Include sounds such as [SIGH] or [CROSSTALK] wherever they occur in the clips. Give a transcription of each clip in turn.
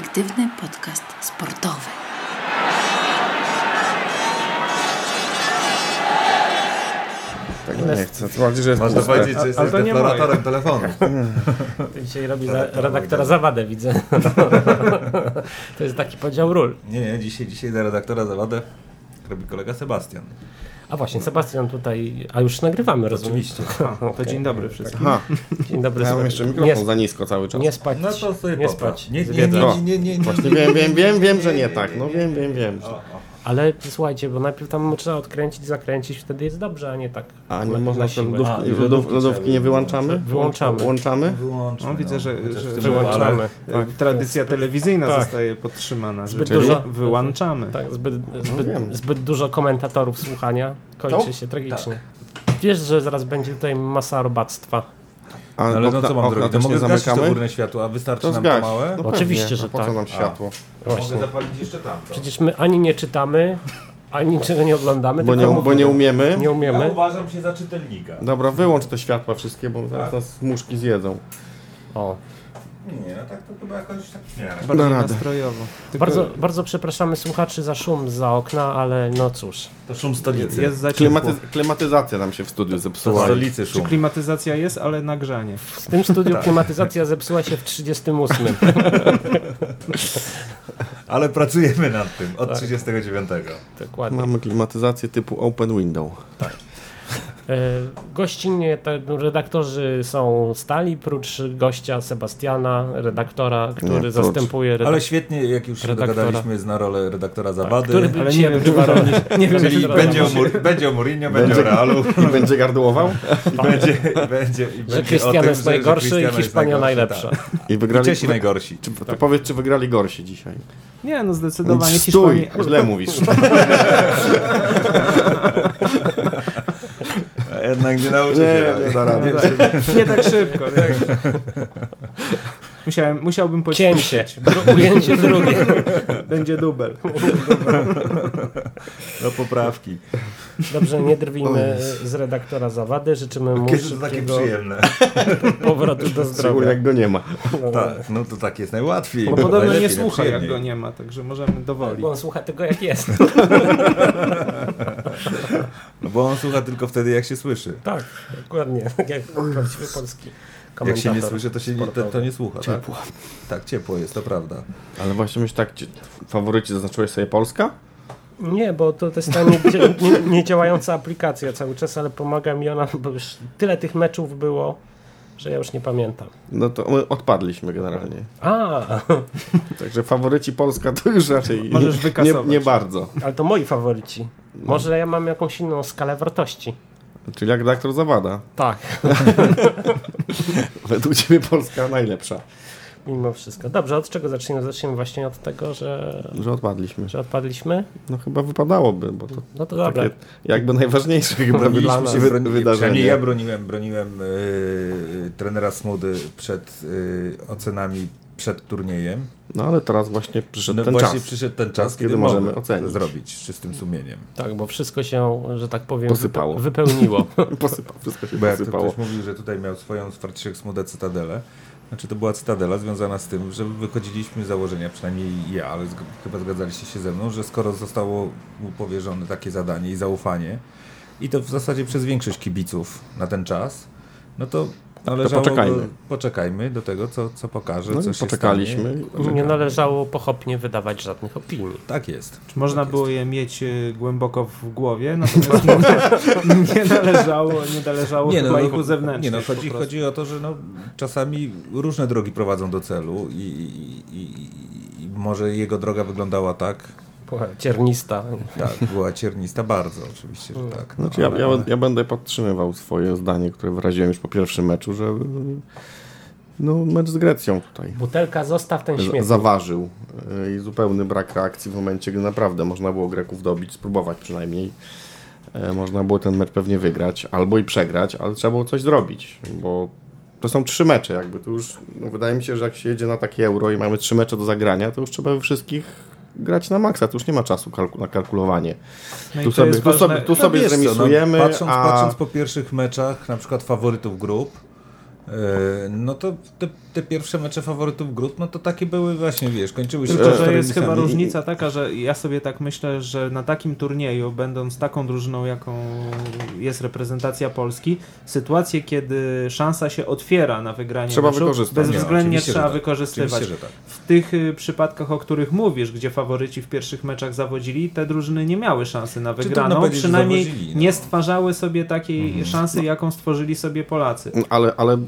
perspektywny podcast sportowy. Tego nie chcę, to bardziej, że jest Można puste. powiedzieć, że jesteś to nie deklaratorem telefonu. [LAUGHS] Dzisiaj robi za, redaktora Zawadę, widzę. [LAUGHS] to jest taki podział ról. Nie, nie, dzisiaj, dzisiaj na redaktora Zawadę robi kolega Sebastian. A właśnie, Sebastian tutaj, a już nagrywamy, rozumiem? Oczywiście. [LAUGHS] To dzień dobry wszystkim. Aha, Dzień dobry. ja mam jeszcze mikrofon nie, za nisko cały czas. nie spać, No to sobie nie popraw. spać. Nie, nie, wiedzy. nie, nie, nie, nie. Właśnie wiem, wiem, wiem, wiem, że nie tak. No wiem, wiem, wiem. Ale słuchajcie, bo najpierw tam trzeba odkręcić, zakręcić, wtedy jest dobrze, a nie tak. A nie na można siłę. lodówki, A, lodów, lodówki lodówki nie wyłączamy? Wyłączamy. Włączamy? Wyłączmy, No, widzę, że- Chociaż że- Wyłączamy. Tak, tradycja telewizyjna Tak. zostaje podtrzymana. Zbyt dużo- wyłączamy. Tak, zbyt, wiem. zbyt, zbyt dużo komentatorów słuchania kończy To? się tragicznie. Wiesz, że zaraz będzie tutaj masa robactwa. A Ale no okna- co mam okna zrobić? To też mogę nie zgasić to zamykamy? górne światło, a wystarczy To nam to małe? No Oczywiście, że A po tak. co nam światło? Właśnie. Mogę zapalić jeszcze tamto. Przecież my ani nie czytamy, ani niczego nie oglądamy, Bo nie, bo nie umiemy? nie Ja umiemy. uważam się za czytelnika. Dobra, wyłącz te światła wszystkie, bo zaraz nas muszki zjedzą. O. Nie, no tak to chyba jakoś tak w miarę. Bardziej Da radę. nastrojowo. Tylko Bardzo, bardzo przepraszamy słuchaczy za szum za okna, ale no cóż. To szum stolicy. jest za ciepło. Klimaty klimatyzacja nam się w studiu To zepsuła. stolicy Czy szum. klimatyzacja jest, ale nagrzanie. W tym studiu [LAUGHS] klimatyzacja zepsuła się w 38. [LAUGHS] Ale pracujemy nad tym od Tak. 39. Dokładnie. Mamy klimatyzację typu open window. E, Gościnnie redaktorzy są stali, prócz gościa Sebastiana, redaktora, który Nie, zastępuje Ale redaktora. świetnie, jak już się Redaktora. dogadaliśmy, jest na rolę redaktora Zawady. który by Ale nie wiem, rolę. Nie wiem, Czyli będzie o. Mur- będzie o Mourinho, będzie o Realu. [LAUGHS] I będzie gardłował? I będzie, i będzie, i Że będzie Cristiano tym, jest że- że najgorszy i Hiszpania najlepsza. tak. I I wygrali... Czesi najgorsi. Czy, to powiedz, czy wygrali gorsi dzisiaj? Nie, no zdecydowanie Stój, Hiszpanii. źle mówisz. [LAUGHS] Jednak nie nauczy Nie, się. nie da rady. Nie tak szybko. Nie. Musiałem, musiałbym Cięcie, poćwiczyć. dru- [LAUGHS] ujęcie drugie. [LAUGHS] Będzie dubel. [LAUGHS] Do poprawki. Dobrze, nie drwimy z redaktora Zawady, życzymy mu Kiedy to takie przyjemne. powrotu do Szczególnie zdrowia. jak go nie ma. Tak, no to tak jest najłatwiej. Bo podobno nie słucha, jak go nie ma, także możemy dowolić. Bo on słucha tego jak jest. No bo on słucha tylko wtedy, jak się słyszy. Tak, dokładnie. Jak prawdziwy polski Jak się nie słyszy, to się nie, to, to nie słucha. Ciepło. Tak? tak, ciepło jest, to prawda. Ale właśnie myślę tak, ci- faworyci zaznaczyłeś sobie Polska? Nie, bo to, to jest ta nie, nie, aplikacja cały czas, ale pomaga mi ona, bo już tyle tych meczów było, że ja już nie pamiętam. No to my odpadliśmy generalnie. A, [LAUGHS] Także faworyci Polska to już raczej Możesz nie, wykasować. nie bardzo. ale to moi faworyci. Może ja mam jakąś inną skalę wartości. Czyli jak redaktor Zawada. Tak, [LAUGHS] Według Ciebie Polska najlepsza. mimo wszystko. Dobrze, od czego zaczniemy? Zaczniemy właśnie od tego, że, Że odpadliśmy. że odpadliśmy. No chyba wypadałoby, bo to No to dobra. takie jakby najważniejsze [LAUGHS] chyba Dla wydarzenie. nas. Przynajmniej wydarzenie. ja broniłem, broniłem yy, trenera Smudy przed yy, ocenami przed turniejem. No ale teraz właśnie przyszedł No ten właśnie czas. przyszedł ten czas, kiedy kiedy, możemy ocenić. zrobić z czystym sumieniem. Tak, bo wszystko się, że tak powiem, Posypało. wype- wypełniło. [LAUGHS] Posypał, wszystko się Bo jak to posypało. ktoś mówił, że tutaj miał swoją z Franciszek Smudę cytadelę, znaczy to była cytadela związana z tym, że wychodziliśmy z założenia, przynajmniej ja, ale zg- chyba zgadzaliście się ze mną, że skoro zostało mu powierzone takie zadanie i zaufanie, i to w zasadzie przez większość kibiców na ten czas, no to należało poczekajmy. Poczekajmy do tego, co, co pokaże, No co poczekaliśmy. stanie. Nie należało pochopnie wydawać żadnych opinii. Tak jest. Czy można było je mieć e, głęboko w głowie, natomiast nie, [LAUGHS] nie należało, nie należało Nie, chyba no, ich no, uzewnętrznić. nie no, chodzi, chodzi o to, że no, czasami różne drogi prowadzą do celu i, i, i, i może jego droga wyglądała tak, Była ciernista. tak, była ciernista bardzo oczywiście, że tak. No, Znaczy ja, ale- ja, ja będę podtrzymywał swoje zdanie, które wyraziłem już po pierwszym meczu, że no, mecz z Grecją tutaj Butelka, zostaw ten śmiech. zaważył y, i zupełny brak reakcji w momencie, gdy naprawdę można było Greków dobić, spróbować przynajmniej. E, Można było ten mecz pewnie wygrać, albo i przegrać, ale trzeba było coś zrobić, bo to są trzy mecze jakby. To już no, wydaje mi się, że jak się jedzie na takie euro i mamy trzy mecze do zagrania, to już trzeba we wszystkich grać na maksa, to już nie ma czasu kalku- na kalkulowanie. No Tu sobie, tu sobie, tu sobie co, zremisujemy, no, patrząc, a... patrząc po pierwszych meczach, na przykład faworytów grup, no to te, te, pierwsze mecze faworytów grup, no to takie były właśnie, wiesz, kończyły się... Tylko, że jest chyba różnica taka, że ja sobie tak myślę, że na takim turnieju, będąc taką drużyną, jaką jest reprezentacja Polski, sytuacje, kiedy szansa się otwiera na wygranie trzeba meczu, wykorzystać. bezwzględnie Nie, trzeba tak. wykorzystywać. Tak. W tych y, przypadkach, o których mówisz, gdzie faworyci w pierwszych meczach zawodzili, te drużyny nie miały szansy na wygraną, przynajmniej zawodzili, no. nie stwarzały sobie takiej Mhm. szansy, jaką stworzyli sobie Polacy. Ale, ale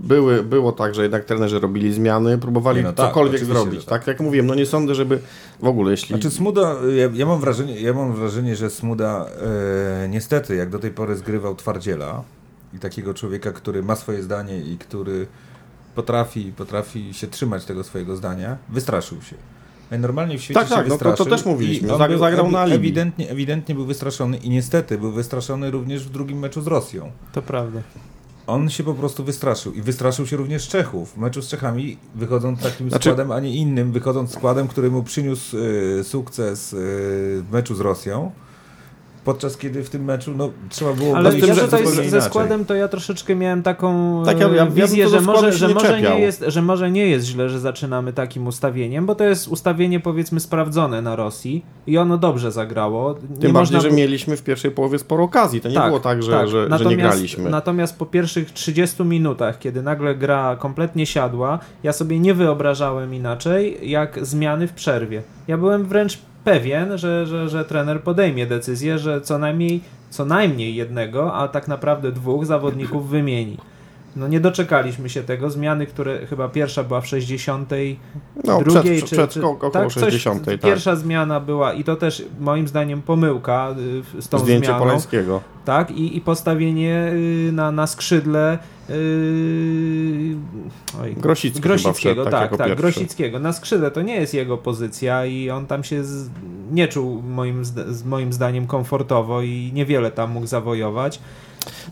były, było tak, że jednak trenerzy robili zmiany, próbowali no tak, cokolwiek zrobić. Tak. tak. jak mówiłem, no nie sądzę, żeby w ogóle, jeśli... Znaczy Smuda, ja, ja, mam wrażenie, ja mam wrażenie, że Smuda e, niestety, jak do tej pory zgrywał twardziela i takiego człowieka, który ma swoje zdanie i który potrafi, potrafi się trzymać tego swojego zdania, wystraszył się. Normalnie w świecie Tak, się tak, no to- to wystraszył też mówiliśmy. on był zagrał na alibi. ewidentnie, ewidentnie był wystraszony i niestety był wystraszony również w drugim meczu z Rosją. To prawda. On się po prostu wystraszył i wystraszył się również Czechów. W meczu z Czechami wychodząc takim Znaczy- składem, a nie innym, wychodząc składem, który mu przyniósł e, sukces e, w meczu z Rosją. Podczas kiedy w tym meczu no, trzeba było Ale ja że tutaj z, ze składem to ja troszeczkę miałem taką Tak, ja- ja- e, wizję, że może, że, nie może nie jest, że może nie jest źle, że zaczynamy takim ustawieniem, bo to jest ustawienie powiedzmy sprawdzone na Rosji i ono dobrze zagrało. Nie Tym bardziej, można że mieliśmy w pierwszej połowie sporo okazji. To nie było tak, że, że, że nie graliśmy. Natomiast po pierwszych 30 minutach, kiedy nagle gra kompletnie siadła, ja sobie nie wyobrażałem inaczej, jak zmiany w przerwie. Ja byłem wręcz pewien, że, że, że trener podejmie decyzję, że co najmniej, co najmniej jednego, a tak naprawdę dwóch zawodników wymieni. No nie doczekaliśmy się tego. Zmiany, które chyba pierwsza była w 60. No, drugiej, przed, czy, przed czy, około tak, coś- 60. tak. Pierwsza zmiana była i to też moim zdaniem pomyłka y, z tą Zdjęcie zmianą Polańskiego. tak? I, i postawienie y, na, na skrzydle y, oj, Grosicki Grosickiego, wszedł, tak, tak, tak. Grosickiego. Na skrzydle to nie jest jego pozycja i on tam się z, nie czuł moim, z moim zdaniem komfortowo i niewiele tam mógł zawojować.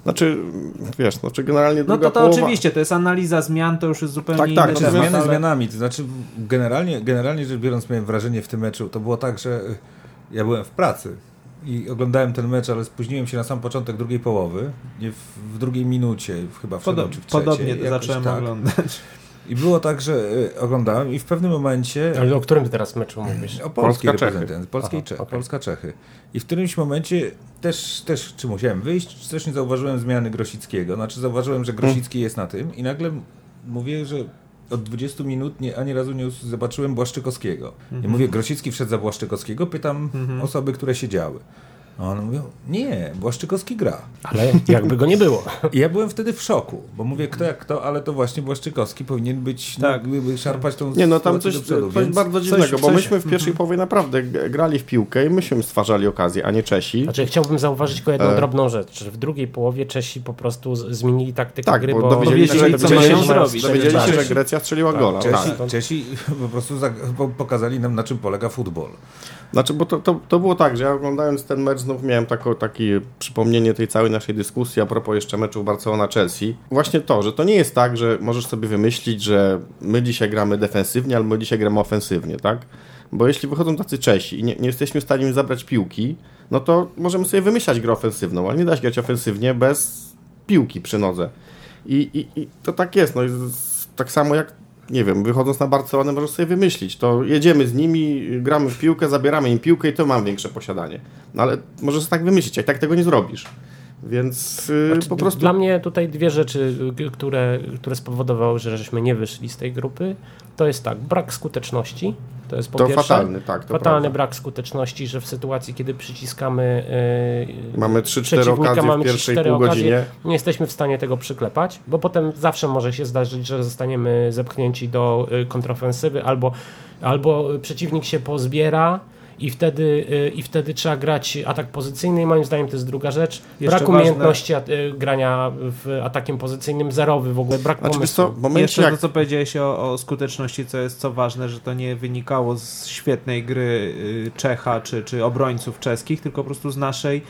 Znaczy, wiesz, znaczy generalnie No to, to połowa... oczywiście, to jest analiza zmian, to już jest zupełnie Tak, inny tak, to temat, zmiany ale- zmianami, to znaczy generalnie, generalnie rzecz biorąc miałem wrażenie w tym meczu, to było tak, że ja byłem w pracy i oglądałem ten mecz, ale spóźniłem się na sam początek drugiej połowy, nie w, w drugiej minucie, chyba wszedłem, Podo- czy w trzeciej, podobnie jakoś zacząłem tak. oglądać. I było tak, że y, oglądałem i w pewnym momencie Ale o którym teraz meczu mówisz? o polski Polska-Czechy. reprezentant, Polskiej Aha, okej. Polska-Czechy. I w którymś momencie też, też czy musiałem wyjść, czy też nie zauważyłem zmiany Grosickiego. Znaczy zauważyłem, że Grosicki jest na tym i nagle mówię, że od 20 minut nie, ani razu nie zobaczyłem Błaszczykowskiego. I mówię, Grosicki wszedł za Błaszczykowskiego, pytam osoby, które siedziały. A one mówią, nie, Błaszczykowski gra. Ale jakby go nie było. [LAUGHS] I ja byłem wtedy w szoku, bo mówię, kto jak kto, ale to właśnie Błaszczykowski powinien być, Tak. tak. no, szarpać tą Nie, no tam coś, do przodu, coś więc- bardzo dziwnego, bo coś- myśmy w pierwszej połowie naprawdę grali w piłkę i myśmy stwarzali okazję, a nie Czesi. Znaczy, chciałbym zauważyć tylko jedną E. drobną rzecz, że w drugiej połowie Czesi po prostu zmienili taktykę Tak, gry, bo bo dowiedzieli się, co mają się- zrobić. dowiedzieli się, że Grecja strzeliła gola. Czesi, Tak. Czesi po prostu za, po, pokazali nam, na czym polega futbol. Znaczy, bo to, to, to było tak, że ja oglądając ten mecz znów miałem tako, takie przypomnienie tej całej naszej dyskusji a propos jeszcze meczu Barcelona-Chelsea. Właśnie to, że to nie jest tak, że możesz sobie wymyślić, że my dzisiaj gramy defensywnie, albo my dzisiaj gramy ofensywnie, tak? Bo jeśli wychodzą tacy Czesi i nie, nie jesteśmy w stanie im zabrać piłki, no to możemy sobie wymyślać grę ofensywną, ale nie da się grać ofensywnie bez piłki przy nodze. I, i, i to tak jest, no tak samo jak nie wiem, wychodząc na Barcelonę możesz sobie wymyślić, to jedziemy z nimi, gramy w piłkę, zabieramy im piłkę i to mam większe posiadanie. No ale możesz sobie tak wymyślić, a i tak tego nie zrobisz. Więc yy, Znaczy, po prostu... Dla mnie tutaj dwie rzeczy, y, które, które spowodowały, że żeśmy nie wyszli z tej grupy, to jest tak, brak skuteczności, to jest po To pierwsze. fatalny, tak, to fatalny prawda. brak skuteczności, że w sytuacji, kiedy przyciskamy yy, Mamy 3-4 przeciwnika, okazje mamy w pierwszej 3-4 pół okazje, godzinie. nie jesteśmy w stanie tego przyklepać, bo potem zawsze może się zdarzyć, że zostaniemy zepchnięci do y, kontrofensywy albo, albo przeciwnik się pozbiera i wtedy, y, i wtedy trzeba grać atak pozycyjny i moim zdaniem to jest druga rzecz. Jeszcze brak ważne- umiejętności at- y, grania w atakiem pozycyjnym zerowy w ogóle, brak Znaczy, pomysłu. co, Jeszcze jak... to, co powiedziałeś o, o skuteczności, co jest co ważne, że to nie wynikało z świetnej gry y, Czecha czy, czy obrońców czeskich, tylko po prostu z naszej,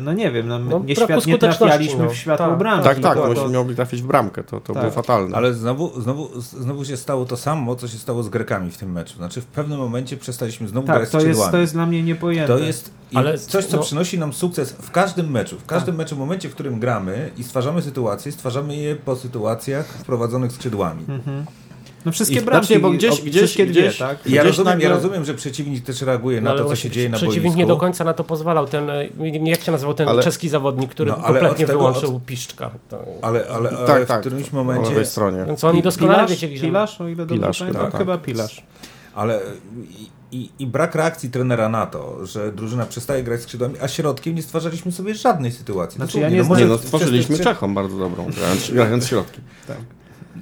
no nie wiem, no, my No, nie, świat, nie trafialiśmy no. w światło Tak. bramki. Tak, tak, to, myśmy to, mogli trafić w bramkę, to, to Tak. było fatalne. Ale znowu, znowu, znowu się stało to samo, co się stało z Grekami w tym meczu. Znaczy w pewnym momencie przestaliśmy znowu Tak, grać to jest, skrzydłami. to jest dla mnie niepojęte. To jest Ale- coś, co no- przynosi nam sukces w każdym meczu. W każdym meczu, momencie, w którym gramy i stwarzamy sytuacje, stwarzamy je po sytuacjach wprowadzonych skrzydłami. No wszystkie I- bramki, znaczy, bo gdzieś- o, gdzieś- wszystkie dwie, gdzieś- tak? Ja, Gdzieś rozumiem, nagle- ja rozumiem, że przeciwnik też reaguje na No, ale to, co się dzieje na Przeciwnik boisku. nie do końca na to pozwalał. Ten, jak się nazywał ten Ale- czeski zawodnik, który No, kompletnie od tego- wyłączył piszczka. To, Ale, ale, ale Tak, w tak. którymś Po momencie... lewej stronie. więc oni doskonale pilarz, wiedzieli, że... Pilarz, o ile dobrze pamiętam, chyba, tak. chyba pilarz. Ale i, i, brak reakcji trenera na to, że drużyna przestaje grać skrzydłami, a środkiem nie stwarzaliśmy sobie żadnej sytuacji. Znaczy, ja nie może Nie no, stworzyliśmy Czechom bardzo dobrą, grając, grając środki.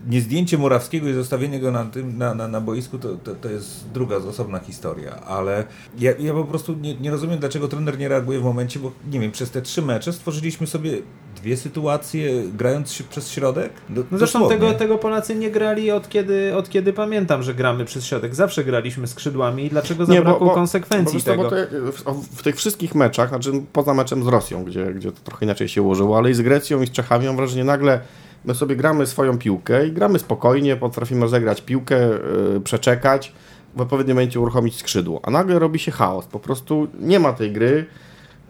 Nie zdjęcie Murawskiego i zostawienie go na, tym, na, na, na boisku to, to, to jest druga osobna historia, ale ja, ja po prostu nie, nie rozumiem, dlaczego trener nie reaguje w momencie, bo nie wiem, przez te trzy mecze stworzyliśmy sobie dwie sytuacje grając się przez środek. Do, No zresztą dosłownie. tego, tego Polacy nie grali od kiedy, od kiedy pamiętam, że gramy przez środek. Zawsze graliśmy skrzydłami i dlaczego zabrakło konsekwencji wiesz co, tego? Bo to, jak- w, w tych wszystkich meczach, znaczy poza meczem z Rosją, gdzie, gdzie to trochę inaczej się ułożyło, ale i z Grecją i z Czechami mam wrażenie, nagle my sobie gramy swoją piłkę i gramy spokojnie, potrafimy rozegrać piłkę, yy, przeczekać, w odpowiednim momencie uruchomić skrzydło. A nagle robi się chaos, po prostu nie ma tej gry,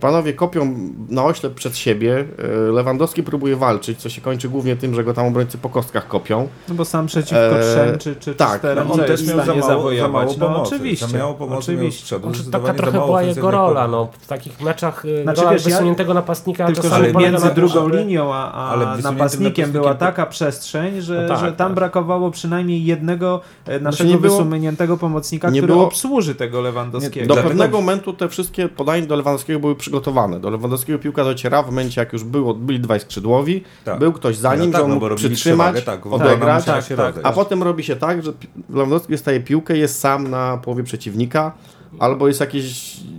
Panowie kopią na oślep przed siebie. yy, Lewandowski próbuje walczyć, co się kończy głównie tym, że go tam obrońcy po kostkach kopią. No bo sam przeciwko Eee, trzem czy, czy tak, czterem No, on też miał za mało, za mało no pomocy. oczywiście. Za mało pomocy miał oczywiście. przodu. Znaczy, taka trochę była jego rola, no, w takich meczach y, Znaczy, rola wiesz, ja- wysuniętego napastnika Tylko, czasami że między na drugą żeby- linią a, a wysuniętym napastnikiem była napastnikiem- taka przestrzeń, że, No tak, że tam tak. brakowało przynajmniej jednego e, naszego nie było- wysuniętego pomocnika, nie który było- obsłuży tego Lewandowskiego. Do pewnego momentu te wszystkie podania do Lewandowskiego były przygotowane. Do Lewandowskiego piłka dociera w momencie, jak już było, byli dwaj skrzydłowi, Tak. był ktoś za No nim, tak, że on no mógł robili przytrzymać, przewagę, tak, odegrać, tak, rozejść. a potem robi się tak, że Lewandowski dostaje piłkę, jest sam na połowie przeciwnika, albo jest jakieś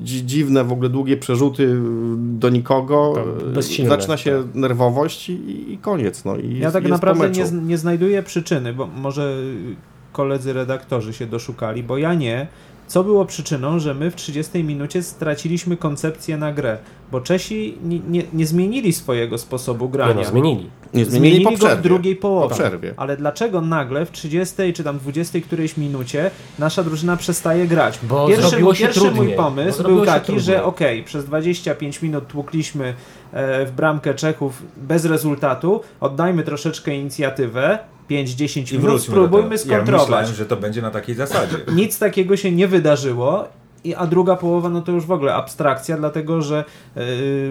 dzi- dziwne, w ogóle długie przerzuty do nikogo, Tak, bezsilne, zaczyna się nerwowość i, i koniec. No, i Ja jest, tak jest po naprawdę nie, nie znajduję przyczyny, bo może koledzy redaktorzy się doszukali, bo ja nie. Co było przyczyną, że my w 30 minucie straciliśmy koncepcję na grę? Bo Czesi nie, nie, nie zmienili swojego sposobu Nie grania. no, zmienili. Nie zmienili, po go w drugiej połowie. Po przerwie. Ale dlaczego nagle w 30 czy tam 20 którejś minucie nasza drużyna przestaje grać? Bo pierwszy zrobiło się pierwszy trudniej. mój pomysł był taki, że okej, przez 25 minut tłukliśmy e, w bramkę Czechów bez rezultatu, oddajmy troszeczkę inicjatywę, 5-10 I minut, spróbujmy skontrować. Ja myślałem, że to będzie na takiej zasadzie. [CLEARS THROAT] Nic takiego się nie wydarzyło. I, a druga połowa, no to już w ogóle abstrakcja, dlatego że yy,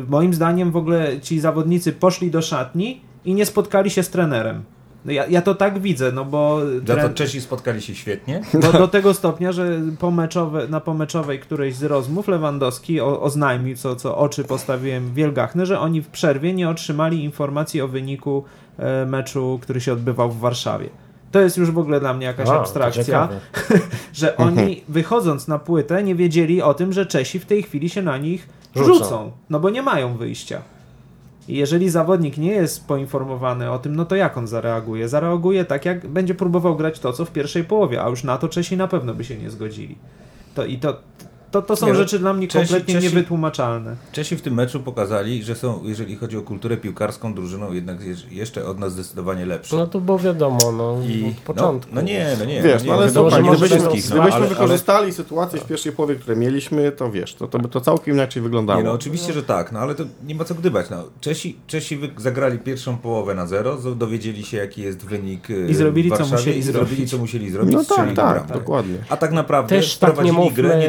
moim zdaniem w ogóle ci zawodnicy poszli do szatni i nie spotkali się z trenerem. No Ja, ja to tak widzę, no bo, Za to tren- Czesi spotkali się świetnie. bo do tego stopnia, że pomeczowe, na pomeczowej którejś z rozmów Lewandowski o, oznajmił, co, co oczy postawiłem wielgachne, że oni w przerwie nie otrzymali informacji o wyniku meczu, który się odbywał w Warszawie. To jest już w ogóle dla mnie jakaś abstrakcja [LAUGHS] że oni wychodząc na płytę nie wiedzieli o tym, że Czesi w tej chwili się na nich Rzucą. rzucą, no bo nie mają wyjścia. I jeżeli zawodnik nie jest poinformowany o tym, no to jak on zareaguje? Zareaguje tak, jak będzie próbował grać to, co w pierwszej połowie, a już na to Czesi na pewno by się nie zgodzili. To, I to, to, to są Nie, no, rzeczy dla mnie Czesi- kompletnie Czesi- niewytłumaczalne. Czesi w tym meczu pokazali, że są, jeżeli chodzi o kulturę piłkarską, drużyną jednak jeszcze od nas zdecydowanie lepszą. No to było wiadomo, no, I od początku. No, no nie, no nie. Wiesz, no no nie, ale wiadomo, może gdybyśmy, wszystkich, no, gdybyśmy ale- wykorzystali sytuację w pierwszej połowie, które mieliśmy, to wiesz, to, to by to całkiem inaczej wyglądało. Nie, no oczywiście, że tak, no ale to nie ma co gdybać. No, Czesi, Czesi zagrali pierwszą połowę na zero, dowiedzieli się jaki jest wynik e, I zrobili, co Warszawie musieli i zrobić. zrobili co musieli zrobić, No tak, tak, dokładnie. A tak naprawdę Też tak nie prowadzili mówmy- grę, nie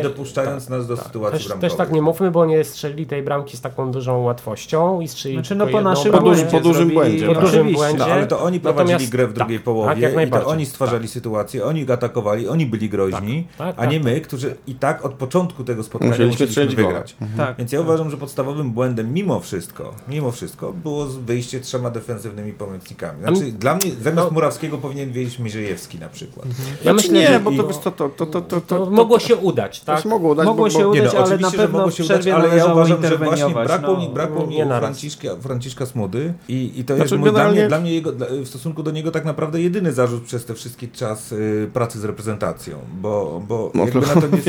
nas do sytuacji Też, bramkowej. też tak nie mówmy, bo nie strzelili tej bramki z taką dużą łatwością i strzelili Znaczy, no po naszym bramkę. błędzie. Po dużym błędzie, Po tak. dużym błędzie. No, ale to oni prowadzili Natomiast- grę w drugiej tak, połowie tak, jak i to oni stwarzali sytuację, oni atakowali, oni byli groźni, Tak, tak, a nie tak, my, którzy i tak od początku tego spotkania Musieliśmy musieliśmy, wygrać. Tak. Więc ja uważam, że podstawowym błędem mimo wszystko, mimo wszystko było wyjście trzema defensywnymi pomocnikami. Znaczy, dla mnie zamiast no- Murawskiego powinien wyjść Mierzejewski na przykład. Ja Znaczy myślę, nie, że bo to, to, to, to, to, to to, mogło się udać, to tak? się mogło udać, Mogło bo, się bo, udać. Nie, no, ale oczywiście, na pewno mogło w się udać, przerwie ale ja uważam, że właśnie brakło no. mi, brakło mi naraz. Franciszka, Franciszka Smudy i, i to Znaczy, jest mój, dla, generalnie- mnie, dla mnie jego, dla- w stosunku do niego tak naprawdę jedyny zarzut przez te wszystkie czas y, pracy z reprezentacją, bo, bo no, jakby na to nie...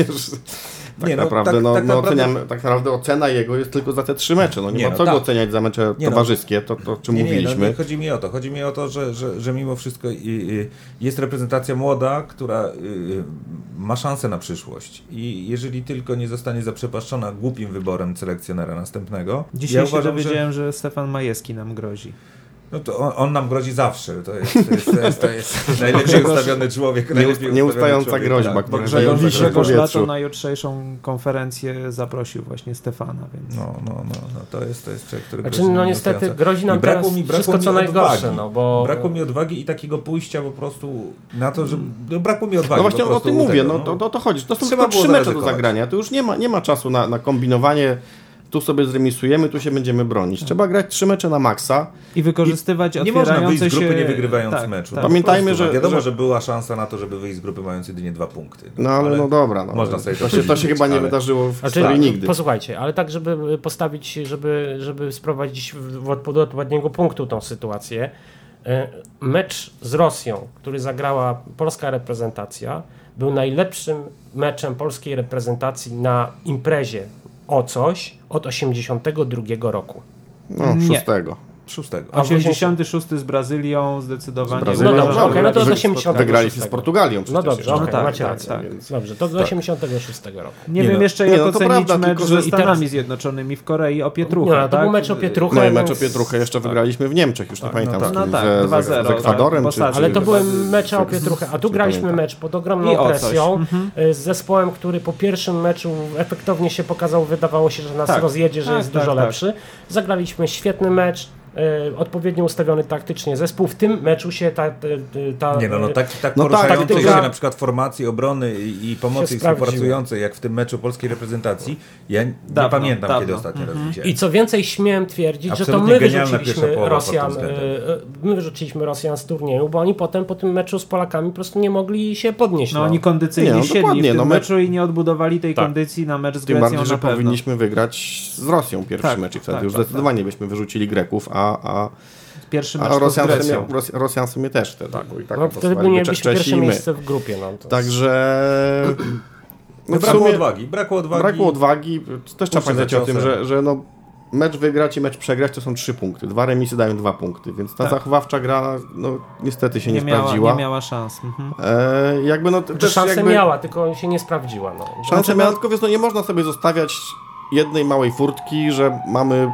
tak Nie, no, naprawdę, tak- no, tak no, naprawdę- oceniamy, tak naprawdę ocena jego jest tylko za te trzy mecze. No nie, Nie, ma no co go tak. oceniać za mecze Nie, no. towarzyskie, to, to o czym Nie, nie, mówiliśmy. no, nie chodzi mi o to. Chodzi mi o to, że, że, że mimo wszystko i, i jest reprezentacja młoda, która y, ma szansę na przyszłość. I jeżeli tylko nie zostanie zaprzepaszczona głupim wyborem selekcjonera następnego. Dzisiaj ja się uważam, dowiedziałem, że... Stefan Majewski nam grozi. No to on, on nam grozi zawsze. To jest, to jest, to jest, to jest [LAUGHS] najlepiej ustawiony człowiek. najlepiej ustawiony nieustająca człowiek, groźba, tak. która Grzegorz- Grzegorz, powietrzu. Lato na jutrzejszą konferencję zaprosił właśnie Stefana, więc... No, no, no, no, to jest, to jest człowiek, który Znaczy, grozi no niestety grozi nam teraz mi, brakło wszystko, mi co najgorsze, odwagi. no bo... Brakło mi odwagi i takiego pójścia po prostu na to, że no, brakło mi odwagi No właśnie o tym mówię, tego, no to, to, to chodzi. To są Trzeba tylko było trzy mecze do zagrania. Tu już nie ma, nie ma czasu na, na kombinowanie. Tu sobie zremisujemy, tu się będziemy bronić. Trzeba grać trzy mecze na maksa. I wykorzystywać Nie można wyjść z grupy się... nie wygrywając tak, meczu. Tak. No, Pamiętajmy, prostu, że- no, Wiadomo, że- że była szansa na to, żeby wyjść z grupy mając jedynie dwa punkty. No ale, no dobra. No, Można sobie to, to się, to się chyba nie ale- wydarzyło w Znaczy, historii nigdy. Posłuchajcie, ale tak, żeby postawić, żeby, żeby sprowadzić w- w- do odpowiedniego punktu tą sytuację. e, Mecz z Rosją, który zagrała polska reprezentacja, był najlepszym meczem polskiej reprezentacji na imprezie o coś od 82 roku. No, Nie. szóstego. Szóstego. A 86 z Brazylią zdecydowanie. Z Brazylią, No dobrze, że- okej, no to z wy- 86. Wygraliście z Portugalią No przecież dobrze, jeszcze. okej, No tak, macie tak, rację. tak. Więc- Dobrze, to do 86 roku. Nie, Nie wiem no. jeszcze Nie, jak no to ocenić prawda, mecz z i Stanami teraz- Zjednoczonymi w Korei o Pietruchę, No, to tak? był mecz o Pietruchę. No i mecz o Pietruchę jeszcze wygraliśmy w Niemczech, już nie pamiętam tak. z No kim, tak, ze- 2-0, z, z tak, Ekwadorem, czy. Ale to były z- mecze o z- Pietruchę, a tu graliśmy pamiętam. mecz pod ogromną presją Mhm. y, z zespołem, który po pierwszym meczu efektownie się pokazał, wydawało się, że nas Tak. rozjedzie, że Tak, jest tak, dużo tak. lepszy. Zagraliśmy świetny mecz, odpowiednio ustawiony taktycznie zespół. W tym meczu się ta... ta, Nie no, no tak, tak No tak, poruszającej się na przykład formacji obrony i, i pomocy współpracującej, jak w tym meczu polskiej reprezentacji, ja nie Dawno, pamiętam, dawno. kiedy ostatnio raz widziałem. I co więcej, śmiem twierdzić, że to Absolutnie my wyrzuciliśmy tym Rosjan, y, y, my wyrzuciliśmy Rosjan z turnieju, bo oni potem po tym meczu z Polakami po prostu nie mogli się podnieść. No oni kondycyjnie Nie, no siedli w tym no mecz- meczu i nie odbudowali tej Tak. kondycji na mecz z Tym Grecją bardziej, że pewno. powinniśmy wygrać z Rosją pierwszy Tak, mecz i wtedy tak, już tak, zdecydowanie byśmy wyrzucili Greków, a, a, Pierwszy mecz a Rosjan, w sumie, Grecją. Ros, Rosjan w sumie też wtedy. i tak no, wtedy głosowali mielibyśmy Czesi pierwsze miejsce w grupie. No, to Także [CLEARS THROAT] no brakło sumie odwagi, brakło odwagi. brakło odwagi. Też trzeba pamiętać o tym, że, że no, mecz wygrać i mecz przegrać to są trzy punkty. Dwa remisy dają dwa punkty, więc ta Tak. zachowawcza gra no, niestety się nie, nie, miała, sprawdziła. nie miała szans. Mhm. E, jakby no, Że też szansę jakby, miała, tylko się nie sprawdziła. No. Szansę miała, tylko wiesz, no nie można sobie zostawiać jednej małej furtki, że mamy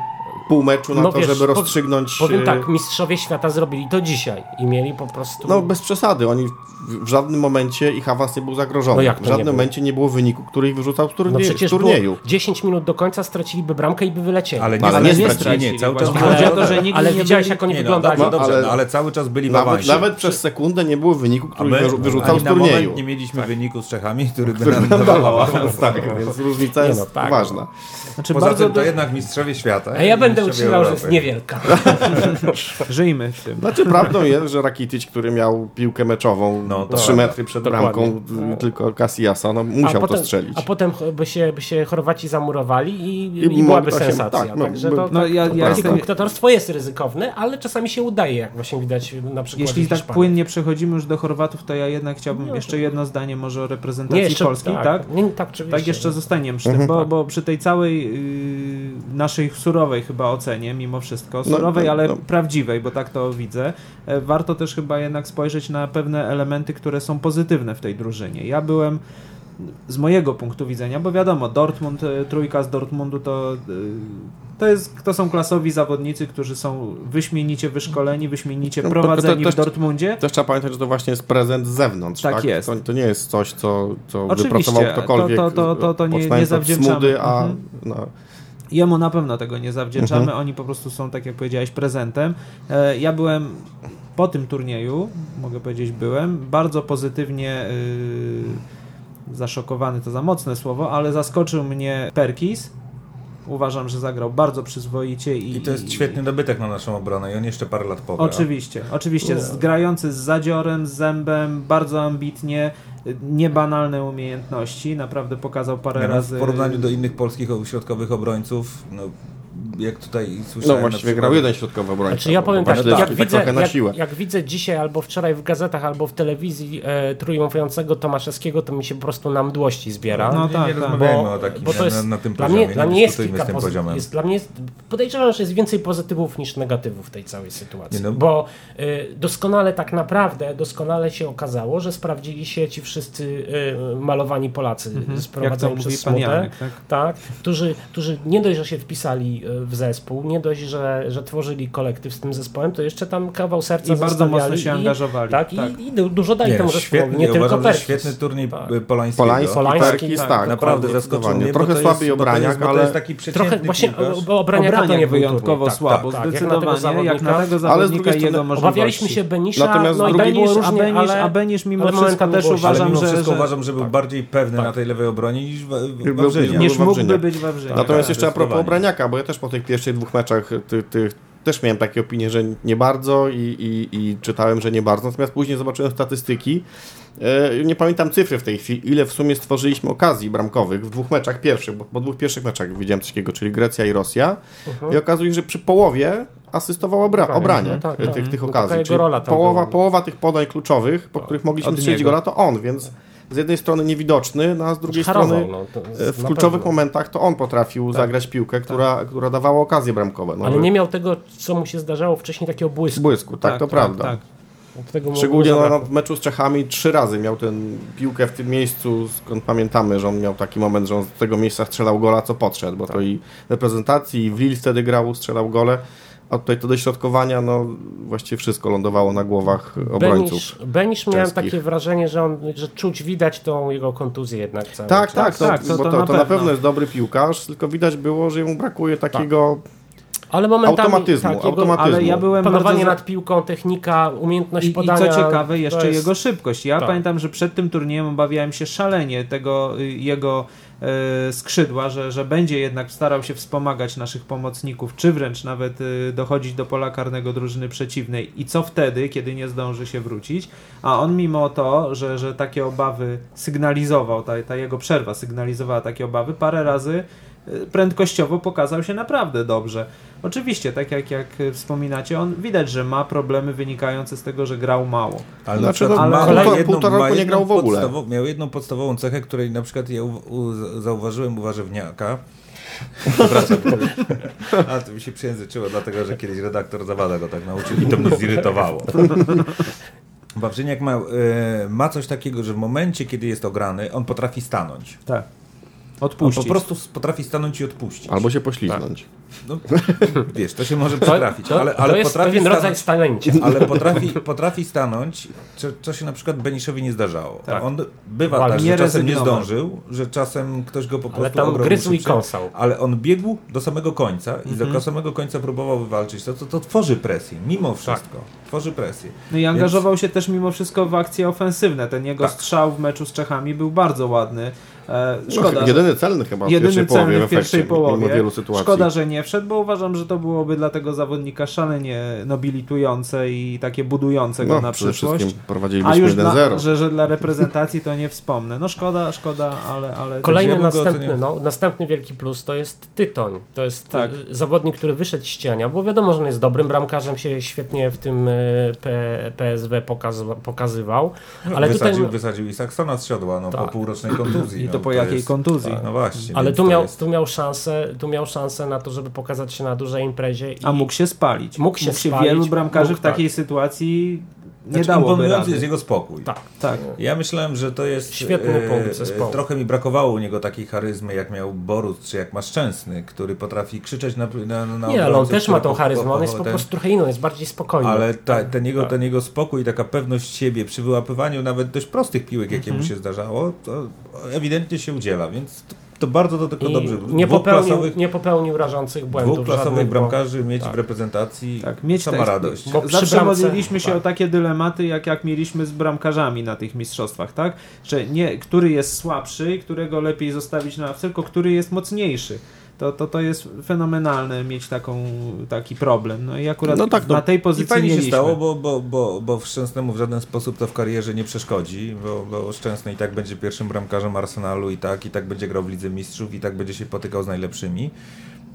pół meczu na No to, wiesz, żeby rozstrzygnąć... Powiem e, tak, mistrzowie świata zrobili to dzisiaj i mieli po prostu... No bez przesady, oni w, żadnym momencie ich awans nie był zagrożony. No jak to w żadnym nie momencie nie było wyniku, który ich wyrzucał z, turnie, no z przecież turnieju. było 10 minut do końca straciliby bramkę i by wylecieli. Ale nie, Ale ale nie stracili, stracili, nie, cały czas Chodzi o to, że nigdy ale nie widziałeś byli- jak oni nie, no, wyglądali. dobrze, dobrze, ale- no, ale cały czas byli w Nawet, awansie. nawet przez sekundę nie było wyniku, który my wyrzu- wyrzucał z na turnieju. nie mieliśmy wyniku z Czechami, który by Który nam nam dawał awans. tak, więc różnica jest no, tak. ważna. Poza tym to jednak mistrzowie świata. A ja i będę utrzymał, że jest niewielka. [LAUGHS] Żyjmy w tym. Znaczy prawdą jest, że Rakitic, który miał piłkę meczową No, to 3 prawda. metry przed bramką, y, tylko Casillasa, no musiał potem, to strzelić. A potem by się, by się Chorwaci zamurowali i, I i, byłaby się- sensacja. tak, no, Także by- to, No, tak, ja- to ja takie jestem- jest ryzykowne, ale czasami się udaje, jak właśnie widać na przykładzie Jeśli tak płynnie przechodzimy już do Chorwatów, to ja jednak chciałbym No, jeszcze jedno zdanie może o nie, reprezentacji jeszcze, Polski, tak? tak? Nie, tak. Tak, jeszcze zostaniemy przy [LAUGHS] tym, bo, bo przy tej całej y, naszej surowej chyba ocenie, mimo wszystko, No, surowej, no, ale no. prawdziwej, bo tak to widzę, e, warto też chyba jednak spojrzeć na pewne elementy, które są pozytywne w tej drużynie. Ja byłem z mojego punktu widzenia, bo wiadomo, Dortmund, e, trójka z Dortmundu to, e, to, jest, to są klasowi zawodnicy, którzy są wyśmienicie wyszkoleni, wyśmienicie No, to- to- prowadzeni w Dortmundzie. Też trzeba pamiętać, że to właśnie jest prezent z zewnątrz. Tak Tak, jest. To, nie jest coś, co, co Oczywiście, wypracował ktokolwiek. to- to- to- to nie- nie zawdzięczamy. Smudy, a Mhm. no, Jemu na pewno tego nie zawdzięczamy, Mhm. oni po prostu są, tak jak powiedziałeś, prezentem. E, Ja byłem po tym turnieju, mogę powiedzieć byłem, bardzo pozytywnie yy, zaszokowany, to za mocne słowo, ale zaskoczył mnie Perkis. Uważam, że zagrał bardzo przyzwoicie i, I to jest świetny dobytek na naszą obronę i on jeszcze parę lat pogra. Oczywiście, oczywiście. Z, grający z zadziorem, z zębem, bardzo ambitnie, y, niebanalne umiejętności. Naprawdę pokazał parę Nie, no, razy. W porównaniu do innych polskich środkowych obrońców, no, jak tutaj No słyszałem... na właściwie grał jeden środkowy obrońca. Znaczy ja powiem tak, Wasilewski jak tak widzę, jak, siłę. jak widzę dzisiaj albo wczoraj w gazetach, albo w telewizji e, triumfującego Tomaszewskiego, to mi się po prostu na mdłości zbiera. No nie, tak, nie tak. rozmawiajmy bo, o takim, bo to jest, na, na tym dla poziomie, mnie, dla nie mnie jest kilka z tym pozytywów. poziomem. Jest, dla mnie jest, podejrzewam, że jest więcej pozytywów niż negatywów w tej całej sytuacji. Nie no. Bo y, doskonale tak naprawdę, doskonale się okazało, że sprawdzili się ci wszyscy y, malowani Polacy Mhm. Sprowadzeni przez pan smutę. Janek, tak? Tak, którzy, którzy nie dość, że się wpisali y, w zespół, nie dość, że, że tworzyli kolektyw z tym zespołem, to jeszcze tam kawał serca I bardzo mocno się i- angażowali. Tak, Tak. I, i du- dużo dali Nie, temu zespołowi, świetny, nie tylko uważam, świetny turniej Tak. Polańskiego. Polański, Polański, Perkis, tak. tak. Naprawdę zdecydowanie. zaskoczony. Trochę słaby obraniak, bo to ale... jest taki przeciętny Trochę właśnie Obraniaka to nie wyjątkowo słabo, tak, tak, jak na tego zdecydowanie, jak na tego Ale zawodnika i jego możliwości. Obawialiśmy się Benisza, Natomiast no i Benisz, a Benisz, ale, a Benisz mimo ale wszystko też. Ale uważam, mimo że, wszystko uważam, że był bardziej pewny na tej lewej obronie niż w, w Był- Wawrzyniak. był- niż mógłby być. Natomiast tak, jeszcze a propos. Obraniaka, bo ja też po tych pierwszych dwóch meczach ty, ty, też miałem takie opinie, że nie bardzo i, i, i czytałem, że nie bardzo. Natomiast później zobaczyłem statystyki. E, Nie pamiętam cyfry w tej chwili, ile w sumie stworzyliśmy okazji bramkowych w dwóch meczach pierwszych, bo po dwóch pierwszych meczach widziałem coś takiego, czyli Grecja i Rosja. I okazuje się, że przy połowie asystował obra obranie no tak, e, tak. tych, tych No taka okazji. Czyli połowa, była. połowa tych podań kluczowych, po których mogliśmy strzelić gola, to on, więc z jednej strony niewidoczny, no a z drugiej Harował, strony no, to e, w kluczowych pewno. momentach to on potrafił zagrać piłkę, która, która dawała okazje bramkowe. No, Ale nie miał tego, co mu się zdarzało wcześniej, takiego błysku. błysku, tak, to prawda. Tak. Tego mu Szczególnie no, na meczu z Czechami trzy razy miał ten piłkę w tym miejscu, skąd pamiętamy, że on miał taki moment, że on z tego miejsca strzelał gola, co podszedł, bo to i w reprezentacji, i w Lille wtedy grał, strzelał gole, a tutaj to dośrodkowania, no właściwie wszystko lądowało na głowach obrońców. Benisz, miałem takie wrażenie, że, on, że czuć widać tą jego kontuzję jednak cały Tak, czas. tak, to, tak, to- bo to to, na to na pewno. pewno jest dobry piłkarz, tylko widać było, że mu brakuje takiego Ale momentami automatyzmu, tak, jego automatyzmu. Ale ja byłem panowanie nad piłką, technika, umiejętność I, I podania. co ciekawe, jeszcze jest- jego szybkość. Ja Tak. pamiętam, że przed tym turniejem obawiałem się szalenie tego y, jego skrzydła, że, że będzie jednak starał się wspomagać naszych pomocników, czy wręcz nawet y, dochodzić do pola karnego drużyny przeciwnej. I co wtedy, kiedy nie zdąży się wrócić? A on mimo to, że, że takie obawy sygnalizował, ta, ta jego przerwa sygnalizowała takie obawy, parę razy prędkościowo pokazał się naprawdę dobrze. Oczywiście, tak jak, jak y, wspominacie, on widać, że ma problemy wynikające z tego, że grał mało. Ale Znaczy, na przykład no, ma półtora- jedną, półtora ma roku nie grał w ogóle. Miał jedną podstawową cechę, której na przykład ja u, u, zauważyłem u warzywniaka. Przepraszam. A to mi się przejęzyczyło, dlatego że kiedyś redaktor Zawada go tak nauczył i to mnie zirytowało. Wawrzyniak ma, e, ma coś takiego, że w momencie, kiedy jest ograny, on potrafi stanąć. Tak. On Odpuścić. po prostu potrafi stanąć i odpuścić. albo się poślizgnąć. No, [LAUGHS] wiesz, to się może To, przytrafić, to, ale, ale to jest potrafi pewien stanąć. rodzaj stanięcia. [LAUGHS] Ale potrafi, potrafi stanąć, co, co się na przykład Beniszowi nie zdarzało. Tak. On bywa Ale tak, że czasem nie zdążył, że czasem ktoś go po prostu Ale tam gryzł i szybciej, kąsał. Ale on biegł do samego końca i Mhm. do samego końca próbował wywalczyć. To, to, to tworzy presję, mimo wszystko. Tworzy presję. No i angażował się też mimo wszystko w akcje ofensywne. Ten jego Tak. strzał w meczu z Czechami był bardzo ładny. E, szkoda, No, jedyny celny chyba w jedyny pierwszej połowie celny w w pierwszej połowie. wielu sytuacji. Szkoda, że nie wszedł, bo uważam, że to byłoby dla tego zawodnika szalenie nobilitujące i takie budujące go no, na przede przyszłość. wszystkim A prowadzilibyśmy już dla, 1-0. że, że dla reprezentacji to nie wspomnę. No szkoda, szkoda, ale... ale Kolejny następny, no, następny wielki plus to jest Tytoń. To jest Tak. y, zawodnik, który wyszedł z ściania, bo wiadomo, że on jest dobrym bramkarzem, się świetnie w tym y, P, PSW pokaz, pokazywał. Ale wysadził, tutaj, wysadził i Saksona z siodła no, po Tak. półrocznej kontuzji. I [CLEARS THROAT] no, to po jakiej jest- kontuzji? No właśnie. ale tu miał, jest- tu, miał szansę, tu miał szansę na to, żeby pokazać się na dużej imprezie. I A mógł się spalić. Mógł się spalić, wielu bramkarzy mógł, w takiej tak. sytuacji nie Znaczy, dałoby imponujący rady. jest jego spokój. Tak. Tak. Ja myślałem, że to jest. Świetny e, punkt zespołu. Trochę mi brakowało u niego takiej charyzmy, jak miał Borus, czy jak ma Szczęsny, który potrafi krzyczeć na. na, na Nie, ale on też ma tą charyzmę, on jest po prostu trochę inny, jest bardziej spokojny. Ale ta, ten, jego, Tak. ten jego spokój, taka pewność siebie przy wyłapywaniu nawet dość prostych piłek, jakie Mhm. mu się zdarzało, to ewidentnie się udziela, więc to, bardzo do tego I dobrze. nie, popełnił, nie popełnił rażących błędów. żadnych, bo- bramkarzy mieć tak. w reprezentacji Tak, mieć sama tak- radość. Bo Zawsze bramce- modliliśmy się tak. o takie dylematy, jak, jak mieliśmy z bramkarzami na tych mistrzostwach, tak? Że nie, który jest słabszy, którego lepiej zostawić na ławce, tylko który jest mocniejszy. To, to, to jest fenomenalne mieć taką, taki problem. No i akurat No tak, no. na tej I pozycji fajnie się mieliśmy. stało, bo, bo, bo, bo w Szczęsnemu w żaden sposób to w karierze nie przeszkodzi, bo, bo Szczęsny i tak będzie pierwszym bramkarzem Arsenalu i tak, i tak będzie grał w Lidze Mistrzów i tak będzie się potykał z najlepszymi.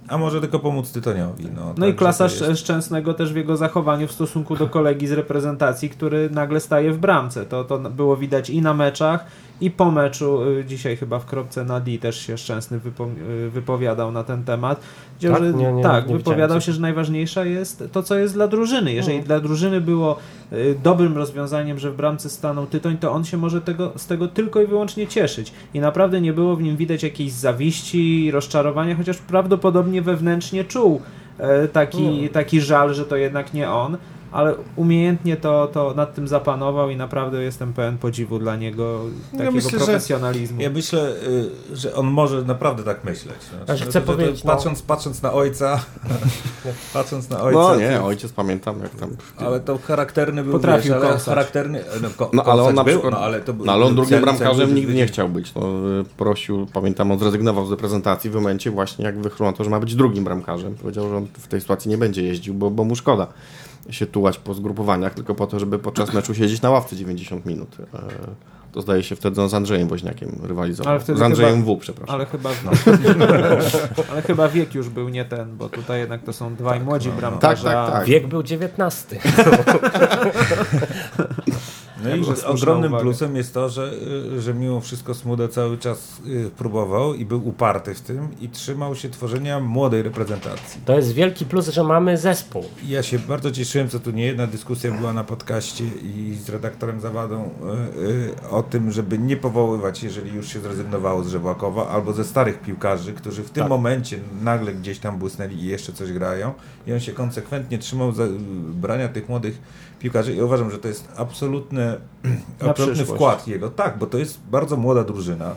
A może tylko pomóc Tytoniowi. No, No i także klasa jest- Szcz- Szczęsnego też w jego zachowaniu w stosunku do kolegi z reprezentacji, który nagle staje w bramce. To, to było widać i na meczach, i po meczu. y, Dzisiaj chyba w kropce na D też się Szczęsny wypo, y, wypowiadał na ten temat. Gdzie, Tak? że, Nie, nie, tak, nie wypowiadał się, że najważniejsza jest to, co jest dla drużyny. Jeżeli No. dla drużyny było y, dobrym rozwiązaniem, że w bramce stanął Tytoń, to on się może tego, z tego tylko i wyłącznie cieszyć. I naprawdę nie było w nim widać jakiejś zawiści, rozczarowania, chociaż prawdopodobnie wewnętrznie czuł e, taki, No. taki żal, że to jednak nie on, ale umiejętnie to, to nad tym zapanował i naprawdę jestem pełen podziwu dla niego, takiego myślę, że- profesjonalizmu. Ja myślę, y, że on może naprawdę tak myśleć. Znaczy, Aż chcę to- to- to powiedzieć, no. patrząc, patrząc na ojca, [LAUGHS] patrząc na ojca, No to- nie, ojciec pamiętam jak tam... ale to charakterny był, Potrafił wiesz, ale charakterny, no, ko, No ale on na był, przykład, no, ale, to, był- no, ale on był drugim cel- bramkarzem nigdy nie chciał być. No, y, prosił, pamiętam, on zrezygnował z reprezentacji w momencie właśnie jak wychronął to, że ma być drugim bramkarzem. Powiedział, że on w tej sytuacji nie będzie jeździł, bo, bo mu szkoda się tułać po zgrupowaniach, tylko po to, żeby podczas meczu siedzieć na ławce 90 minut. E, To zdaje się wtedy on z Andrzejem Woźniakiem rywalizował. Z Andrzejem chyba- W, przepraszam. Ale chyba, [LAUGHS] ale chyba wiek już był nie ten, bo tutaj jednak to są dwaj młodzi bramkarze. Tak, tak, tak. Wiek był XIX. [LAUGHS] No i ogromnym plusem jest to, że, y, że mimo wszystko Smuda cały czas y, próbował i był uparty w tym i trzymał się tworzenia młodej reprezentacji. To jest wielki plus, że mamy zespół. Ja się bardzo cieszyłem, co tu nie jedna dyskusja była na podcaście i z redaktorem Zawadą y, y, o tym, żeby nie powoływać, jeżeli już się zrezygnowało z Żewłakowa, albo ze starych piłkarzy, którzy w tym Tak. momencie nagle gdzieś tam błysnęli i jeszcze coś grają. I on się konsekwentnie trzymał za, y, brania tych młodych piłkarzy i uważam, że to jest [CLEARS THROAT] absolutny, absolutny wkład jego. Tak, bo to jest bardzo młoda drużyna.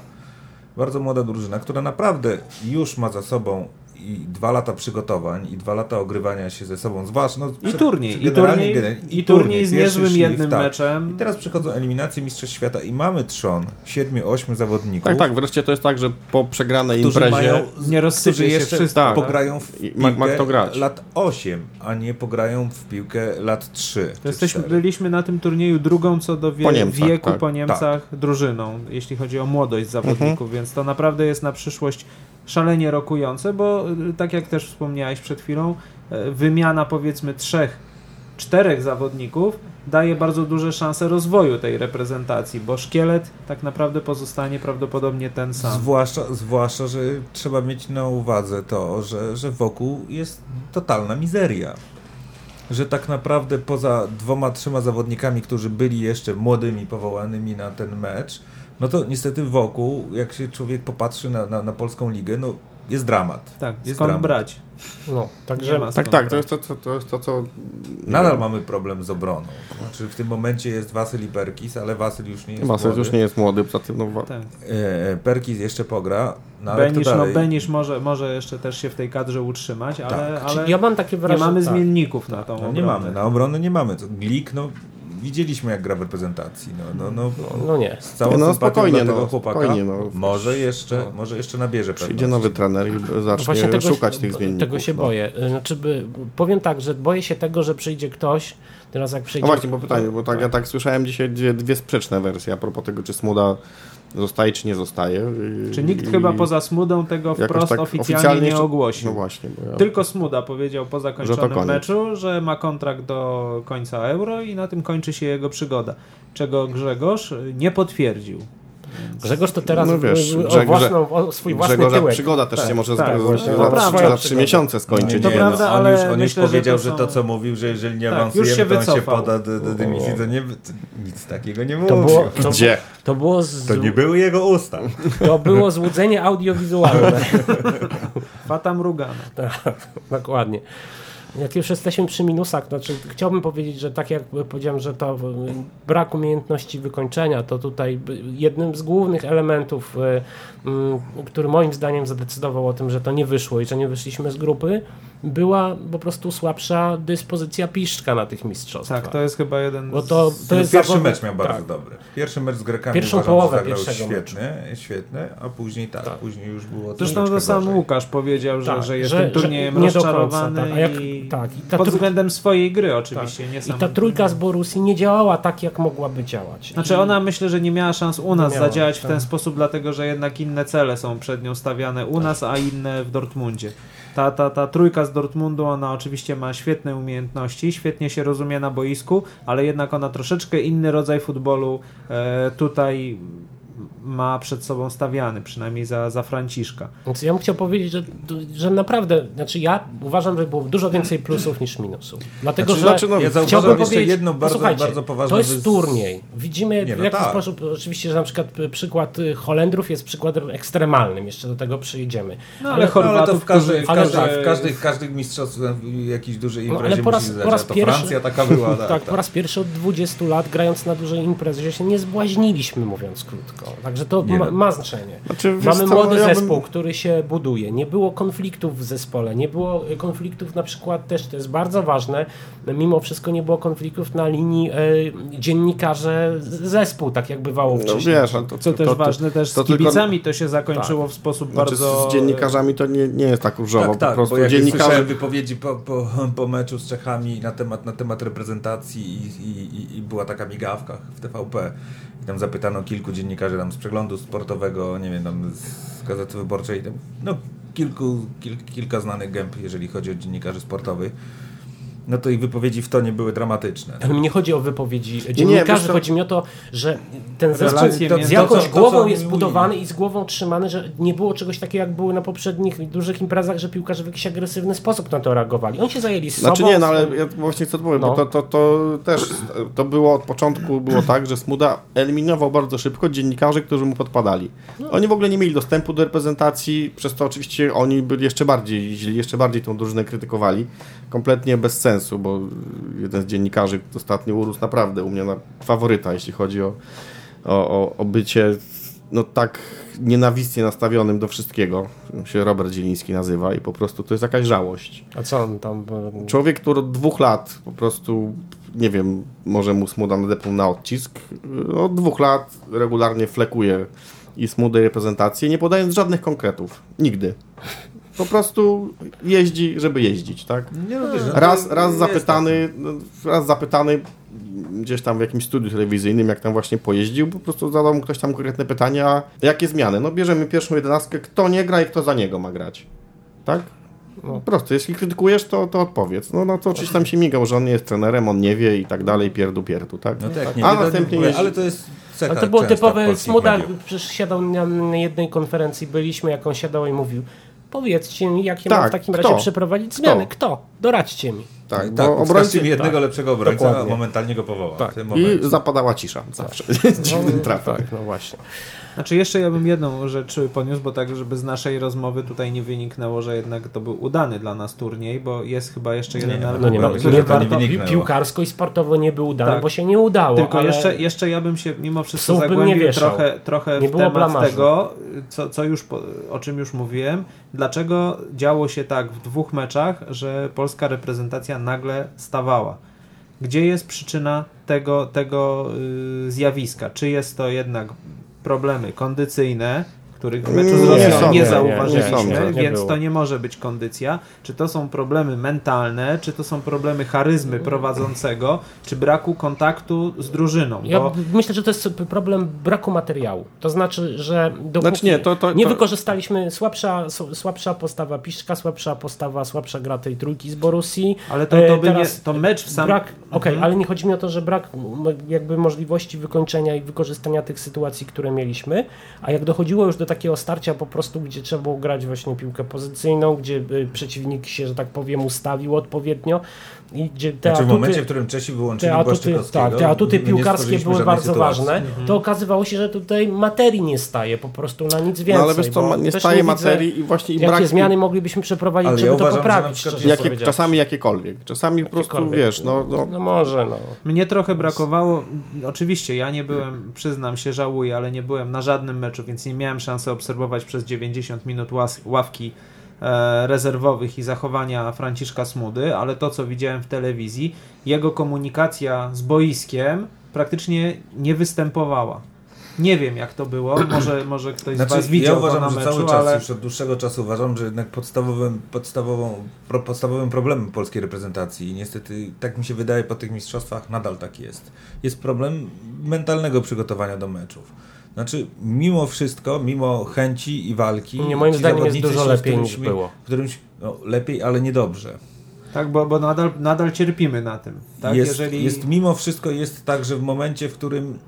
Bardzo młoda drużyna, która naprawdę już ma za sobą i dwa lata przygotowań, i dwa lata ogrywania się ze sobą, zwłaszcza no, I turniej, i turniej, gener- i turniej z niezłym szlif, jednym tak. meczem. I teraz przychodzą eliminacje Mistrzostw Świata i mamy trzon siedmiu, ośmiu zawodników, Tak, tak, wreszcie to jest tak, że po przegranej którzy imprezie... mają, Nie którzy rozsypie się jeszcze wszystko. tak. pograją w I ma- ma piłkę lat 8, a nie pograją w piłkę lat 3 To jesteśmy, byliśmy na tym turnieju drugą co do wie, Po Niemcach, wieku tak. po Niemcach drużyną, jeśli chodzi o młodość zawodników, więc to naprawdę jest na przyszłość szalenie rokujące, bo y, tak jak też wspomniałeś przed chwilą, y, wymiana powiedzmy trzech, czterech zawodników daje bardzo duże szanse rozwoju tej reprezentacji, bo szkielet tak naprawdę pozostanie prawdopodobnie ten sam. Zwłaszcza, zwłaszcza, że trzeba mieć na uwadze to, że, że wokół jest totalna mizeria. Że tak naprawdę poza dwoma, trzema zawodnikami, którzy byli jeszcze młodymi, powołanymi na ten mecz, no to niestety wokół, jak się człowiek popatrzy na, na, na polską ligę, no jest dramat. Tak, jest skąd dramat. brać? No, Nie także ma Tak, tak, to jest to, co, to, jest to, co... Nadal mamy problem z obroną. Znaczy w tym momencie jest Wasyl i Perkis, ale Wasyl już nie jest Chyba młody. już nie jest młody, poza tym no, wa- Tak. E, Perkis jeszcze pogra, no Benisz, no? Benisz może, może jeszcze też się w tej kadrze utrzymać, ale, Tak. ale ja mam takie nie wrażenie. mamy tak. zmienników na tą No, nie obronę. mamy, na obronę nie mamy. To Glik, no widzieliśmy jak gra w reprezentacji. No, no, no, No nie. z całą no, spokojnie, dla tego no, chłopaka. spokojnie, no. Może jeszcze, może jeszcze nabierze Przyjdzie nowy trener i zacznie szukać tych zmienników. Tego się no. boję. Znaczy, by, powiem tak, że boję się tego, że przyjdzie ktoś, teraz jak przyjdzie... No właśnie, bo pytanie, bo tak, ja tak słyszałem dzisiaj dwie, dwie sprzeczne wersje a propos tego, czy Smuda zostaje, czy nie zostaje. Czy nikt i- chyba poza Smudą tego wprost tak oficjalnie, nie jeszcze- ogłosił. No właśnie, bo ja... Tylko Smuda powiedział po Że zakończonym koniec. meczu, że ma kontrakt do końca euro i na tym kończy się jego przygoda. Czego Grzegorz nie potwierdził. Grzegorz to teraz No wiesz, o, własną, o swój własny Grzegorza tyłek. przygoda też Tak, się może tak, właśnie, za, no, za, trzy miesiące skończyć. To Nie, prawda, no, on ale już, on już myślę, że powiedział, to że są- to co mówił, że jeżeli nie Tak, awansujemy, już się to on się poda do, do dymisji, to nie, to nic takiego nie To mówił. było, to, Gdzie? to, było z, To nie były jego usta. to było złudzenie audiowizualne. [LAUGHS] Fata Mrugana. Tak, dokładnie. Jak już jesteśmy przy minusach, znaczy chciałbym powiedzieć, że tak jak powiedziałem, że to brak umiejętności wykończenia, to tutaj jednym z głównych elementów, y, y, który moim zdaniem zadecydował o tym, że to nie wyszło i że nie wyszliśmy z grupy, była po prostu słabsza dyspozycja Piszczka na tych mistrzostwach. Tak, to jest chyba jeden Bo to, z... to jest Pierwszy zawodnik- mecz miał bardzo tak. dobry. Pierwszy mecz z Grekami Pierwszą uważam, połowę pierwszego świetny, świetny, a później tak, Tak. później już było Zresztą to sam gorzej. Łukasz powiedział, że, Tak, że jest że- tym turniejem że nie do końca, rozczarowany tak. Jak- i tak, i pod względem swojej gry oczywiście, nie I ta trójka z Borusi nie działała tak, jak mogłaby działać. Znaczy I- ona myślę, że nie miała szans u nas miała, zadziałać w tak. ten sposób, dlatego że jednak inne cele są przed nią stawiane u nas, a inne w Dortmundzie. Ta, ta, ta trójka z Dortmundu, ona oczywiście ma świetne umiejętności, świetnie się rozumie na boisku, ale jednak ona troszeczkę inny rodzaj futbolu e, tutaj ma przed sobą stawiany, przynajmniej za, za Franciszka. Więc ja bym chciał powiedzieć, że, że naprawdę, znaczy ja uważam, że było dużo więcej plusów niż minusów. Dlatego, Znaczy, że znaczy, no, ja chciałbym powiedzieć, jedną bardzo, posłuchajcie, bardzo poważną to jest turniej. Widzimy Nie, w no jaki tak. sposób, oczywiście, że na przykład y, przykład y, Holendrów jest przykładem ekstremalnym, jeszcze do tego przyjdziemy. No, Ale- ale, Ale to w każdej, w ale każdej, tak. w każdej, w każdej mistrzostwie jakiejś dużej No, imprezie ale po raz- musi po raz pierwszy- Francja taka była. Tak, [LAUGHS] Tak, tak. po raz pierwszy od 20 lat grając na dużej imprezie się nie zbłaźniliśmy, mówiąc krótko. Także to ma, ma znaczenie. Znaczy, Mamy co, młody ja bym- zespół, który się buduje. Nie było konfliktów w zespole. Nie było y, konfliktów na przykład też, to jest bardzo ważne, mimo wszystko nie było konfliktów na linii e, dziennikarze zespół, tak jak bywało No wcześniej. wiesz, to, Co też to, ważne, też to z tylko- kibicami to się zakończyło w sposób Znaczy, bardzo... z dziennikarzami to nie, nie jest tak różowo, Tak, po tak, prostu bo jak dziennikarze... słyszałem wypowiedzi po, po, po meczu z Czechami na temat, na temat reprezentacji i, i, i- i była taka migawka w TVP i tam zapytano kilku dziennikarzy tam z przeglądu sportowego, nie wiem, tam z Gazety Wyborczej, no kilku, kil, kilka znanych gęb, jeżeli chodzi o dziennikarzy sportowych, no to ich wypowiedzi w tonie były dramatyczne. Ale mi nie chodzi o wypowiedzi dziennikarzy, chodzi mi o to, że ten zespół to, z jakąś to, to, głową oni jest budowany i z głową trzymany, że nie było czegoś takiego, jak było na poprzednich dużych imprezach, że piłkarze w jakiś agresywny sposób na to reagowali. Oni się zajęli sobą. Znaczy nie, no ale ja właśnie co powiem, No. bo to, to, to też to było od początku było tak, że Smuda eliminował bardzo szybko dziennikarzy, którzy mu podpadali. Oni w ogóle nie mieli dostępu do reprezentacji, przez to oczywiście oni byli jeszcze bardziej źli, jeszcze bardziej tą drużynę krytykowali. Kompletnie bez sensu, bo jeden z dziennikarzy ostatnio urósł naprawdę u mnie na faworyta, jeśli chodzi o, o, o, o bycie no tak nienawistnie nastawionym do wszystkiego. Się Robert Zieliński nazywa i po prostu to jest jakaś żałość. A co on tam... Człowiek, który od dwóch lat po prostu, nie wiem, może mu Smuda nadepnął na odcisk, od dwóch lat regularnie flekuje i Smudę reprezentację, nie podając żadnych konkretów. Nigdy. Po prostu jeździ, żeby jeździć, tak? Nie, no, wiesz, no to Raz, raz jest zapytany, no, raz zapytany gdzieś tam w jakimś studiu telewizyjnym, jak tam właśnie pojeździł, po prostu zadał mu ktoś tam konkretne pytania, jakie zmiany? No bierzemy pierwszą jedenastkę, kto nie gra i kto za niego ma grać. Tak? No. Proste, jeśli krytykujesz, to, to odpowiedz. No, no to oczywiście tam się migał, że on nie jest trenerem, on nie wie i tak dalej, pierdu, pierdu, tak? No tak, nie, A nie, następnie mówię, jeździ- ale to jest Ale to było typowe smuda, przecież siadał na na jednej konferencji, byliśmy, jak on siadał i mówił Powiedzcie mi, jakie Tak, mam w takim kto? razie przeprowadzić zmiany. Kto? Doradźcie mi. Tak, Tak, bo tak obrońcy... obrońcy mi jednego lepszego obrońcę, a Dokładnie. momentalnie go powołał. Tak. I zapadała cisza zawsze. [LAUGHS] Dziwnym trafem. Tak, no właśnie. Znaczy jeszcze ja bym jedną rzecz poniósł, bo tak, żeby z naszej rozmowy tutaj nie wyniknęło, że jednak to był udany dla nas turniej, bo jest chyba jeszcze jeden Nie, element. No nie, nie warto, piłkarsko i sportowo nie był udany, Tak. bo się nie udało. Tylko ale... jeszcze, jeszcze ja bym się mimo wszystko Psów bym nie zagłębił trochę, trochę Nie w temat tego, co, co już po, o czym już mówiłem. Dlaczego działo się tak w dwóch meczach, że polska reprezentacja nagle stawała? Gdzie jest przyczyna tego, tego y, zjawiska? Czy jest to jednak problemy kondycyjne, których w meczu z Nie Rosją nie, sądzę, nie, nie zauważyliśmy. Nie więc to nie może być kondycja. Czy to są problemy mentalne, czy to są problemy charyzmy prowadzącego, czy braku kontaktu z drużyną? Ja Bo myślę, że to jest problem braku materiału. To znaczy, że dopóki Znaczy nie, to- to- nie to- wykorzystaliśmy słabsza, słabsza postawa Piszczka, słabsza postawa, słabsza gra tej trójki z Borussii. Ale to, E, to, by nie, to mecz w sam... Brak, okej, Mhm. ale nie chodzi mi o to, że brak jakby możliwości wykończenia i wykorzystania tych sytuacji, które mieliśmy, a jak dochodziło już do takiego starcia po prostu, gdzie trzeba było grać właśnie piłkę pozycyjną, gdzie y, przeciwnik się, że tak powiem, ustawił odpowiednio gdzie te Znaczy w atuty, momencie, w którym Czesi wyłączyli te atuty, tak, te atuty nie piłkarskie były bardzo sytuacji. ważne, to okazywało się, że tutaj materii nie staje po prostu na nic więcej. No ale wiesz co, nie staje widzę, materii i właśnie i Jakie brak... zmiany moglibyśmy przeprowadzić, Ale żeby ja to uważam, poprawić, Jakie, czasami jakiekolwiek. Czasami po prostu, wiesz, no, no, No może, no. Mnie trochę brakowało, oczywiście ja nie byłem, przyznam się, żałuję, ale nie byłem na żadnym meczu, więc nie miałem szansy obserwować przez 90 minut ławki rezerwowych i zachowania Franciszka Smudy, ale to co widziałem w telewizji, jego komunikacja z boiskiem praktycznie nie występowała. Nie wiem jak to było, [CLEARS THROAT] może, może ktoś z Znaczy, Was widział ja uważam, to że na cały meczu, czas, ale już od dłuższego czasu uważam, że jednak podstawowym, podstawową, pro, podstawowym problemem polskiej reprezentacji i niestety tak mi się wydaje po tych mistrzostwach nadal tak jest. Jest problem mentalnego przygotowania do meczów. Znaczy, mimo wszystko, mimo chęci i walki. Nie, moim zdaniem jest dużo lepiej którymś niż było. W którymś No, lepiej, ale niedobrze. Tak, bo, bo nadal, nadal cierpimy na tym. Tak? jest, Jeżeli... jest mimo wszystko jest tak, że w momencie, w którym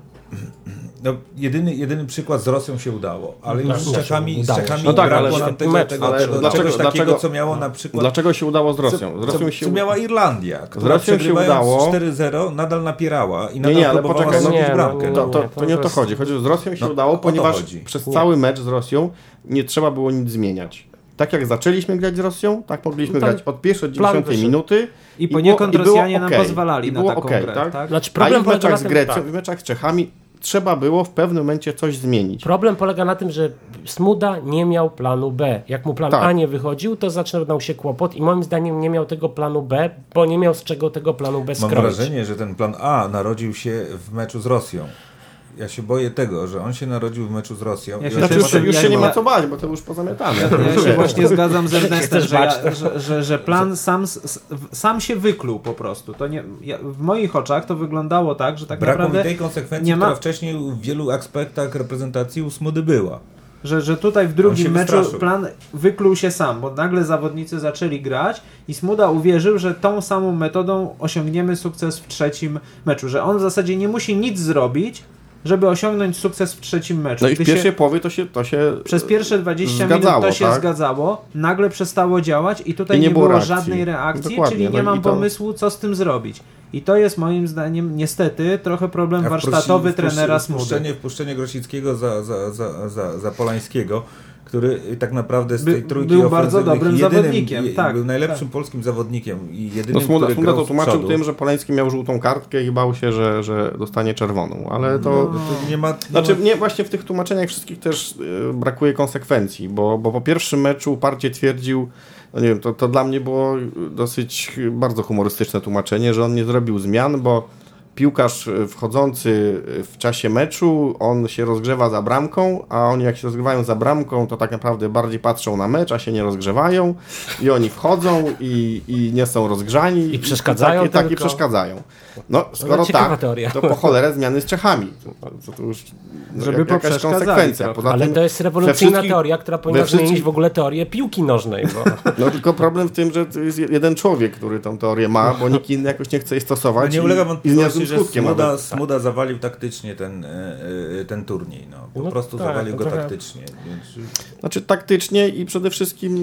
no, jedyny, jedyny przykład z Rosją się udało, ale już z udało się, Czechami, z Czechami. No tak, brakło ale nam tego, mecz, tego, ale tego dlaczego- czegoś takiego, dlaczego- co miało na przykład Dlaczego się udało z Rosją? Z co, Rosją się co miała Irlandia, która Rosją się przegrywając udało- 4-0 nadal napierała i nadal Nie, nie, ale próbowała poczekaj, zdobyć nie, bramkę. no, To, nie, to, to nie o to chodzi. Chodzi, że z Rosją się No, udało, ponieważ przez cały mecz z Rosją nie trzeba było nic zmieniać. Tak jak zaczęliśmy grać z Rosją, tak mogliśmy No tam grać od pierwszej do plan 90 wyszedł. minuty. I było- poniekąd i było Rosjanie nam okej. pozwalali I na było taką okej, grę. tak? Tak? Znaczy A i problem w na meczach z Grecją, tak. w meczach z Czechami trzeba było w pewnym momencie coś zmienić. Problem polega na tym, że Smuda nie miał planu B. Jak mu plan Tak. A nie wychodził, to zaczynał się kłopot i moim zdaniem nie miał tego planu B, bo nie miał z czego tego planu B Mam skroić. wrażenie, że ten plan A narodził się w meczu z Rosją. Ja się boję tego, że on się narodził w meczu z Rosją. Ja się Znaczy, już, już się ja- nie ma ja- co bać, bo to już pozamiatane. Ja się właśnie zgadzam z [LAUGHS] Ernestem, że, ja, że, że, że plan sam, sam się wykluł po prostu. To nie, ja, w moich oczach to wyglądało tak, że tak Brakło mi naprawdę, tej konsekwencji, nie ma- która wcześniej w wielu aspektach reprezentacji u Smudy była. że, że tutaj w drugim meczu wystraszył. plan wykluł się sam, bo nagle zawodnicy zaczęli grać i Smuda uwierzył, że tą samą metodą osiągniemy sukces w trzecim meczu, że on w zasadzie nie musi nic zrobić, żeby osiągnąć sukces w trzecim meczu. No i w Gdy pierwszej się, połowie to się, to się przez pierwsze 20 zgadzało, minut to się tak? zgadzało, nagle przestało działać i tutaj I nie, nie było żadnej reakcji, Dokładnie, czyli nie no mam to- pomysłu, co z tym zrobić. I to jest moim zdaniem niestety trochę problem warsztatowy wpuści- trenera Smudy. Wpuszczenie, wpuszczenie Grosickiego za, za, za, za, za Polańskiego, który tak naprawdę z By- tej trójki był bardzo dobrym jedynym, zawodnikiem, je- tak, Był najlepszym tak. polskim zawodnikiem i jedynym, No Smuda, który Smuda to tłumaczył tym, że Polański miał żółtą kartkę i bał się, że, że dostanie czerwoną, ale to... No, to nie ma, nie Znaczy, ma nie, właśnie w tych tłumaczeniach wszystkich też y, brakuje konsekwencji, bo, bo po pierwszym meczu uparcie twierdził, no nie wiem, to, to dla mnie było dosyć bardzo humorystyczne tłumaczenie, że on nie zrobił zmian, bo piłkarz y, wchodzący y, w czasie meczu, on się rozgrzewa za bramką, a oni jak się rozgrywają za bramką, to tak naprawdę bardziej patrzą na mecz, a się nie rozgrzewają i oni wchodzą i, i nie są rozgrzani. I przeszkadzają I tak, i tylko. przeszkadzają. No, skoro tak, teoria. to po cholerę zmiany z Czechami. To, to, już Żeby jak, jakaś konsekwencja. Poza Ale tym to jest rewolucyjna teoria, która powinna wszystkich- zmienić w ogóle teorię piłki nożnej. Bo... [LAUGHS] No tylko problem w tym, że to jest jeden człowiek, który tą teorię ma, bo nikt inny jakoś nie chce jej No stosować. nie i- ulega i wątpliwości, że Smuda. Smuda zawalił taktycznie ten, e, e, ten turniej. No. Po No prostu tak, zawalił to go trochę- taktycznie. Więc... Znaczy taktycznie i przede wszystkim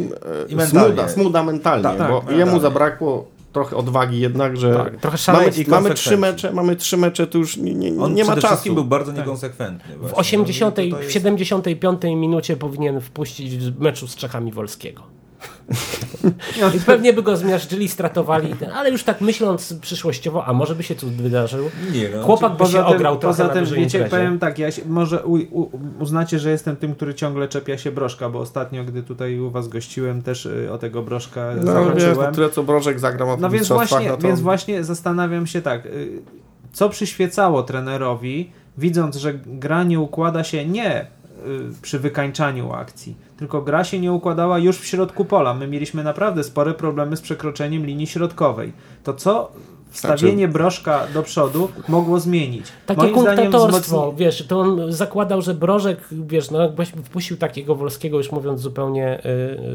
I e, mentalnie. smuda, smuda mentalnie, Tak, tak, bo mentalnie. jemu zabrakło trochę odwagi jednak, że Tak, trochę mamy, i mamy trzy mecze, mamy trzy mecze, to już nie, nie, On nie ma przede wszystkim czasu. był bardzo niekonsekwentny. W właśnie. 80, No, to w jest- 75 minucie powinien wpuścić w meczu z Czechami Wolskiego. I pewnie by go zmiażdżyli, stratowali, ale już tak myśląc przyszłościowo, a może by się cud wydarzył. Nie, no, Chłopak by Poza się tym, ograł trochę poza tym wiecie, imprezie. powiem tak, ja się, może u, u, uznacie, że jestem tym, który ciągle czepia się broszka, bo ostatnio, gdy tutaj u was gościłem, też y, o tego broszka No wiesz, no, zahaczyłem. tyle co Brożek zagrał No więc właśnie, no to... więc właśnie zastanawiam się tak, y, co przyświecało trenerowi, widząc, że gra nie układa się nie przy wykańczaniu akcji, tylko gra się nie układała już w środku pola. My mieliśmy naprawdę spore problemy z przekroczeniem linii środkowej. To co wstawienie broszka do przodu mogło zmienić? Takie Moim kunktatorstwo, wzmocni- wiesz, to on zakładał, że Brożek, wiesz, no jakbyś wpuścił takiego Wolskiego, już mówiąc zupełnie,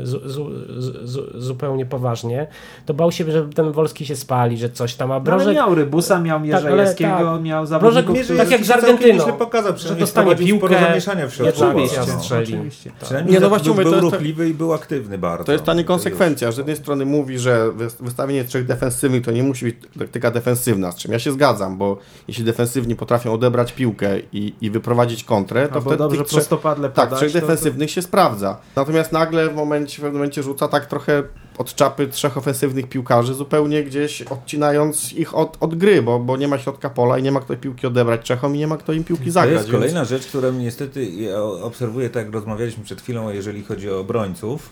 y, zu, zu, zu, zu, zupełnie poważnie, to bał się, że ten Wolski się spali, że coś tam, a No, ale Brożek... miał Rybusa, miał ale Jerzejewskiego, tak. miał Brożek zawodników, mierzy- którzy... tak jak z Argentyną, pokazał, że dostanie piłkę, zamieszania w środku. tak, strzeli. Oczywiście. Przynajmniej Nie, no właśnie był, mówię, był jest- ruchliwy i był aktywny bardzo. To jest ta niekonsekwencja, że z jednej strony mówi, że wy- wystawienie trzech defensywnych to nie musi być taktyka defensywna, z czym ja się zgadzam, bo jeśli defensywni potrafią odebrać piłkę i, i wyprowadzić kontrę, to Albo wtedy dobrze tych trzech, prostopadle tak, podać, trzech to- to- defensywnych się sprawdza. Natomiast nagle w momencie, w pewnym momencie rzuca tak trochę od czapy trzech ofensywnych piłkarzy, zupełnie gdzieś odcinając ich od, od gry, bo, bo nie ma środka pola i nie ma kto piłki odebrać Czechom i nie ma kto im piłki To zagrać. jest więc- kolejna rzecz, którą niestety ja obserwuję, tak jak rozmawialiśmy przed chwilą, jeżeli chodzi o obrońców,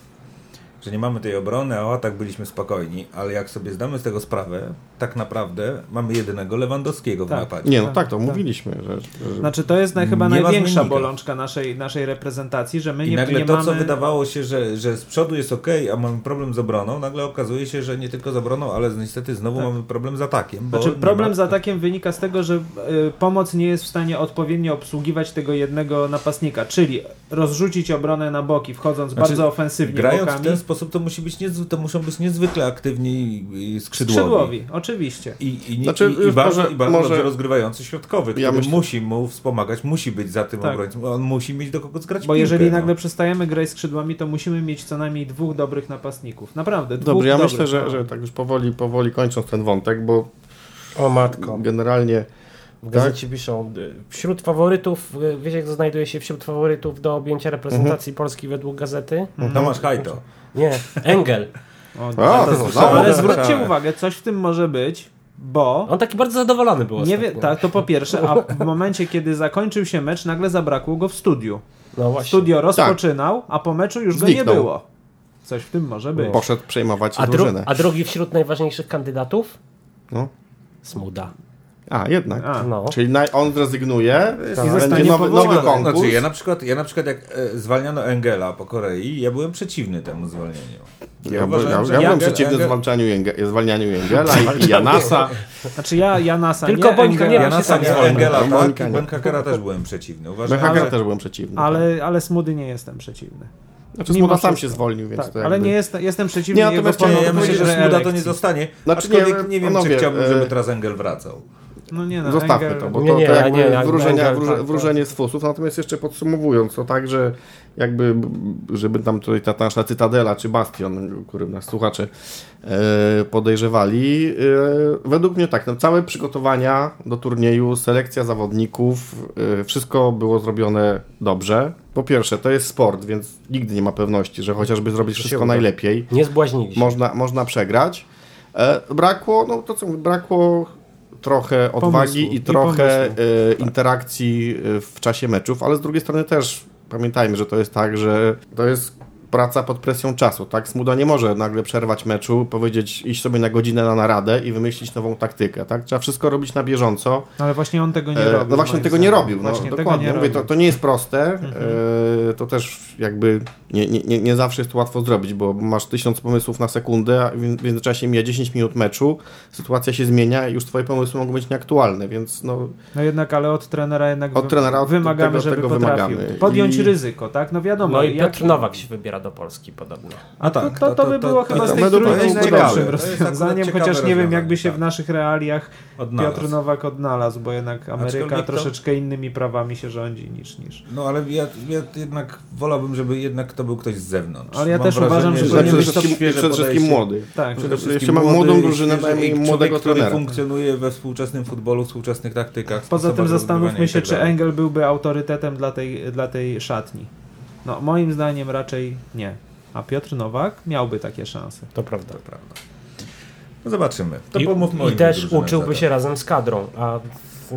że nie mamy tej obrony, a o atak byliśmy spokojni, ale jak sobie zdamy z tego sprawę, tak naprawdę mamy jedynego Lewandowskiego w Tak. napadzie. Nie, no Tak, tak, to tak. mówiliśmy, że, że Znaczy to jest chyba największa bolączka naszej, naszej reprezentacji, że my I nie, nagle nie to, mamy... co wydawało się, że, że z przodu jest ok, a mamy problem z obroną, nagle okazuje się, że nie tylko z obroną, ale niestety znowu Tak. mamy problem z atakiem. Bo Znaczy problem ma- z atakiem wynika z tego, że y, pomoc nie jest w stanie odpowiednio obsługiwać tego jednego napastnika, czyli rozrzucić obronę na boki, wchodząc Znaczy, bardzo ofensywnie Grając bokami. w ten sposób, to, musi być niezwy, to muszą być niezwykle aktywni skrzydłowi. Skrzydłowi, oczywiście. I, i, nie- Znaczy, i, i bardzo, może- i bardzo może- rozgrywający środkowy, który Ja myślę- musi mu wspomagać, musi być za tym Tak. obrońcą. On musi mieć do kogo zgrać Bo piłkę, jeżeli no. nagle przestajemy grać skrzydłami, to musimy mieć co najmniej dwóch dobrych napastników. Naprawdę, dwóch Dobrze, ja dobrych. myślę, że, że tak już powoli, powoli kończąc ten wątek, bo O matko. generalnie W gazecie piszą, y, wśród faworytów, wiecie kto znajduje się wśród faworytów do objęcia reprezentacji Mhm. Polski według gazety? Tomasz Hajto. Nie, Engel. [LAUGHS] O, O, to no, no, ale no, zwróćcie uwagę, coś w tym może być, bo On taki bardzo zadowolony był nie wie, tak, to po pierwsze, a w momencie, kiedy zakończył się mecz, nagle zabrakło go w studiu. No właśnie. Studio rozpoczynał, a po meczu już go Zniknął. nie było. Coś w tym może być. poszedł przejmować A, dru drużynę. a drugi wśród najważniejszych kandydatów? No. Smuda. A, jednak. A. No. Czyli naj, on zrezygnuje, I będzie zostanie nowy, nowy konkurs. Znaczy, ja na przykład, ja na przykład jak e, zwalniano Engela po Korei, ja byłem przeciwny temu zwolnieniu. Ja, by- uważałem, ja, ja byłem Engel- przeciwny Engel- zwalnianiu Jęgela i, i Janasa. Znaczy ja, Janasa Tylko nie, Bońka nie Engela, Ja na sam tak zwolnił. Engela No, tak, nie. Benkakera też byłem przeciwny. Uważam, też byłem przeciwny. tak. ale, ale Smudy nie jestem przeciwny. Znaczy mimo Smuda sam się zwolnił, więc Tak, to ale jakby... nie jest, jestem przeciwny Nie, natomiast pomimo Ja, ja myślę, że Smuda to nie zostanie. Znaczy, Aczkolwiek nie, nie, wiem, panowie, czy chciałbym, e, żeby teraz Engel wracał. No nie no, Zostawmy Engel... to, bo Nie, to, nie, to ja jakby nie, ja wróżenia, Engel, wróże, tak, tak. wróżenie z fusów. Natomiast jeszcze podsumowując to tak, że jakby, żeby tam tutaj ta nasza Cytadela czy Bastion, którym nas słuchacze e, podejrzewali, e, według mnie tak, no, całe przygotowania do turnieju, selekcja zawodników, e, wszystko było zrobione dobrze. Po pierwsze, to jest sport, więc nigdy nie ma pewności, że chociażby zrobić wszystko najlepiej Nie zbłaźnili się. można, można przegrać. E, brakło, no to co, brakło trochę odwagi Pomysłu i i trochę pomysłu. e, interakcji e, w czasie meczów, ale z drugiej strony też pamiętajmy, że to jest tak, że to jest praca pod presją czasu, tak? Smuda nie może nagle przerwać meczu, powiedzieć iść sobie na godzinę na naradę i wymyślić nową taktykę, tak? Trzeba wszystko robić na bieżąco. Ale właśnie on tego nie E, robił. No właśnie tego nie robił, no, Właśnie tego dokładnie. nie Mówię, to, robił. to nie jest proste, e, to też jakby nie, nie, nie, zawsze jest to łatwo zrobić, bo masz tysiąc pomysłów na sekundę, a w w międzyczasie mija 10 minut meczu, sytuacja się zmienia i już twoje pomysły mogą być nieaktualne, więc no, No jednak, ale od trenera jednak Od wy- trenera od wymagamy, tego- żeby tego potrafił wymagamy. podjąć I- ryzyko, tak? No wiadomo. No i jak- Piotr Nowak się wybiera do Polski podobno. A To, to, to by było chyba z tej trójki najlepszym rozwiązaniem, chociaż nie wiem, jakby się w tak. naszych realiach Odnalazł. Piotr Nowak odnalazł, bo jednak Ameryka to- troszeczkę innymi prawami się rządzi niż... niż. No ale ja, ja jednak wolałbym, żeby jednak to był ktoś z zewnątrz. Ale ja Mam też uważam, że że powinien przede być to przede wszystkim młody. Tak, Przede wszystkim młody, młodą drużynę, człowiek, młodego który trenera. funkcjonuje we współczesnym futbolu, współczesnych taktykach. Poza tym zastanówmy i się, tak czy. Engel byłby autorytetem dla tej, dla tej szatni. No, moim zdaniem raczej nie. A Piotr Nowak miałby takie szanse. To prawda. Prawda. No zobaczymy. To I, pomówmy I też uczyłby się razem z kadrą, a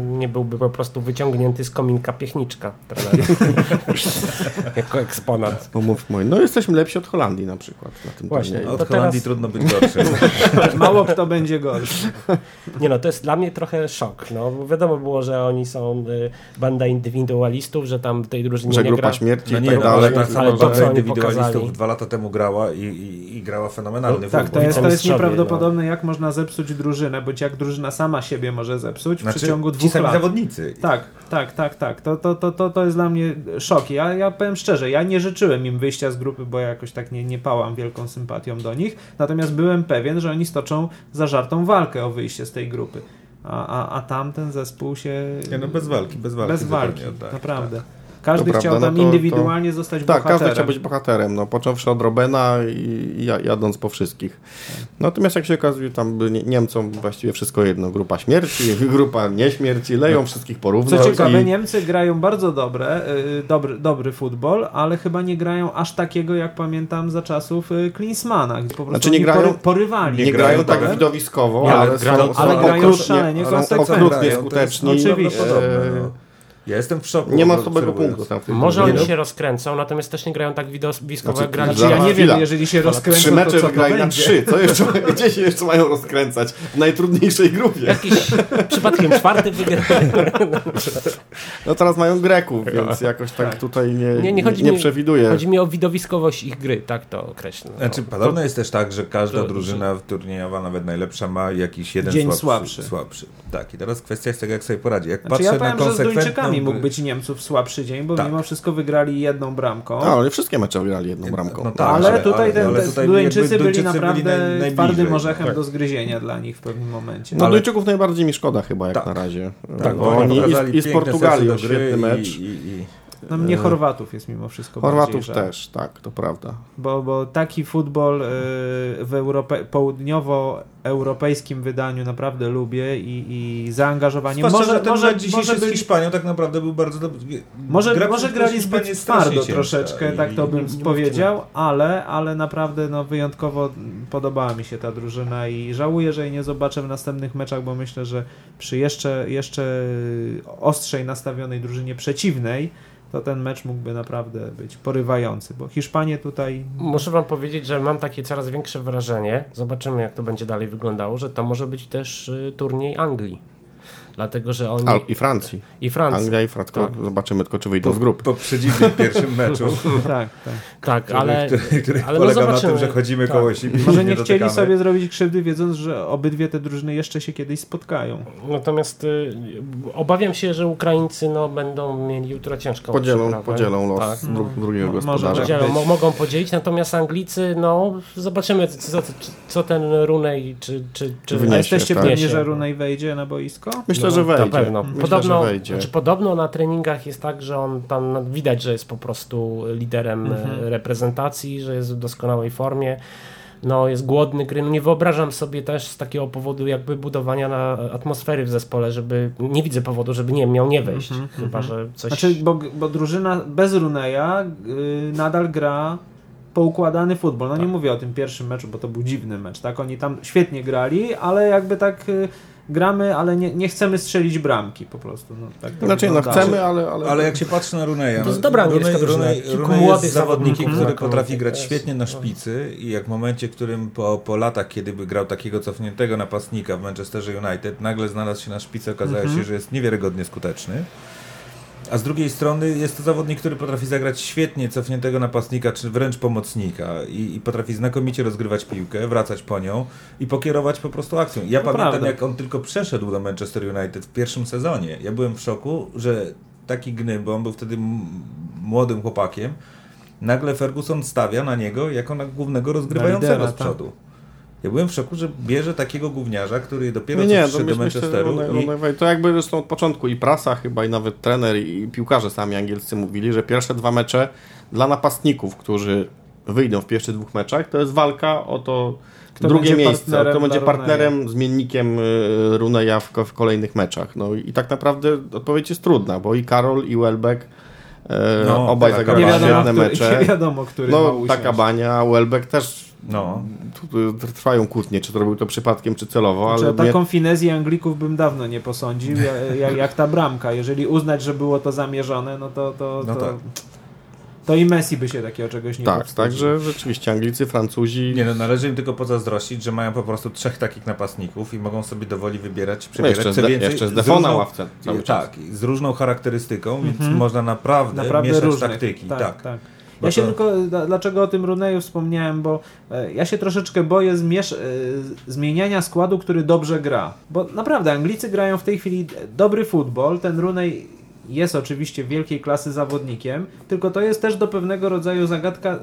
nie byłby po prostu wyciągnięty z kominka piechniczka [LAUGHS] jako eksponat. No, mów mój. no jesteśmy lepsi od Holandii na przykład na tym Właśnie. Od To Holandii teraz- trudno być gorszym. [LAUGHS] Mało kto będzie gorszy. [LAUGHS] Nie no, to jest dla mnie trochę szok. No, bo wiadomo było, że oni są y, banda indywidualistów, że tam w tej drużynie Że nie grupa gra. śmierci No i nie, tak no, dalej. ale ta ale sama to, co indywidualistów pokazali. dwa lata temu grała i, i, i grała fenomenalny No, Tak, to jest, to jest nieprawdopodobne, jak można zepsuć drużynę, bądź jak drużyna sama siebie może zepsuć w Znaczy, przeciągu ci sami lat. zawodnicy. Tak, tak, tak, tak. To, to, to, to, to jest dla mnie szok. Ja, ja powiem szczerze, ja nie życzyłem im wyjścia z grupy, bo ja jakoś tak nie, nie pałam wielką sympatią do nich. Natomiast byłem pewien, że oni stoczą zażartą walkę o wyjście z tej grupy. A, a, a tamten zespół się. Nie, no bez walki, bez walki. Bez walki, tak, naprawdę. tak. Każdy To chciał prawda, tam no to- indywidualnie zostać Tak, każdy bohaterem. chciał być bohaterem, no, począwszy od Robena i, i ja- jadąc po wszystkich. Natomiast jak się okazuje, tam Niemcom właściwie wszystko jedno. Grupa śmierci, [LAUGHS] grupa nieśmierci, leją wszystkich porówno. Co ciekawe, i- Niemcy grają bardzo dobre, y, dobry, dobry futbol, ale chyba nie grają aż takiego, jak pamiętam za czasów y, Klinsmana. gdzie Po prostu Znaczy nie grają- pory, porywali. nie nie grają grają tak dobre. widowiskowo, Nie, ale ale, grają- są, są ale grają okrutnie, szalenie są konsekwentnie. okrutnie to skuteczni. Oczywiście. nieprawdopodobne, E, no. Ja jestem w szoku. Nie ma słabego punktu tam w tej Może oni się rozkręcą, natomiast też nie grają tak widowiskowo Znaczy, jak grali. Ja nie wiem, jeżeli się rozkręcą, Trzy to mecze to wygrali na trzy. Co jeszcze, [LAUGHS] gdzie się jeszcze mają rozkręcać? W najtrudniejszej grupie. Jakiś przypadkiem czwarty wygrał. No teraz mają Greków, [LAUGHS] więc jakoś tak Tak. tutaj nie, Nie, nie, nie chodzi nie mi- przewiduję. Chodzi mi o widowiskowość ich gry, tak to określę. No. Znaczy, podobno jest też tak, że każda to- drużyna turniejowa, nawet najlepsza, ma jakiś jeden Dzień słabszy, słabszy. słabszy. Tak, i teraz kwestia jest tego, jak sobie poradzi. Jak Znaczy, ja patrzę na powiem, konsekwentną Duńczykami czasami mógł być Niemców słabszy dzień, bo Tak. mimo wszystko wygrali jedną bramką. No, ale wszystkie mecze wygrali jedną bramką. No tak, ale ale- tutaj ale- ten, ale te tutaj Duńczycy jakby byli Duńczycy byli naprawdę naj- twardym orzechem Tak. do zgryzienia dla nich w pewnym momencie. No Ale- Duńczyków najbardziej mi szkoda chyba jak Tak. na razie. Tak, bo bo oni i, i z Portugalii świetny mecz. I, i, i, No mnie Chorwatów jest mimo wszystko Chorwatów bardziej żal. też, tak, to prawda. Bo, bo taki futbol y, w Europe, południowoeuropejskim wydaniu naprawdę lubię i, i zaangażowanie. Zwłaszcza, Może, że ten może, dzisiejszy może z byli, Hiszpanią tak naprawdę był bardzo dobry. może, Gra może grali zbyt twardo troszeczkę, i- tak to bym i- powiedział, ale, ale naprawdę no, wyjątkowo podobała mi się ta drużyna i żałuję, że jej nie zobaczę w następnych meczach, bo myślę, że przy jeszcze, jeszcze ostrzej nastawionej drużynie przeciwnej, to ten mecz mógłby naprawdę być porywający, bo Hiszpanie tutaj Muszę wam powiedzieć, że mam takie coraz większe wrażenie, zobaczymy jak to będzie dalej wyglądało, że to może być też y, turniej Anglii. Dlatego, że oni... Al, I Francji. I Francji. Anglia i Francja. Tak. Zobaczymy tylko, czy wyjdą z grupy. Poprzedzili w pierwszym meczu. [LAUGHS] tak, tak. Tak, ale, który, który ale no polega na tym, że chodzimy Tak. koło siebie. i Może się nie chcieli dotykamy. sobie zrobić krzywdy, wiedząc, że obydwie te drużyny jeszcze się kiedyś spotkają. Natomiast y, obawiam się, że Ukraińcy no, będą mieli jutro ciężką Podzielą, podzielą los Tak. dru, drugiego Mo- może gospodarza. tak. Podzielą, mo, mogą podzielić, natomiast Anglicy, no zobaczymy co, co, co ten Runej, czy, czy, czy Wniesie, A jesteście tak. pewni, że Runej wejdzie na boisko? Myślę, No, że wejdzie. Na pewno. Myślę, podobno, że wejdzie. Znaczy, podobno na treningach jest tak, że on tam no, widać, że jest po prostu liderem Mhm. e, reprezentacji, że jest w doskonałej formie. No, jest głodny gry. No, nie wyobrażam sobie też z takiego powodu jakby budowania na atmosfery w zespole, żeby nie widzę powodu, żeby nie miał nie wejść. Chyba, że coś Znaczy, bo, bo drużyna bez Runeja y, nadal gra poukładany futbol. No nie mówię o tym pierwszym meczu, bo to był dziwny mecz, tak? Oni tam świetnie grali, ale jakby tak y, gramy, ale nie, nie chcemy strzelić bramki po prostu. No, tak to Znaczy, no chcemy, ale... ale... Ale jak się patrzy na Runeja, To jest dobra Runej. Runej, Kilku Runej młodych jest zawodnikiem, który taką- potrafi grać jest- świetnie na no. szpicy i jak w momencie, w którym po, po latach, kiedy by grał takiego cofniętego napastnika w Manchesterze United, nagle znalazł się na szpicy, okazało Mhm. się, że jest niewiarygodnie skuteczny. A z drugiej strony jest to zawodnik, który potrafi zagrać świetnie cofniętego napastnika, czy wręcz pomocnika i, i potrafi znakomicie rozgrywać piłkę, wracać po nią i pokierować po prostu akcją. Ja To pamiętam, prawda. jak on tylko przeszedł do Manchester United w pierwszym sezonie. Ja byłem w szoku, że taki gny, bo on był wtedy młodym chłopakiem, nagle Ferguson stawia na niego jako na głównego rozgrywającego lidera, z przodu. Ja byłem w szoku, że bierze takiego gówniarza, który dopiero Nie, co to przyszedł do myślę, Manchesteru Runej- i to jakby zresztą od początku i prasa chyba i nawet trener i piłkarze sami angielscy mówili, że pierwsze dwa mecze dla napastników, którzy wyjdą w pierwszych dwóch meczach, to jest walka o to Kto drugie miejsce, kto będzie partnerem, zmiennikiem y, Runeja w, w kolejnych meczach. No i tak naprawdę odpowiedź jest trudna, bo i Karol i Welbeck No, obaj taka zagrali Nie Bania. wiadomo, świetne który, mecze. nie wiadomo, który No, taka bania, a Welbeck też no. tu- tu trwają kłótnie, czy to robił to przypadkiem, czy celowo, Znaczy, ale o mnie taką finezję Anglików bym dawno nie posądził, jak, jak, jak ta bramka. Jeżeli uznać, że było to zamierzone, no to, to, No to, tak. To i Messi by się takiego czegoś nie Tak, także rzeczywiście Anglicy, Francuzi. Nie no, należy im tylko pozazdrościć, że mają po prostu trzech takich napastników i mogą sobie dowoli wybierać, no przebierać jeszcze, co z, więcej. jeszcze z z Defo na ławce cały czas. Tak, z różną charakterystyką, więc można naprawdę, Naprawdę mieszać różnych. taktyki. Tak, Tak, tak. Bo Ja się to- tylko, dlaczego o tym Runeju wspomniałem, bo e, ja się troszeczkę boję zmiesz, e, zmieniania składu, który dobrze gra. Bo naprawdę Anglicy grają w tej chwili dobry futbol, ten Runej jest oczywiście wielkiej klasy zawodnikiem, tylko to jest też do pewnego rodzaju zagadka,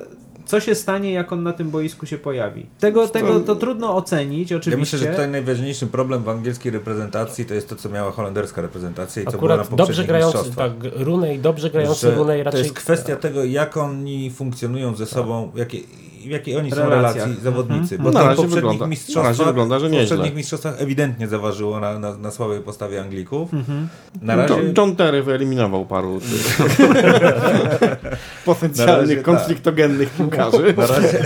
co się stanie, jak on na tym boisku się pojawi. Tego, tego to trudno ocenić, Ja oczywiście. myślę, że tutaj najważniejszy problem w angielskiej reprezentacji to jest to, co miała holenderska reprezentacja i co było na poprzednich dobrze grający, tak, Runej, dobrze grający Runej To raczej... jest kwestia tego, jak oni funkcjonują ze sobą, jakie, jakiej oni są relacji zawodnicy. No Bo na razie poprzednich wygląda- na razie mistrzostwach, wygląda, że w nieźle. poprzednich mistrzostwach ewidentnie zaważyło na, na, na słabej postawie Anglików. Mhm. Na razie... John, John Terry wyeliminował paru [LAUGHS] tych Na potencjalnych, razie tak. konfliktogennych piłkarzy. Na razie,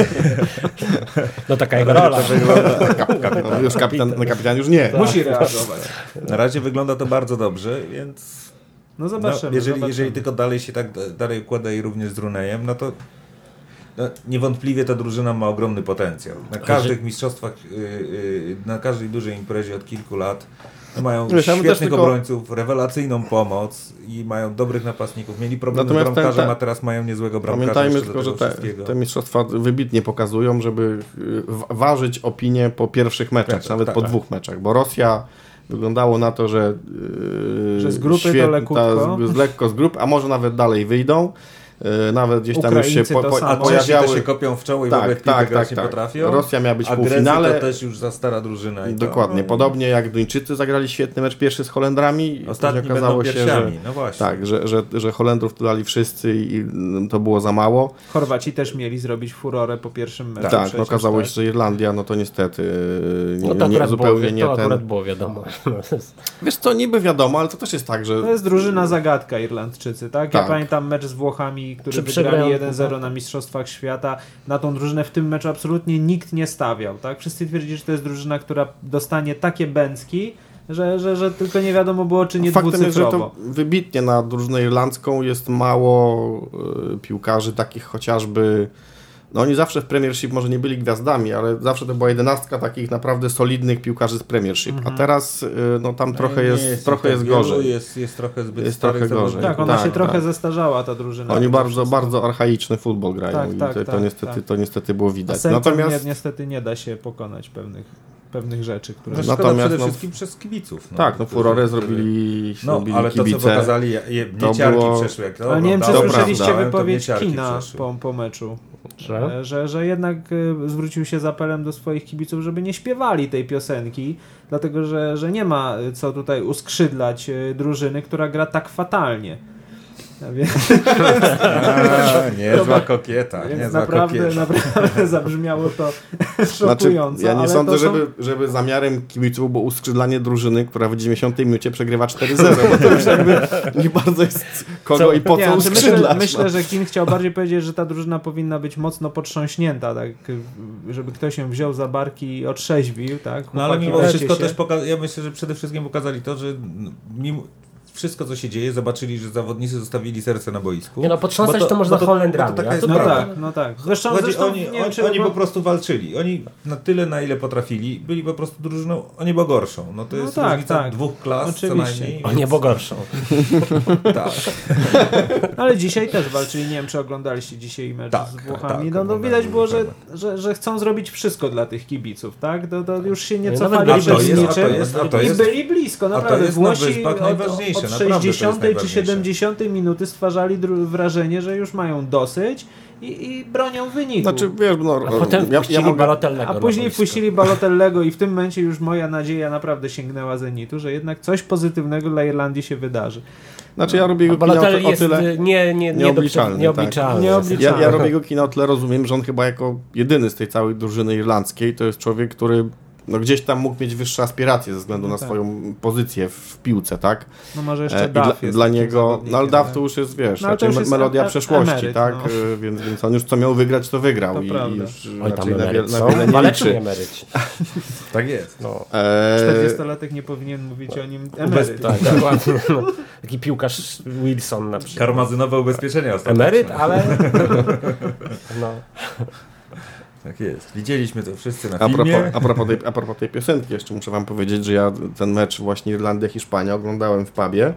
No taka jego rola. Kap, [LAUGHS] kap, no, już kapitan, no, kapitan już nie. Musi reagować. na razie wygląda to bardzo dobrze, więc No no, zobaczymy. jeżeli, zobaczymy. jeżeli tylko dalej się tak da- dalej układa i również z Runejem, no to no, niewątpliwie ta drużyna ma ogromny potencjał. Na każdych mistrzostwach, yy, yy, na każdej dużej imprezie od kilku lat no, mają Wiesz, świetnych tylko- obrońców, rewelacyjną pomoc i mają dobrych napastników. Mieli problem z Natomiast ten- bramkarzem, ten- a teraz mają niezłego bramkarza Pamiętajmy tylko, że te, te mistrzostwa wybitnie pokazują, żeby y, wa- ważyć opinię po pierwszych meczach, Tak, czy nawet tak, po tak. dwóch meczach, bo Rosja Wyglądało na to, że, yy, Że z grupy to świetna- lekutko. z, z lekko z grup, a może nawet dalej wyjdą. Yy, nawet gdzieś tam już się Ukraińcy po, to po, Czesi pojawiały. to się kopią w czoło i w ogóle tak, w piłkę tak, tak, nie tak. potrafią. Rosja miała być w półfinale. to też już za stara drużyna. I to, Dokładnie. no, Podobnie jak Duńczycy zagrali świetny mecz pierwszy z Holendrami. Ostatni okazało będą się, że. No właśnie. tak, że, że, że Holendrów tu dali wszyscy i to było za mało. Chorwaci też mieli zrobić furorę po pierwszym meczu. Tak, no przecież, okazało tak. się, że Irlandia, no to niestety No nie, to nie, zupełnie było, nie to ten... akurat było wiadomo. [LAUGHS] Wiesz co, niby wiadomo, ale to też jest tak, że To jest drużyna zagadka Irlandczycy, tak? Ja Tak. pamiętam mecz z Włochami, który Czy wygrali przegrają? 1-0 na Mistrzostwach Świata. Na tą drużynę w tym meczu absolutnie nikt nie stawiał, tak? Wszyscy twierdzili, że to jest drużyna, która dostanie takie bęcki, że, że, że tylko nie wiadomo było, czy nie faktem jest, że to wybitnie na drużynę irlandzką jest mało y, piłkarzy takich chociażby no oni zawsze w Premiership może nie byli gwiazdami, ale zawsze to była jedenastka takich naprawdę solidnych piłkarzy z Premiership, Mhm. a teraz y, no tam trochę Nie jest, ich trochę tak jest gorzej. Jest, jest trochę zbyt Jest trochę gorzej. Tak, ona Tak, się trochę tak. zestarzała, ta drużyna. Oni mimo bardzo, wszystko. bardzo archaiczny futbol grają Tak, i tak, to, to, tak, niestety, tak. to niestety było widać. Natomiast nie, niestety nie da się pokonać pewnych, pewnych rzeczy, które... No, Natomiast, przede no, wszystkim przez kibiców. No, tak, no furorę zrobili, No, zrobili ale to, co kibice. pokazali, je, nieciarki było- przeszły. Jak to Ale nie wiem, czy słyszeliście wypowiedź Kina po, po meczu. Że? E, Że, że jednak e, zwrócił się z apelem do swoich kibiców, żeby nie śpiewali tej piosenki, dlatego że, że nie ma e, co tutaj uskrzydlać drużyny, która gra tak fatalnie. A Więc, A, [LAUGHS] niezła kokieta, więc niezła naprawdę, kokieta. naprawdę [LAUGHS] zabrzmiało to Znaczy, szokująco. ja nie ale sądzę, są- żeby, żeby zamiarem kibiców było uskrzydlanie drużyny, która w 90 minucie przegrywa 4-0, bo to już jakby [LAUGHS] nie bardzo jest kogo Co? i po Nie, co znaczy myślę, uskrzydlać. myślę, no. że Kin chciał bardziej powiedzieć, że ta drużyna powinna być mocno potrząśnięta, tak, żeby ktoś ją wziął za barki i otrzeźwił, tak? No ale mimo wszystko się. też pokazali, ja myślę, że przede wszystkim pokazali to, że mimo wszystko co się dzieje, zobaczyli, że zawodnicy zostawili serce na boisku. Nie no, potrząsać Bo to można Holendrami, to jest to No prawda. tak, no tak. Zresztą, Chodzi, zresztą oni, nie oni, oni po prostu walczyli. Oni na tyle, na ile potrafili, byli po prostu drużyną o niebo gorszą. No to No jest tak, różnica tak. dwóch klas Oczywiście. co najmniej. O niebo gorszą. [LAUGHS] Tak. [LAUGHS] Ale dzisiaj też walczyli, nie wiem czy oglądaliście dzisiaj mecz Tak, z Włochami. tak, no, no widać było, że, że, że chcą zrobić wszystko dla tych kibiców, tak? To, to już się nie No i cofali przed byli blisko, niczym a to jest- a to i jest- byli blisko, a to naprawdę. jest na Włosi Wyspach od, najważniejsze, od to jest 60 czy najważniejsze. 70 minuty stwarzali wrażenie, że już mają dosyć i, i bronią wyniku. Znaczy, wiesz, no, A potem ja, ja mogę, Balotellego A na później wpuścili Balotellego i w tym momencie już moja nadzieja naprawdę sięgnęła zenitu, że jednak coś pozytywnego dla Irlandii się wydarzy. znaczy ja robię jego kina Balotelli o tyle... nie, nie, nie nieobliczalny, nieobliczalny. tak. Nieobliczalny. Ja, ja robię jego kino o tyle rozumiem, że on chyba jako jedyny z tej całej drużyny irlandzkiej to jest człowiek, który no, gdzieś tam mógł mieć wyższe aspiracje ze względu No na tak. swoją pozycję w piłce, tak? No może E, jeszcze dla, Duff jest dla takim niego, no ale Duff tak? to już jest, wiesz, No, raczej jest melodia em- przeszłości, emeryt, tak? no. E, Więc, więc on już co miał wygrać, to wygrał To i, prawda. i już Oj, tam na, emeryt na wiele nie liczy. emeryci. [LAUGHS] tak jest. No. E, 40-latek nie powinien mówić o nim emeryt. Tak, dokładnie. No. Taki piłkarz Wilson na przykład. Karmazynowe ubezpieczenia ostatnio. Emeryt, ale... [LAUGHS] No. Tak jest. Widzieliśmy to wszyscy na A propos, filmie. a, propos tej, a propos tej piosenki, jeszcze muszę wam powiedzieć, że ja ten mecz właśnie Irlandia-Hiszpania oglądałem w pubie,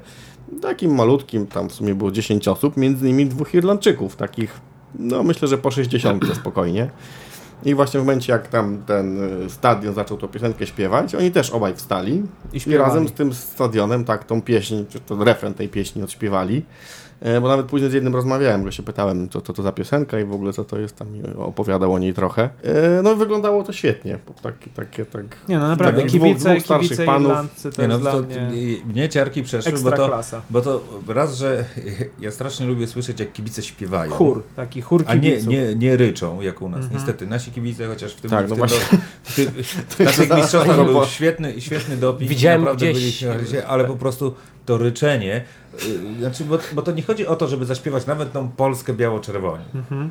takim malutkim, tam w sumie było 10 osób, między nimi dwóch Irlandczyków, takich, no myślę, że po 60 [CLEARS THROAT] spokojnie. I właśnie w momencie, jak tam ten y, stadion zaczął tą piosenkę śpiewać, oni też obaj wstali I i, razem z tym stadionem, tak, tą pieśń, czy to refren tej pieśni odśpiewali. E, Bo nawet później z jednym rozmawiałem, go się pytałem, co to, to za piosenka i w ogóle co to jest, tam opowiadał o niej trochę. E, No i wyglądało to świetnie, bo takie, takie, tak... Nie no naprawdę, Tak, dwóch- kibice, dwóch starszych kibice panów. irlandcy to Nie, no, to, mnie mnie ciarki przeszły, bo to, klasa. bo to raz, że [LAUGHS] ja strasznie lubię słyszeć, jak kibice śpiewają. Chór, taki chór A nie, kibiców. nie, nie ryczą, jak u nas. Mhm. Niestety, nasi kibice, chociaż w tym, Tak, w no tym, właśnie. do, w tych [LAUGHS] mistrzostwach No był świetny, świetny doping. Widziałem naprawdę gdzieś- byli, ale po prostu to ryczenie, y, znaczy, bo, bo to nie chodzi o to, żeby zaśpiewać nawet tą Polskę biało-czerwoni. Mhm.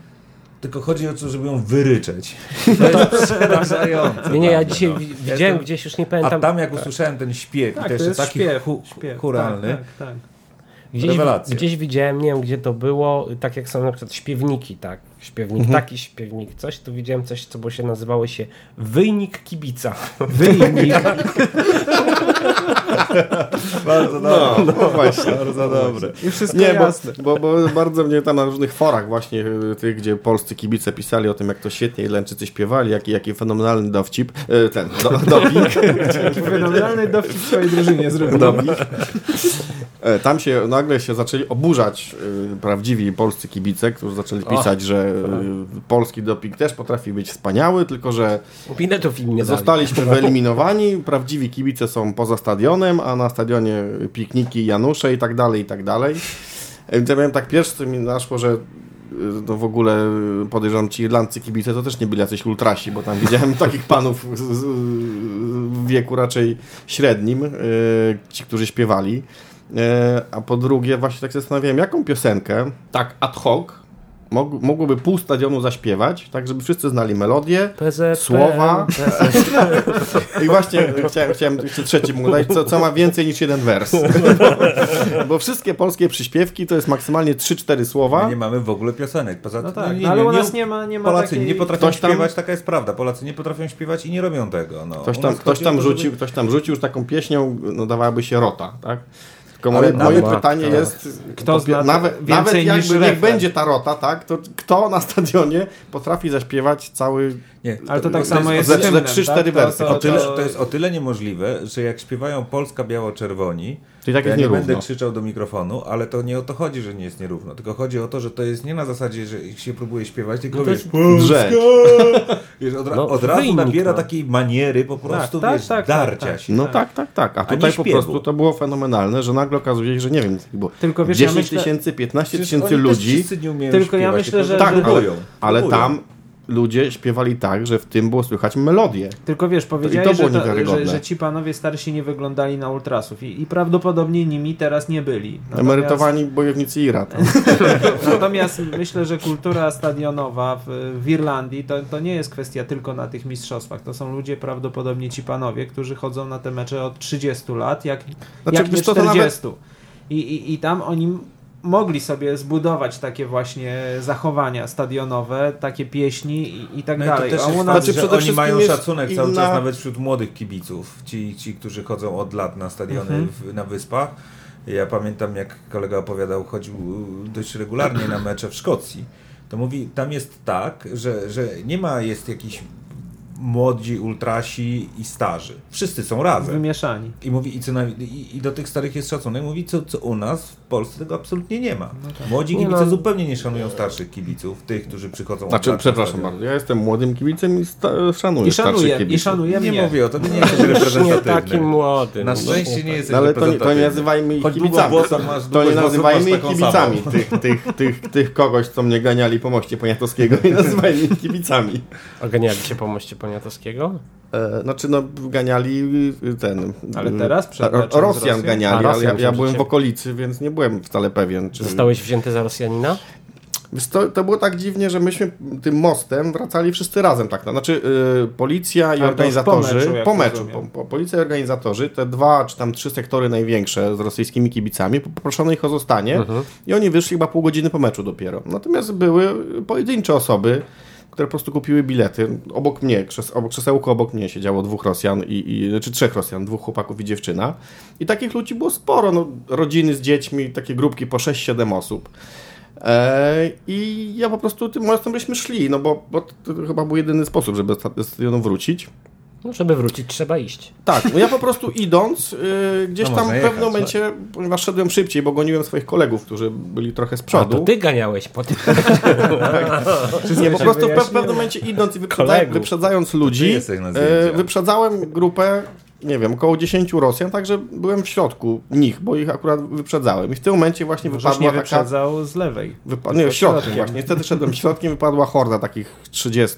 Tylko chodzi o to, żeby ją wyryczeć. To jest [LAUGHS] przerażające. Nie, nie, ja dzisiaj no. widziałem Jestem- gdzieś, już nie A pamiętam, tam jak usłyszałem ten śpiew Tak, i to to jeszcze jest taki śpiew, hu, śpiew. churalny, Tak, tak, tak. gdzieś, gdzieś widziałem, nie wiem gdzie to było, tak jak są na przykład śpiewniki, tak, śpiewnik Mhm. taki, śpiewnik coś, to widziałem coś, co było się nazywało się wyjnik kibica. [LAUGHS] Wyjnik. [LAUGHS] Bardzo No, dobre. no właśnie. Bardzo dobre. I wszystko Nie, bo, jasne. bo, bo bardzo mnie tam na różnych forach właśnie y, tych, gdzie polscy kibice pisali o tym, jak to świetnie Irlandczycy śpiewali, jaki, jaki fenomenalny dowcip, y, ten, do, [LAUGHS] doping, fenomenalny dowcip w swojej drużynie zrobił. E, Tam się nagle się zaczęli oburzać y, prawdziwi polscy kibice, którzy zaczęli pisać, że y, polski doping też potrafi być wspaniały, tylko że. Zostaliśmy wyeliminowani, [LAUGHS] prawdziwi kibice są poza stadionem, a na stadionie pikniki, Janusze i tak dalej, i tak dalej. E, Ja miałem tak pierwsze, co mi naszło, że y, no w ogóle podejrzewam ci irlandzcy kibice to też nie byli jacyś ultrasi, bo tam [LAUGHS] widziałem takich panów w wieku raczej średnim, ci, którzy śpiewali. E, A po drugie właśnie tak się zastanawiałem, jaką piosenkę tak ad hoc mog, mogłoby pół stadionu zaśpiewać, tak żeby wszyscy znali melodię, PZPN. słowa. I właśnie chciałem, chciałem jeszcze trzeci mógł dać, co, co ma więcej niż jeden wers. Bo, bo wszystkie polskie przyśpiewki to jest maksymalnie 3-4 słowa. My nie mamy w ogóle piosenek. Poza No tym, tak, nie, no ale nie, u nas nie ma, nie ma Polacy takiej... nie potrafią Ktoś tam- śpiewać, taka jest prawda. Polacy nie potrafią śpiewać i nie robią tego. No. Ktoś tam, ktoś tam to, żeby- rzucił, ktoś tam rzucił już taką pieśnią, no dawałaby się rota, tak? Tylko moje, nawet- moje pytanie jest, Kto zna nawet, nawet jakby niech będzie ta rota, tak? To kto na stadionie potrafi zaśpiewać cały Nie, Ale to tak jest- samo jest ze- z ze hymnem, trzy, tak? cztery To- to- to- to jest o tyle niemożliwe, że jak śpiewają Polska biało-czerwoni, to tak to ja jest nie nierówno. będę krzyczał do mikrofonu, ale to nie o to chodzi, że nie jest nierówno. Tylko chodzi o to, że to jest nie na zasadzie, że się próbuje śpiewać, tylko No to wiesz, jest Drzeć. [LAUGHS] wiesz od, No, od razu wynik, nabiera no. takiej maniery po prostu, tak, wiesz, tak, tak, darcia tak. się. No tak, tak, tak. A tutaj po prostu to było fenomenalne, że nagle okazuje się, że nie wiem, było Tylko wiesz, ja 10 myślę- tysięcy, 15 Przecież tysięcy ludzi. wszyscy nie umieją Tylko ja śpiewać, myślę, tylko że- Tak, ale, ale tam ludzie śpiewali tak, że w tym było słychać melodię. Tylko wiesz, powiedziałeś, że, to, że, że ci panowie starsi nie wyglądali na ultrasów i, i prawdopodobnie nimi teraz nie byli. Natomiast- Emerytowani bojownicy Ira. Tam. [LAUGHS] Natomiast myślę, że kultura stadionowa w, w Irlandii to, to nie jest kwestia tylko na tych mistrzostwach. To są ludzie, prawdopodobnie ci panowie, którzy chodzą na te mecze od 30 lat, jak, Znaczy, jak nie wiesz co, to 40. I, i, I tam oni mogli sobie zbudować takie właśnie zachowania stadionowe, takie pieśni i, i tak No i to dalej. też A jest fakt, Znaczy, oni mają szacunek cały inna- czas nawet wśród młodych kibiców, ci, ci którzy chodzą od lat na stadiony Mhm. w, na wyspach. Ja pamiętam, jak kolega opowiadał, chodził dość regularnie na mecze w Szkocji. To mówi, tam jest tak, że, że nie ma, jest jakiś młodzi, ultrasi i starzy. Wszyscy są razem. wymieszani. I mówi, i, co na, i, i do tych starych jest szacunek. Mówi, co, co u nas Polsce tego absolutnie nie ma. Młodzi Nie kibice no. zupełnie nie szanują starszych kibiców, tych, którzy przychodzą od Znaczy, przepraszam stadion. bardzo, ja jestem młodym kibicem i sta- szanuję I starszych szanuję, kibiców. i szanuję Nie mnie. mówię o to, ty nie jesteś Już nie reprezentatywny. taki młody. Na no. szczęście nie jesteś No, ale to nie, to nie reprezentatywny. nazywajmy ich kibicami. masz, to nie nazywajmy ich kibicami. Tych, tych, tych, tych kogoś, co mnie ganiali po moście Poniatowskiego i nazywajmy ich kibicami. A ganiali cię po moście Poniatowskiego? E, znaczy, no, ganiali y, ten... Ale teraz przed Rosjan ganiali, A, ale ja, ja się byłem w okolicy, więc nie byłem wcale pewien, czy... Zostałeś wzięty za Rosjanina? To, to było tak dziwnie, że myśmy tym mostem wracali wszyscy razem. tak. Znaczy y, policja i już po organizatorzy, meczu, po meczu, po, policja i organizatorzy, te dwa czy tam trzy sektory największe z rosyjskimi kibicami, poproszono ich o zostanie Mhm. i oni wyszli chyba pół godziny po meczu dopiero. Natomiast były pojedyncze osoby, które po prostu kupiły bilety. Obok mnie, krzes, obok krzesełko obok mnie siedziało dwóch Rosjan, i, i, czy trzech Rosjan, dwóch chłopaków i dziewczyna. I takich ludzi było sporo, no, rodziny z dziećmi, takie grupki po 6-7 osób. E, I ja po prostu tym mostem byśmy szli, no bo, bo to chyba był jedyny sposób, żeby do stadionu wrócić. No, żeby wrócić, trzeba iść. Tak, no ja po prostu idąc, y, gdzieś No tam w pewnym jechać, momencie, ponieważ szedłem szybciej, bo goniłem swoich kolegów, którzy byli trochę z A przodu. to ty ganiałeś po tym. [LAUGHS] Nie, po prostu w pewnym momencie idąc i wyprzedza, Kolegów. wyprzedzając ludzi, zdjęciach. wyprzedzałem grupę, nie wiem, około 10 Rosjan, także byłem w środku nich, bo ich akurat wyprzedzałem. I w tym momencie właśnie Żeś wypadła nie taka... wyprzedzał z lewej. Wypa- nie, środkiem właśnie. Niestety szedłem środkiem, wypadła horda takich 30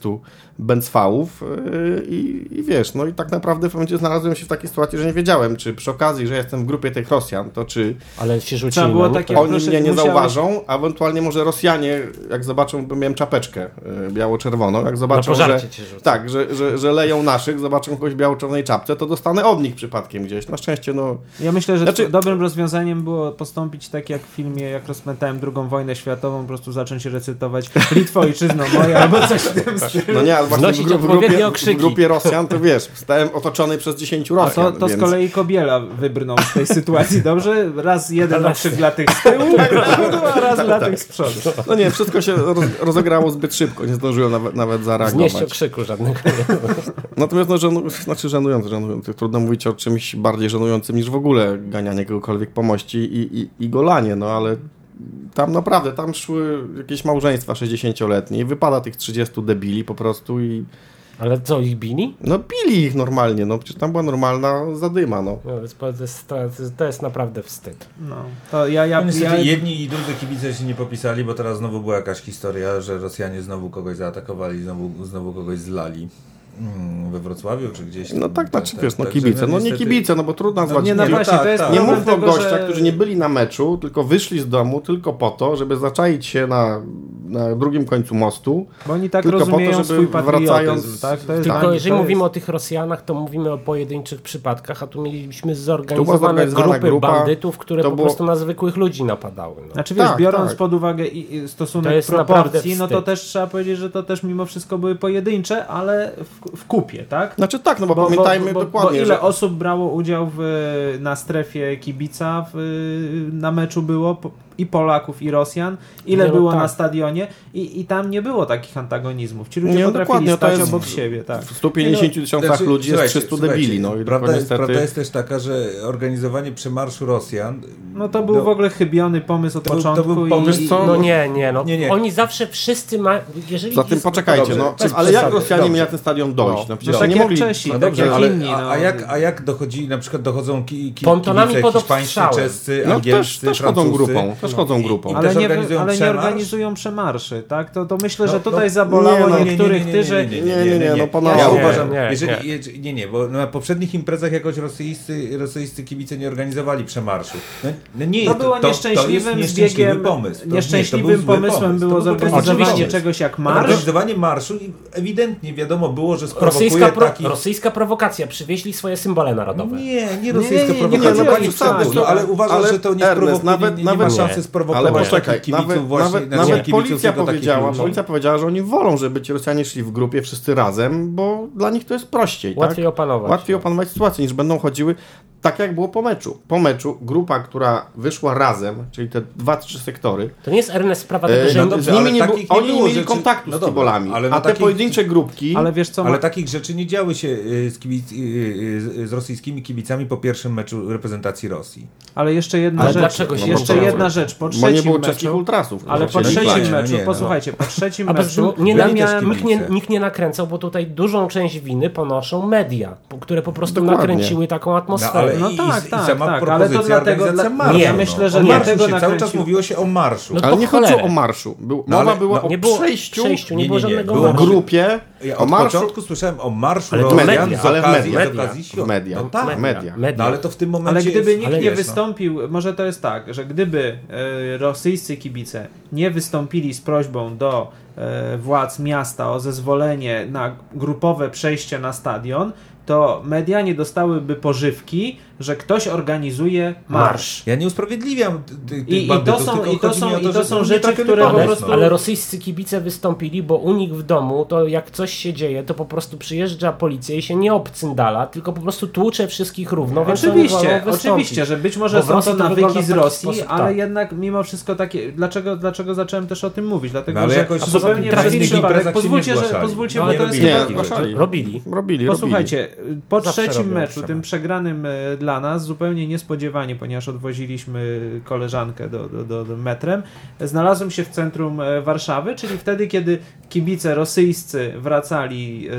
Benzfałów yy, i, i wiesz, no i tak naprawdę w momencie znalazłem się w takiej sytuacji, że nie wiedziałem, czy przy okazji, że jestem w grupie tych Rosjan, to czy Ale się rzucili Trzeba było takie- oni proszę, mnie nie musiałeś- zauważą, a ewentualnie może Rosjanie, jak zobaczą, bo miałem czapeczkę yy, biało-czerwoną, jak zobaczą, Na że, tak, że, że, że leją naszych, zobaczą kogoś w biało-czerwonej czapce, to dostaną dostanę od nich przypadkiem gdzieś. Na szczęście, no... Ja myślę, że Znaczy- dobrym rozwiązaniem było postąpić tak jak w filmie, jak rozpętałem drugą wojnę światową, po prostu zacząć recytować Litwo ojczyzno moja, [LAUGHS] albo coś w tym stylu. No nie, ale właśnie w, gru- w, grupie, w okrzyki. grupie Rosjan, to wiesz, stałem otoczony przez 10 A Rosjan, to, to z więc... kolei Kobiela wybrnął z tej sytuacji, dobrze? Raz jeden okrzyk dla tych z tyłu, [LAUGHS] a raz dla tych z przodu. No nie, wszystko się roz, rozegrało zbyt szybko, nie zdążyłem nawet, nawet Znieść zareagować. okrzyku żadnego. [LAUGHS] Natomiast no, żenu, znaczy żenujące, żenujące, trudno mówić o czymś bardziej żenującym niż w ogóle ganianie kogokolwiek po mości i, i, i golanie, no ale tam naprawdę, tam szły jakieś małżeństwa 60-letnie i wypada tych 30 debili po prostu i Ale co, ich bili? no bili ich normalnie, no przecież tam była normalna zadyma, no. No, to, jest, to, jest, naprawdę wstyd. No, to ja, ja, No ja, jedni i drudzy kibice się nie popisali, bo teraz znowu była jakaś historia, że Rosjanie znowu kogoś zaatakowali, znowu, znowu kogoś zlali. Mm, We Wrocławiu czy gdzieś. No tak, znaczy wiesz, no kibice, no nie kibice, no bo trudno nazwać nie, no nie, właśnie, to jest tak. nie mówmy o gościach, że- którzy nie byli na meczu, tylko wyszli z domu tylko po to, żeby zaczaić się na, na drugim końcu mostu. bo oni tak tylko po to, rozumieją żeby swój patriotyzm, wracając- tak? To jest, Tylko tak, jeżeli to mówimy jest, o tych Rosjanach, to mówimy o pojedynczych przypadkach, a tu mieliśmy Tu zorganizowane zorganizowana grupy grupa, bandytów, które po było- prostu na zwykłych ludzi napadały. No. Znaczy wiesz, Tak, biorąc tak. pod uwagę i, i stosunek proporcji, no to też trzeba powiedzieć, że to też mimo wszystko były pojedyncze, ale w, w kupie, tak? Znaczy tak, no bo, pamiętajmy bo, bo, dokładnie, Bo ile że osób brało udział w, na strefie kibica w, na meczu było po- i Polaków, i Rosjan, ile Nie, no było tak. na stadionie i, i tam nie było takich antagonizmów. Ci ludzie Nie, no potrafili stać jest obok siebie, tak. w 150 tysiącach Znaczy, ludzi jest słuchajcie, 300 słuchajcie, debili, no i prawda, jest, prawda niestety... jest też taka, że organizowanie przemarszu Rosjan. No to był w ogóle chybiony pomysł od To był- to początku był pomysł, i, co? No nie, nie, no. Nie, nie. Oni zawsze wszyscy mają. Jeżeli Zatem jest- poczekajcie, Dobrze, no, bez ale jak Rosjanie mieli na ten stadion dojść? No, No, przecież no tak nie jak mogli... Czesi, No tak jak inni. a, no. jak, a jak dochodzi, na przykład dochodzą kibice hiszpańscy, No też, angielscy, też chodzą francuscy. grupą, też chodzą grupą. I- Ale nie, organizują ale nie organizują przemarszy, tak? To, to myślę, że No, tutaj no, zabolało nie, no, nie, niektórych ty, że nie, nie, nie, no panowie. Ja Nie, uważam, nie, jeżeli, nie. nie. nie, nie, bo na poprzednich imprezach jakoś rosyjscy, rosyjscy kibice nie organizowali przemarszu. No, no nie, to było to, to nieszczęśliwym nieszczęśliwy zbiegiem, pomysł. To, nieszczęśliwym nie, to był pomysłem pomysł. było To zorganizowanie czegoś jak marsz. Organizowanie marszu i ewidentnie wiadomo było, że sprowokuje Rosyjska, pro, taki... rosyjska prowokacja. Przywieźli swoje symbole narodowe. Nie, nie nie, rosyjska nie, nie prowokacja. no, no, to nie, Ernest, sprowokuje, nawet- nie, nie nawet ma nie. szansy Ale sprowokować poczekaj, takich kibiców nawet, właśnie, nawet, znaczy nawet policja powiedziała, policja powiedziała, że oni wolą, żeby ci Rosjanie szli w grupie wszyscy razem, bo dla nich to jest prościej. Łatwiej tak? opanować. Łatwiej opanować sytuację, niż będą chodziły tak jak było po meczu. Po meczu grupa, która wyszła razem, czyli te dwa, trzy sektory, To nie jest Ernest sprawa e, tego, że no z dobrze, nimi nie było, takich nie oni nie mieli rzeczy- kontaktu no z dobra, kibolami, ale a no te takich- pojedyncze grupki... Ale wiesz co, Ale ma... takich rzeczy nie działy się y, z, kibic, y, y, z rosyjskimi kibicami po pierwszym meczu reprezentacji Rosji. ale jeszcze jedna Ale rzecz, dlaczego się jeszcze nie jedna rzecz, po bo nie trzecim było czeskich meczu, ultrasów. ale po trzecim no meczu, nie, no. posłuchajcie, po trzecim meczu nie, nikt, nie, nikt nie nakręcał, bo tutaj dużą część winy ponoszą media, które po prostu nakręciły taką atmosferę. Ale No i, tak, i, tak, i sama tak, ale to dlatego organizacja dla- marszu. Nie, no. myślę, że o dlatego marszu się cały czas mówiło się o marszu. No Ale nie chodziło cholerę. o marszu. Był, No, mowa ale- była no, o nie było przejściu przejściu, nie, Nie, było nie, nie. Było w marszu. grupie Ja o od marszu początku słyszałem o marszu Ale to Rosjan media, z ale w okazji, mediach. z okazji świąt. Media. No tak. Media. No ale to w tym momencie Ale gdyby jest, nikt ale nie wiesz, no. wystąpił, może to jest tak, że gdyby e, rosyjscy kibice nie wystąpili z prośbą do e, władz miasta o zezwolenie na grupowe przejście na stadion, to media nie dostałyby pożywki, że ktoś organizuje marsz. Ja nie usprawiedliwiam ty- ty- tych I, i to są, i to są, mi o i to są rzeczy, trafiony które po pomysł, prostu... Ale rosyjscy kibice wystąpili, bo u nich w domu, to jak coś się dzieje, to po prostu przyjeżdża policja i się nie obcyndala, tylko po prostu tłucze wszystkich równo, Oczywiście, oczywiście, że być może są to to nawyki z taki Rosji, sposób, ale tak. jednak mimo wszystko takie. Dlaczego, dlaczego zacząłem też o tym mówić? Dlatego, No, ale że jakoś zupełnie przez przypadek. Pozwólcie, że, pozwólcie No, bo nie to jest robili. Robili. Robili, Posłuchajcie, po trzecim meczu, tym przegranym e, dla nas, zupełnie niespodziewanie, ponieważ odwoziliśmy koleżankę do, do, do, do metrem, znalazłem się w centrum e, Warszawy, czyli wtedy, kiedy kibice rosyjscy wracali e,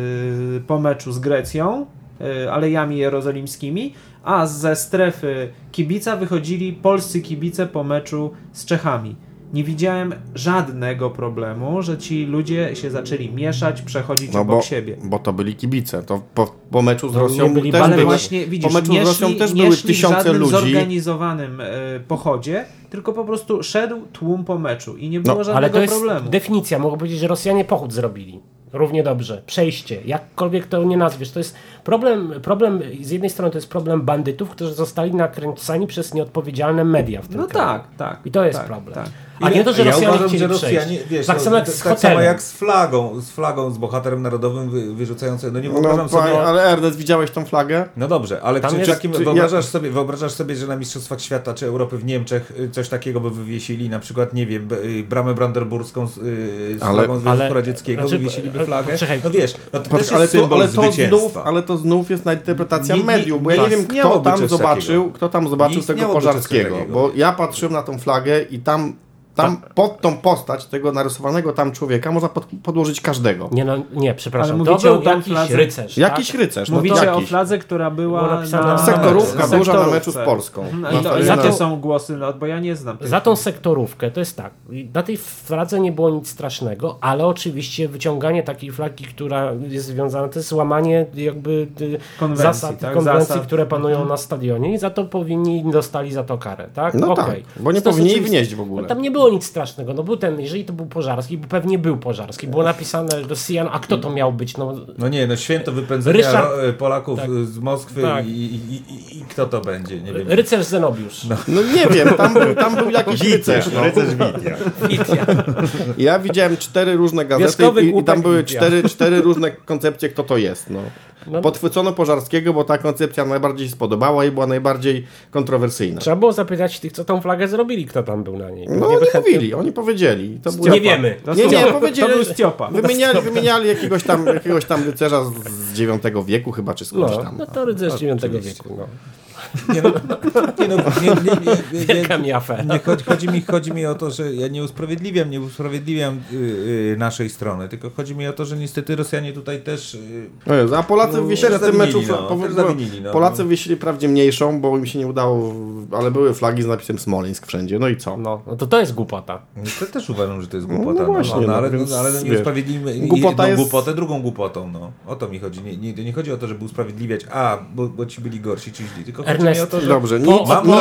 po meczu z Grecją, e, alejami jerozolimskimi, a ze strefy kibica wychodzili polscy kibice po meczu z Czechami. Nie widziałem żadnego problemu, że ci ludzie się zaczęli mieszać, przechodzić No obok bo, siebie. bo to byli kibice. To po, po meczu z No, Rosją nie byli też Ale były, właśnie widzisz, po meczu nie z Rosją szli, też były tysiące żadnym ludzi. zorganizowanym e, pochodzie, tylko po prostu szedł tłum po meczu i nie było No, ale żadnego to jest problemu. definicja. Mogę powiedzieć, że Rosjanie pochód zrobili. równie dobrze. Przejście, jakkolwiek to nie nazwiesz. To jest problem, problem, z jednej strony to jest problem bandytów, którzy zostali nakręcani przez nieodpowiedzialne media w tym No kraju. tak, tak. I to jest tak, problem. tak. A nie to, że ja Rosjanie uważam, że. Rosjanie, wiesz, tak no, samo jak to- z tak hotelem. jak z flagą, z flagą, z bohaterem narodowym wy, wyrzucającym, no nie No, wyobrażam pa, sobie... ale Ernest, widziałeś tą flagę? No dobrze, ale Tam czy, jest- czy jakim, czy- wyobrażasz, sobie, wyobrażasz sobie, że na Mistrzostwach Świata czy Europy w Niemczech y, coś takiego by wywiesili, na przykład, nie wiem, y, bramę brandenburską z, y, z Ale- flagą Związku ale- Radzieckiego, znaczy, wywiesiliby flagę? No wiesz, no to też Patrz, jest ale, to, ale, to znów, ale to znów jest interpretacja Nie- mediów, bo ja nie wiem, kto tam zobaczył, takiego. kto tam zobaczył tego Pożarskiego, bo ja patrzyłem na tą flagę i tam, tam pod tą postać tego narysowanego tam człowieka można pod, podłożyć każdego. Nie, no, nie, przepraszam. Ale To mówicie o był jakiś fladze- rycerz. Jakiś tak? rycerz, no Mówicie to o fladze, która była Było napisane na... na- Sektorówka na duża na meczu z Polską. No Na i, to, i stadionie. jakie są głosy, no, bo ja nie znam. Za tą sektorówkę to jest tak. Na tej fladze nie było nic strasznego, ale oczywiście wyciąganie takiej flagi, która jest związana, to jest łamanie jakby y, Konwencji, zasad, tak? konwencji, Zasad. które panują na stadionie i za to powinni dostali za to karę, tak? No Okej. tak, bo nie To powinni wnieść w ogóle. No, tam nie było nic strasznego. No był ten, jeżeli to był Pożarski, bo pewnie był Pożarski. Było napisane Rosjan, a kto to miał być? No, No nie, no święto wypędzenia Ryszard- y, Polaków tak. z Moskwy Tak. i, i, i, i kto to będzie, nie wiem. rycerz Zenobiusz. No nie wiem, tam był, tam był jakiś rycerz. No. Rycerz Witja. Witja. Ja widziałem cztery różne gazety i, i tam były cztery, cztery różne koncepcje, kto to jest. No. No. Podchwycono Pożarskiego, bo ta koncepcja najbardziej się spodobała i była najbardziej kontrowersyjna. Trzeba było zapytać tych, co tą flagę zrobili, kto tam był na niej. No Nie oni wychętnie- mówili, oni powiedzieli. To było... Nie wiemy. To Nie, nie, powiedzieli- To był Stiopa. Wymieniali, wymieniali jakiegoś tam, jakiegoś tam rycerza z, z IX wieku chyba, czy skądś No, tam. no to rycerz IX oczywiście. wieku. No. Nie no, nie, no, nie, nie, nie, nie, nie, Wielka mi afera. Chodzi, chodzi, mi, chodzi mi o to, że ja nie usprawiedliwiam, nie usprawiedliwiam y, y, naszej strony, tylko chodzi mi o to, że niestety Rosjanie tutaj też... Y, No Jezu, a Polacy No, wisieli na tym meczu. no, po- zawinili, no. Polacy wisieli wprawdzie mniejszą, bo im się nie udało, ale były flagi z napisem Smoleńsk wszędzie. No i co? No, no to to jest głupota. to też uważam, że to jest No, głupota. no No, właśnie, no, no, ale, no, ale nie usprawiedliwimy głupota jedną jest- głupotę drugą głupotą. No. O to mi chodzi. Nie, nie, nie chodzi o to, żeby usprawiedliwiać, a, bo, bo ci byli gorsi czy źli, tylko mi Ernest, o to, że Dobrze, Po- nic, mam nic,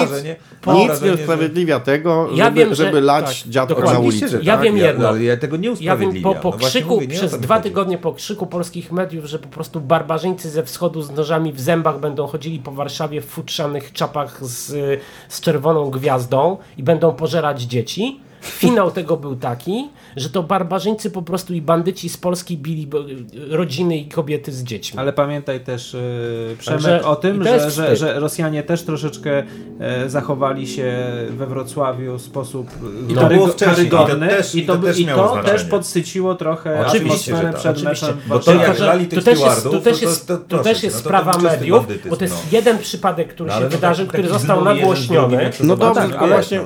mam nic wrażenie, nie że- usprawiedliwia tego, Ja żeby, wiem, że- żeby lać tak, dokładnie. na ulicy. że Ja tak, wiem jedno. ale ja tego nie Ja wiem, usprawiedliwiam. po, po No krzyku, mówię, przez dwa chodzi. tygodnie po krzyku polskich mediów, że po prostu barbarzyńcy ze wschodu z nożami w zębach będą chodzili po Warszawie w futrzanych czapach z, z czerwoną gwiazdą i będą pożerać dzieci. Finał tego był taki, że to barbarzyńcy po prostu i bandyci z Polski bili rodziny i kobiety z dziećmi. Ale pamiętaj też, yy, Przemek, Także- o tym, to że, że, że Rosjanie też troszeczkę e, zachowali się we Wrocławiu w sposób I to było wcześniej, i to karygodny też- i to, i to też podsyciło trochę Oczywiście, atmosferę że tak. przed Oczywiście. meczem Bo to jak grali tych to też jest, to też to- jest, to- to, proszę też jest no to sprawa mediów, bo to jest no. jeden przypadek, który No, się no wydarzył, tak- który został nagłośniony. to No dobrze, ale właśnie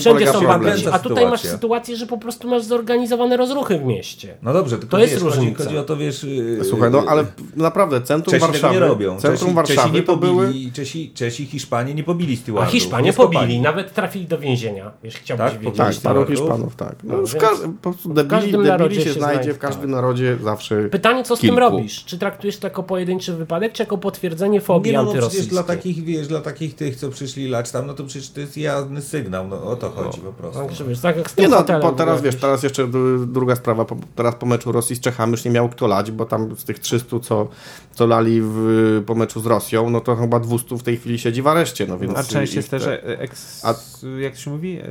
Wszędzie są bandyci, a tutaj masz sytuacja. sytuację, że po prostu masz zorganizowane rozruchy w mieście. No dobrze, tylko To jest wiesz, chodzi, różnica. chodzi o to, wiesz... yy, Słuchaj, no ale naprawdę centrum Czesi Warszawy, nie robią. centrum Czesi, Warszawy Czesi nie to pobili, były... Czesi, Czesi, Hiszpanie nie pobili A stewardów. Hiszpanie nie pobili, skopali. nawet trafili do więzienia, jeśli chciałbyś Tak? wiedzieć. Tak, paru? Hiszpanów, tak. No, No, w więc ka- po prostu debili, każdym debili narodzie się się znajdzie, w każdym tak. narodzie zawsze Pytanie, co z kilku. tym robisz? Czy traktujesz to jako pojedynczy wypadek, czy jako potwierdzenie fobii Nie no, no przecież antyrosyjskiej? dla takich, wiesz, dla takich tych, co przyszli lać tam, no to przecież to jest jasny sygnał, no o to chodzi po prostu. Tak, tak jak z tym Nie no, po, teraz wiesz, teraz jeszcze druga sprawa, po, teraz po meczu Rosji z Czechami już nie miał kto lać, bo tam z tych 300, co, co lali w, po meczu z Rosją, no to chyba 200 w tej chwili siedzi w areszcie, no więc... A część jest też te- e- eks, A- jak to się mówi? Yy,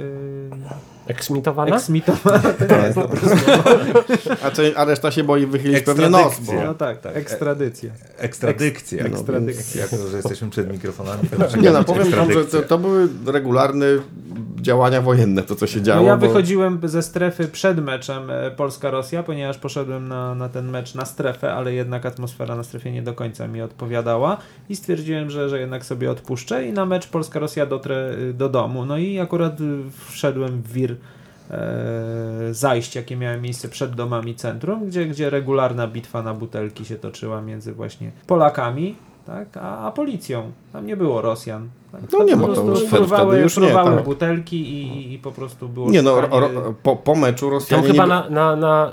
Eksmitowana? eksmitowana. [LAUGHS] [LAUGHS] A, część, a reszta się boi wychylić pewnie nos, bo... No tak, tak. Ekstradycja. Ekstradykcja. No, Ekstradykcja. Jak to, że jesteśmy przed mikrofonami. [LAUGHS] Nie no, mówić powiem wam, że to, ekstradykcja. to były regularne działania wojenne, to co się działo. No ja bo- wychodziłem ze strefy przed meczem e, Polska-Rosja, ponieważ poszedłem na, na ten mecz na strefę, ale jednak atmosfera na strefie nie do końca mi odpowiadała i stwierdziłem, że, że jednak sobie odpuszczę i na mecz Polska-Rosja dotrę y, do domu. No i akurat y, wszedłem w wir e, zajść, jakie miały miejsce przed domami centrum, gdzie, gdzie regularna bitwa na butelki się toczyła między właśnie Polakami tak, a, a policją. Tam nie było Rosjan. No nie, po bo to już wtedy- fruwały, wtedy już nie, tak. butelki i, i po prostu było Nie no, szukanie- ro, ro, po, po meczu Tam Rosjanie... chyba nie- na, na, na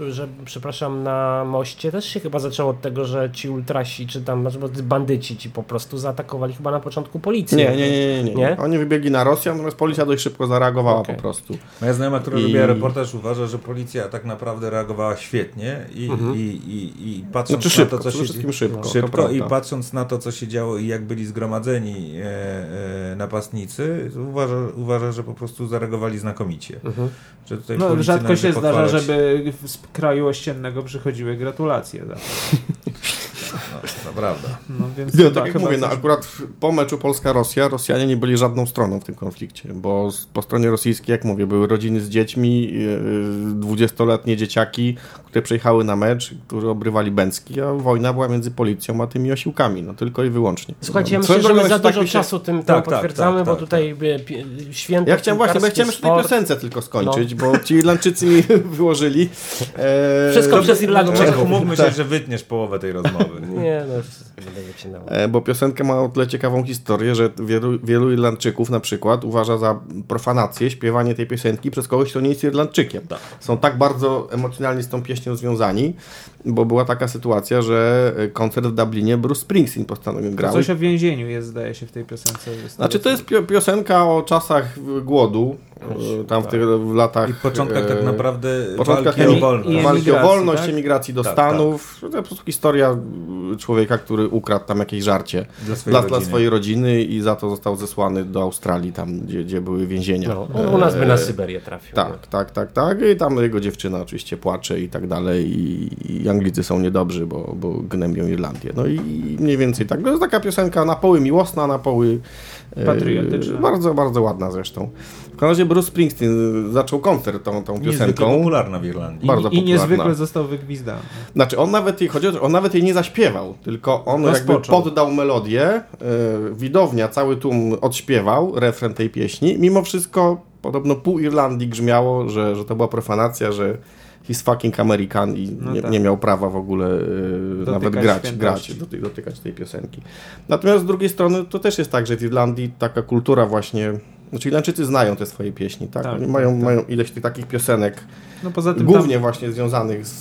y, że, przepraszam, na moście też się chyba zaczęło od tego, że ci ultrasi, czy tam bandyci ci po prostu zaatakowali chyba na początku policję. Nie, nie, nie, nie, nie. Nie? Oni wybiegli na Rosjan, natomiast policja dość szybko zareagowała Okej. po prostu. Moja znajoma, która I- robiła reportaż, uważa, że policja tak naprawdę reagowała świetnie i, i, i, i patrząc Znaczy szybko, na to, co się szybko, to szybko i patrząc na to, co się działo i jak byli zgromadzeni e, napastnicy, to uważa, uważa, że po prostu zareagowała znakomicie. Że tutaj No, rzadko się zdarza, pochwalać. żeby z kraju ościennego przychodziły gratulacje. [LAUGHS] No, to prawda. No, więc Nie, chyba- tak jak chyba mówię, no, coś- akurat w- po meczu Polska-Rosja Rosjanie nie byli żadną stroną w tym konflikcie, bo z, po stronie rosyjskiej, jak mówię, były rodziny z dziećmi, yy, dwudziestoletnie dzieciaki, które przyjechały na mecz, którzy obrywali bęcki, a wojna była między policją a tymi osiłkami, no tylko i wyłącznie. Słuchajcie, ja No, myślę, że my za tak dużo się- czasu tym, Tak, tak, potwierdzamy, tak, bo tak, tutaj e, pi- święto Ja chciałem właśnie, bo ja chciałem jeszcze tej sport. piosence tylko skończyć, bo ci Irlandczycy mi [LAUGHS] wyłożyli. E, Wszystko to- przez Irlandczyków. Umówmy się, że wytniesz połowę tej rozmowy. [LAUGHS] Nie, no, będę wycinał. E, Bo piosenka ma o tyle ciekawą historię, że wielu, wielu Irlandczyków na przykład uważa za profanację śpiewanie tej piosenki przez kogoś, kto nie jest Irlandczykiem. Są tak bardzo emocjonalnie z tą pieśnią związani, bo była taka sytuacja, że e, koncert w Dublinie Bruce Springsteen postanowił grać. Coś o więzieniu jest, zdaje się, w tej piosence. Znaczy to jest pio- piosenka o czasach głodu, e, tam w tych w latach... I początkach e, tak naprawdę początkach walki o wolność. i walki o emigracji, wolność, tak? emigracji do Tak, Stanów. To po prostu historia człowieka, który ukradł tam jakieś żarcie Dla swojej dla, dla rodziny. swojej rodziny i za to został zesłany do Australii, tam gdzie, gdzie były więzienia. No, u nas by na E, Syberię trafił. Tak, tak, tak, tak. I tam jego dziewczyna oczywiście płacze i tak dalej. I, i Anglicy są niedobrzy, bo, bo gnębią Irlandię. No i mniej więcej tak. To jest taka piosenka na poły miłosna, na poły e, Patriotyczna. bardzo, bardzo ładna zresztą. W każdym razie Bruce Springsteen zaczął koncert tą, tą Niezwykle piosenką. popularna w Irlandii. bardzo I, I popularna. niezwykle został wygwizdany. Znaczy, on nawet, jej- chodzi o to, on nawet jej nie zaśpiewał, tylko on jakby poddał melodię, yy, widownia, cały tłum odśpiewał refren tej pieśni. Mimo wszystko podobno pół Irlandii grzmiało, że, że to była profanacja, że he's fucking American i No nie, tak. nie miał prawa w ogóle yy, nawet grać, świętości. grać doty, dotykać tej piosenki. Natomiast z drugiej strony to też jest tak, że w Irlandii taka kultura właśnie, znaczy Irlandczycy znają te swoje pieśni, tak? Tak, Oni tak, mają, tak. mają ileś tych takich piosenek, No poza tym Głównie tam, właśnie związanych z,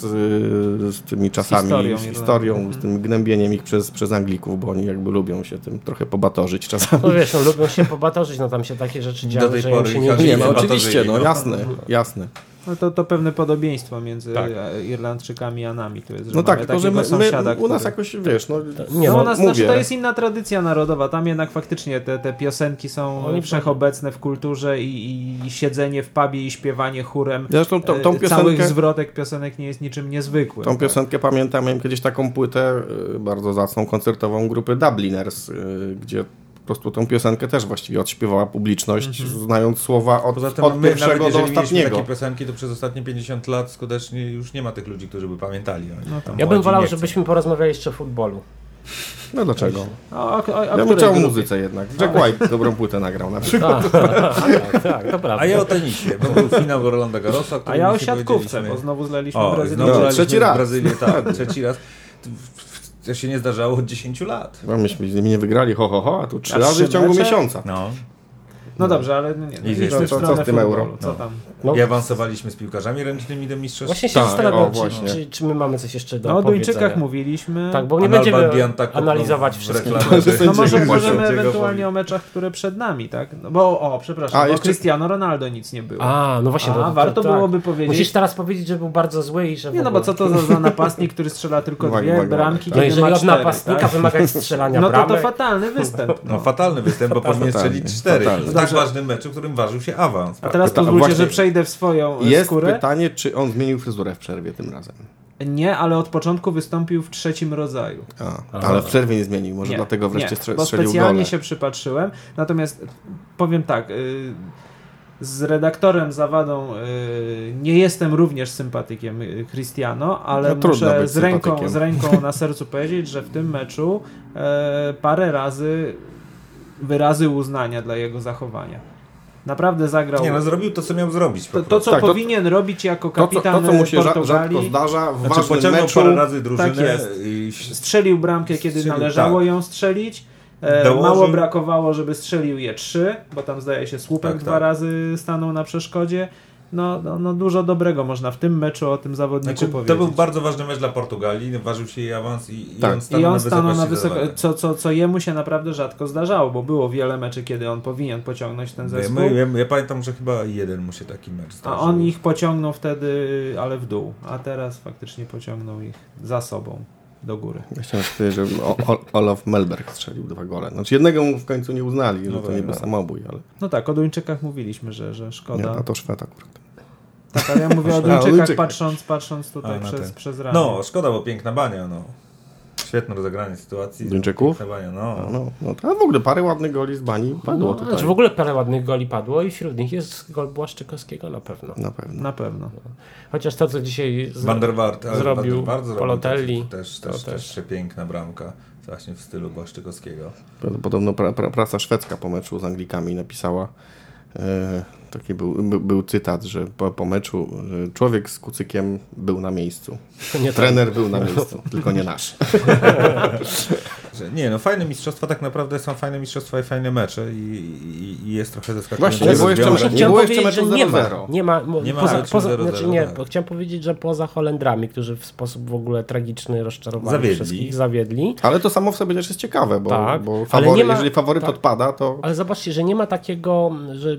z tymi czasami, historią z historią, Mhm. z tym gnębieniem ich przez, przez Anglików, bo oni jakby lubią się tym trochę pobatorzyć czasami. No wiesz, no, lubią się pobatorzyć, no tam się takie rzeczy działy, że im się nie chodzi- Nie, no oczywiście, no. jasne, jasne. No to, to pewne podobieństwo między Tak. e, Irlandczykami a nami. Tu jest, że No tak, tylko że my, my, sąsiada, u nas jakoś, wiesz, no, Nie, no, no, u nas mówię. znaczy, to jest inna tradycja narodowa. Tam jednak faktycznie te, te piosenki są Oni- wszechobecne w kulturze i, i siedzenie w pubie i śpiewanie chórem zresztą tą, e, tą całych piosenkę, zwrotek piosenek nie jest niczym niezwykłym. tą tak. piosenkę pamiętam, miałem kiedyś taką płytę y, bardzo zacną, koncertową grupy Dubliners, y, gdzie prostu tą piosenkę też właściwie odśpiewała publiczność, znając słowa od, Poza tym od my, nawet pierwszego do jeżeli mieliśmy ostatniego. takie piosenki, to przez ostatnie 50 lat skutecznie już nie ma tych ludzi, którzy by pamiętali. Oni No tam Ja bym wolał, żebyśmy porozmawiali jeszcze o futbolu. No dlaczego? O, o, o, o Ja bym chciał muzyce jednak. Jack White dobrą płytę nagrał na przykład. tak, tak, to prawda. A ja o tenisie, bo był finał Rolanda Garrosa, A ja o siatkówce, bo znowu zlaliśmy O, Brazylię. znowu No, trzeci w raz. Brazylię, tak, [LAUGHS] trzeci raz. To się nie zdarzało od 10 lat. No, myśmy z nimi nie wygrali, ho, ho, ho, a tu trzy A razy w ciągu mecze? miesiąca. No. No dobrze, ale no nie, no, I idźmy co- w co- z tym euro? Co No. tam? No, I awansowaliśmy z piłkarzami ręcznymi do mistrzostw. właśnie się Tak, zastanawiam, czy, czy, czy my mamy coś jeszcze do No o. Duńczykach mówiliśmy. Tak, bo nie Anal będziemy tak analizować wszystkich. No może możemy ewentualnie o meczach, które przed nami, tak? No bo, o, przepraszam, A, bo jeszcze- Cristiano Ronaldo nic nie było. A, no właśnie. A, to, to, warto tak. byłoby powiedzieć... Musisz teraz powiedzieć, że był bardzo zły i że Nie no, bo co to za, za napastnik, który strzela tylko dwie uwaga, bramki, No kiedy jeżeli ma od cztery, napastnika tak? wymagać strzelania No to to fatalny występ. No fatalny występ, bo [LAUGHS] powinien strzelić 4. fatalny. W tak ważnym meczu, w którym ważył się awans. A teraz Pyta- pozwólcie, że przejdę w swoją e, Jest skórę. pytanie, czy on zmienił fryzurę w przerwie tym razem. Nie, ale od początku wystąpił w trzecim rodzaju. A, ale w przerwie nie zmienił, może nie, dlatego wreszcie nie, strze- bo strzelił specjalnie gole. się przypatrzyłem. Natomiast powiem tak, y, z redaktorem Zawadą y, nie jestem również sympatykiem y, Cristiano, ale No, muszę z ręką, z ręką na sercu [LAUGHS] powiedzieć, że w tym meczu e, parę razy wyrazy uznania dla jego zachowania. Naprawdę zagrał Nie no, zrobił to, co miał zrobić. to, to, co Tak, to- powinien robić jako To co, kapitan to, co mu się Portugalii. rzadko zdarza, w Znaczy ważnym meczu... parę razy drużynę Tak jest. i Strzelił bramkę, kiedy Strzelił, należało tak. ją strzelić. E, Dołożył- Mało brakowało, żeby strzelił je trzy, bo tam zdaje się słupek Tak, dwa tak. razy stanął na przeszkodzie. No, no, no dużo dobrego można w tym meczu o tym zawodniku Znaczy, powiedzieć. to był bardzo ważny mecz dla Portugalii, ważył się jej awans i, i Tak. on stanął I on na stanął na wysokości co, co, co jemu się naprawdę rzadko zdarzało, bo było wiele meczy, kiedy on powinien pociągnąć ten Ja, zespół, ja, ja pamiętam, że chyba jeden mu się taki mecz a zdarzył. on ich pociągnął wtedy, ale w dół, a teraz faktycznie pociągnął ich za sobą do góry. Ja chciałem powiedzieć, że Olaf Melberg strzelił dwa gole. Znaczy jednego mu w końcu nie uznali, że No to tak, nie był samobój, ale No tak, o Duńczykach mówiliśmy, że, że nie, szkoda. a to Szwed akurat. Tak, ale ja mówię [LAUGHS] o Duńczykach, patrząc, patrząc tutaj przez, ten. przez ramię. No, szkoda, bo piękna bania, no. Świetne rozegranie sytuacji. Duńczyków? No. no, no, to, a w ogóle parę ładnych goli z bani padło No, tutaj. znaczy w ogóle parę ładnych goli padło i wśród nich jest gol Błaszczykowskiego na pewno. Na pewno. Na pewno. Chociaż to, co dzisiaj z... Van der Waart, ale zrobił Polotelli, Też, to też, też, też. też piękna bramka. Właśnie w stylu Błaszczykowskiego. Podobno pra, pra, prasa szwedzka po meczu z Anglikami napisała, e, taki był, by, był cytat, że po, po meczu że człowiek z kucykiem był na miejscu. Nie Trener był na miejscu, tylko nie nasz. [LAUGHS] Nie, no fajne mistrzostwa, tak naprawdę są fajne mistrzostwa i fajne mecze i, i, i jest trochę zaskakujące. Właśnie, nie było jeszcze meczu- nie chciałem było jeszcze powiedzieć, że meczu nie ma, 0-0. nie ma, Nie ma poza, poza, 0-0, znaczy nie, tak. bo chciałem powiedzieć, że poza Holendrami, którzy w sposób w ogóle tragiczny rozczarowali Zawiedli. wszystkich, zawiedli, Ale to samo w sobie też jest ciekawe, bo, Tak, bo fawory, ma- jeżeli faworyt tak. odpada, to ale zobaczcie, że nie ma takiego, że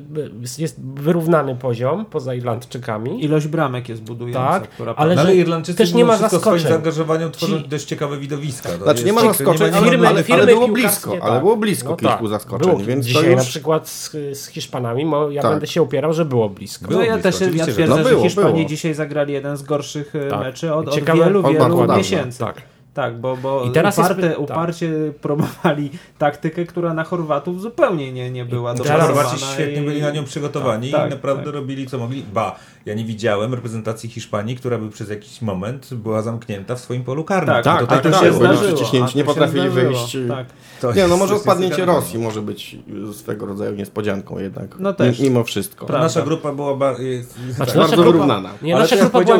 jest wyrównany poziom poza Irlandczykami. Ilość bramek jest budująca, Tak, która ale No, że ale Irlandczycy też nie ma wszystko swoim zaskoczeń. zaangażowaniem tworzą Ci- dość ciekawe widowiska. To Znaczy nie ma zaskoczeń, nie ale, firmy- ale, firmy ale było blisko, tak. ale było blisko No kilku tak, zaskoczeń, było. więc to Dzisiaj już... na przykład z, z Hiszpanami, ja Tak. będę się upierał, że było blisko. Było No ja blisko, też ja że twierdzę, tak. że No było, Hiszpanie było. dzisiaj zagrali jeden z gorszych e, Tak. meczy od, od Ciekawe- wielu, od wielu dawna. miesięcy. Tak. Tak, bo, bo I teraz jest uparte, py- tak. uparcie [LAUGHS] próbowali taktykę, która na Chorwatów zupełnie nie, nie była dopasowana. Chorwaci świetnie i- byli na nią przygotowani Tak, i naprawdę tak. robili co mogli. Ba, ja nie widziałem reprezentacji Hiszpanii, która by przez jakiś moment była zamknięta w swoim polu karnym. Tak, Tak, to, tak, to tak, się zdarzyło. nie potrafili wyjść. Tak. Nie, no jest- może jest odpadnięcie. Rosji może być swego rodzaju niespodzianką jednak. No też. Mimo wszystko. Prawda. Nasza grupa była bar- jest, Znaczy, tak. nasza bardzo grupa- wyrównana. Nie, Ale nasza tak jak grupa była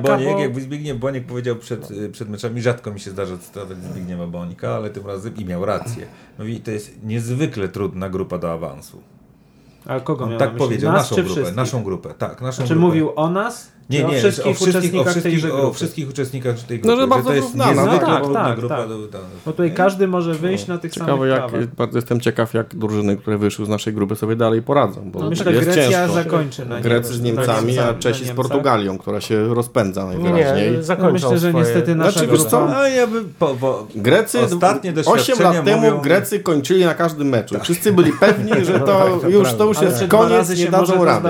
Boniek, bo... jakby Zbigniew Boniek powiedział przed, y, przed meczami, rzadko mi się zdarza cytować Zbigniewa Bonika, ale tym razem i miał rację. Mówi, to jest niezwykle trudna grupa do awansu. Ale kogo On miał tak powiedział, nas naszą grupę, wszystkich? naszą grupę, tak, naszą Czy grupę. mówił o nas? Nie, nie, o wszystkich o wszystkich, o uczestnikach wszystkich, o grupy? wszystkich uczestnikach tej No, grupy. że bardzo to jest no. niezwykle Tak, trudna tak, grupa. tak. Do, do, Bo tutaj każdy może wyjść na tych Ciekawe, samych jak, prawach. jestem ciekaw, jak drużyny, które wyszły z naszej grupy sobie dalej poradzą. Bo No myślę, jest że Grecja ciężko. zakończy na Grecy z Niemcami, a Czesi z. Portugalią, która się rozpędza Nie, najwyraźniej. nie, zakończą No myślę, że swoje... niestety nasza Znaczy, grupa... co? A ja bym, po, bo Grecy Ostatnie 8 doświadczenia lat temu Grecy kończyli na każdym meczu. Wszyscy byli pewni, że to [LAUGHS] już, to już jest koniec, nie dadzą rady.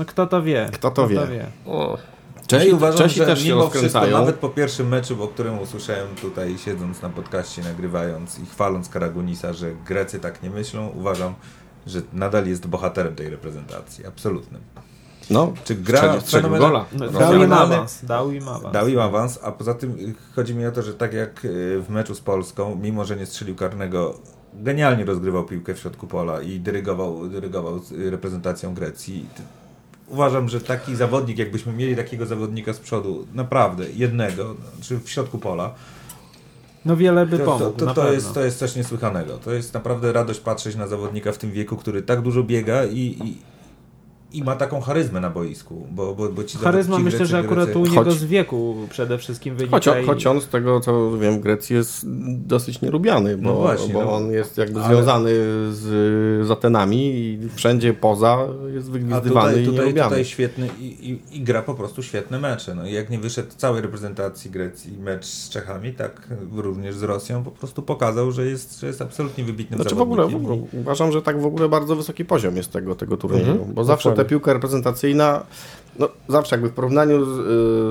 No kto to wie? Kto to wie? O, Czesi, ja uważam, Czesi że też się mimo wszystko, rozkręcają. nawet po pierwszym meczu, o którym usłyszałem tutaj siedząc na podcaście, nagrywając i chwaląc Karagunisa, że Grecy tak nie myślą, uważam, że nadal jest bohaterem tej reprezentacji, absolutnym. No, Czy gra. No, No, dał im fenomenalny- awans. Dał im awans. Dał im awans, a poza tym y, chodzi mi o to, że tak jak y, w meczu z Polską, mimo że nie strzelił karnego, genialnie rozgrywał piłkę w środku pola i dyrygował, dyrygował z, y, reprezentacją Grecji. Uważam, że taki zawodnik, jakbyśmy mieli takiego zawodnika z przodu, naprawdę jednego, czy w środku pola, No wiele by pomógł, to, to, to, jest, to jest coś niesłychanego. To jest naprawdę radość patrzeć na zawodnika w tym wieku, który tak dużo biega i, i, i ma taką charyzmę na boisku. Bo, bo, bo ci Charyzma ci myślę, że akurat Grecy- u niego Choć- z wieku przede wszystkim wynika. Choć, i- choć on z tego co wiem w Grecji jest dosyć nielubiany, bo, No właśnie, bo no. on jest jakby Ale- związany z, z Atenami i wszędzie poza jest A wygwizdywany tutaj, i tutaj, nielubiany. tutaj świetny i, i, i gra po prostu świetne mecze. No i jak nie wyszedł całej reprezentacji Grecji mecz z Czechami, tak również z Rosją, po prostu pokazał, że jest, że jest absolutnie wybitnym Znaczy w ogóle, w zawodnikiem. ogóle uważam, że tak w ogóle bardzo wysoki poziom jest tego, tego turnieju, Mhm, bo zawsze ta piłka reprezentacyjna, no zawsze jakby w porównaniu z,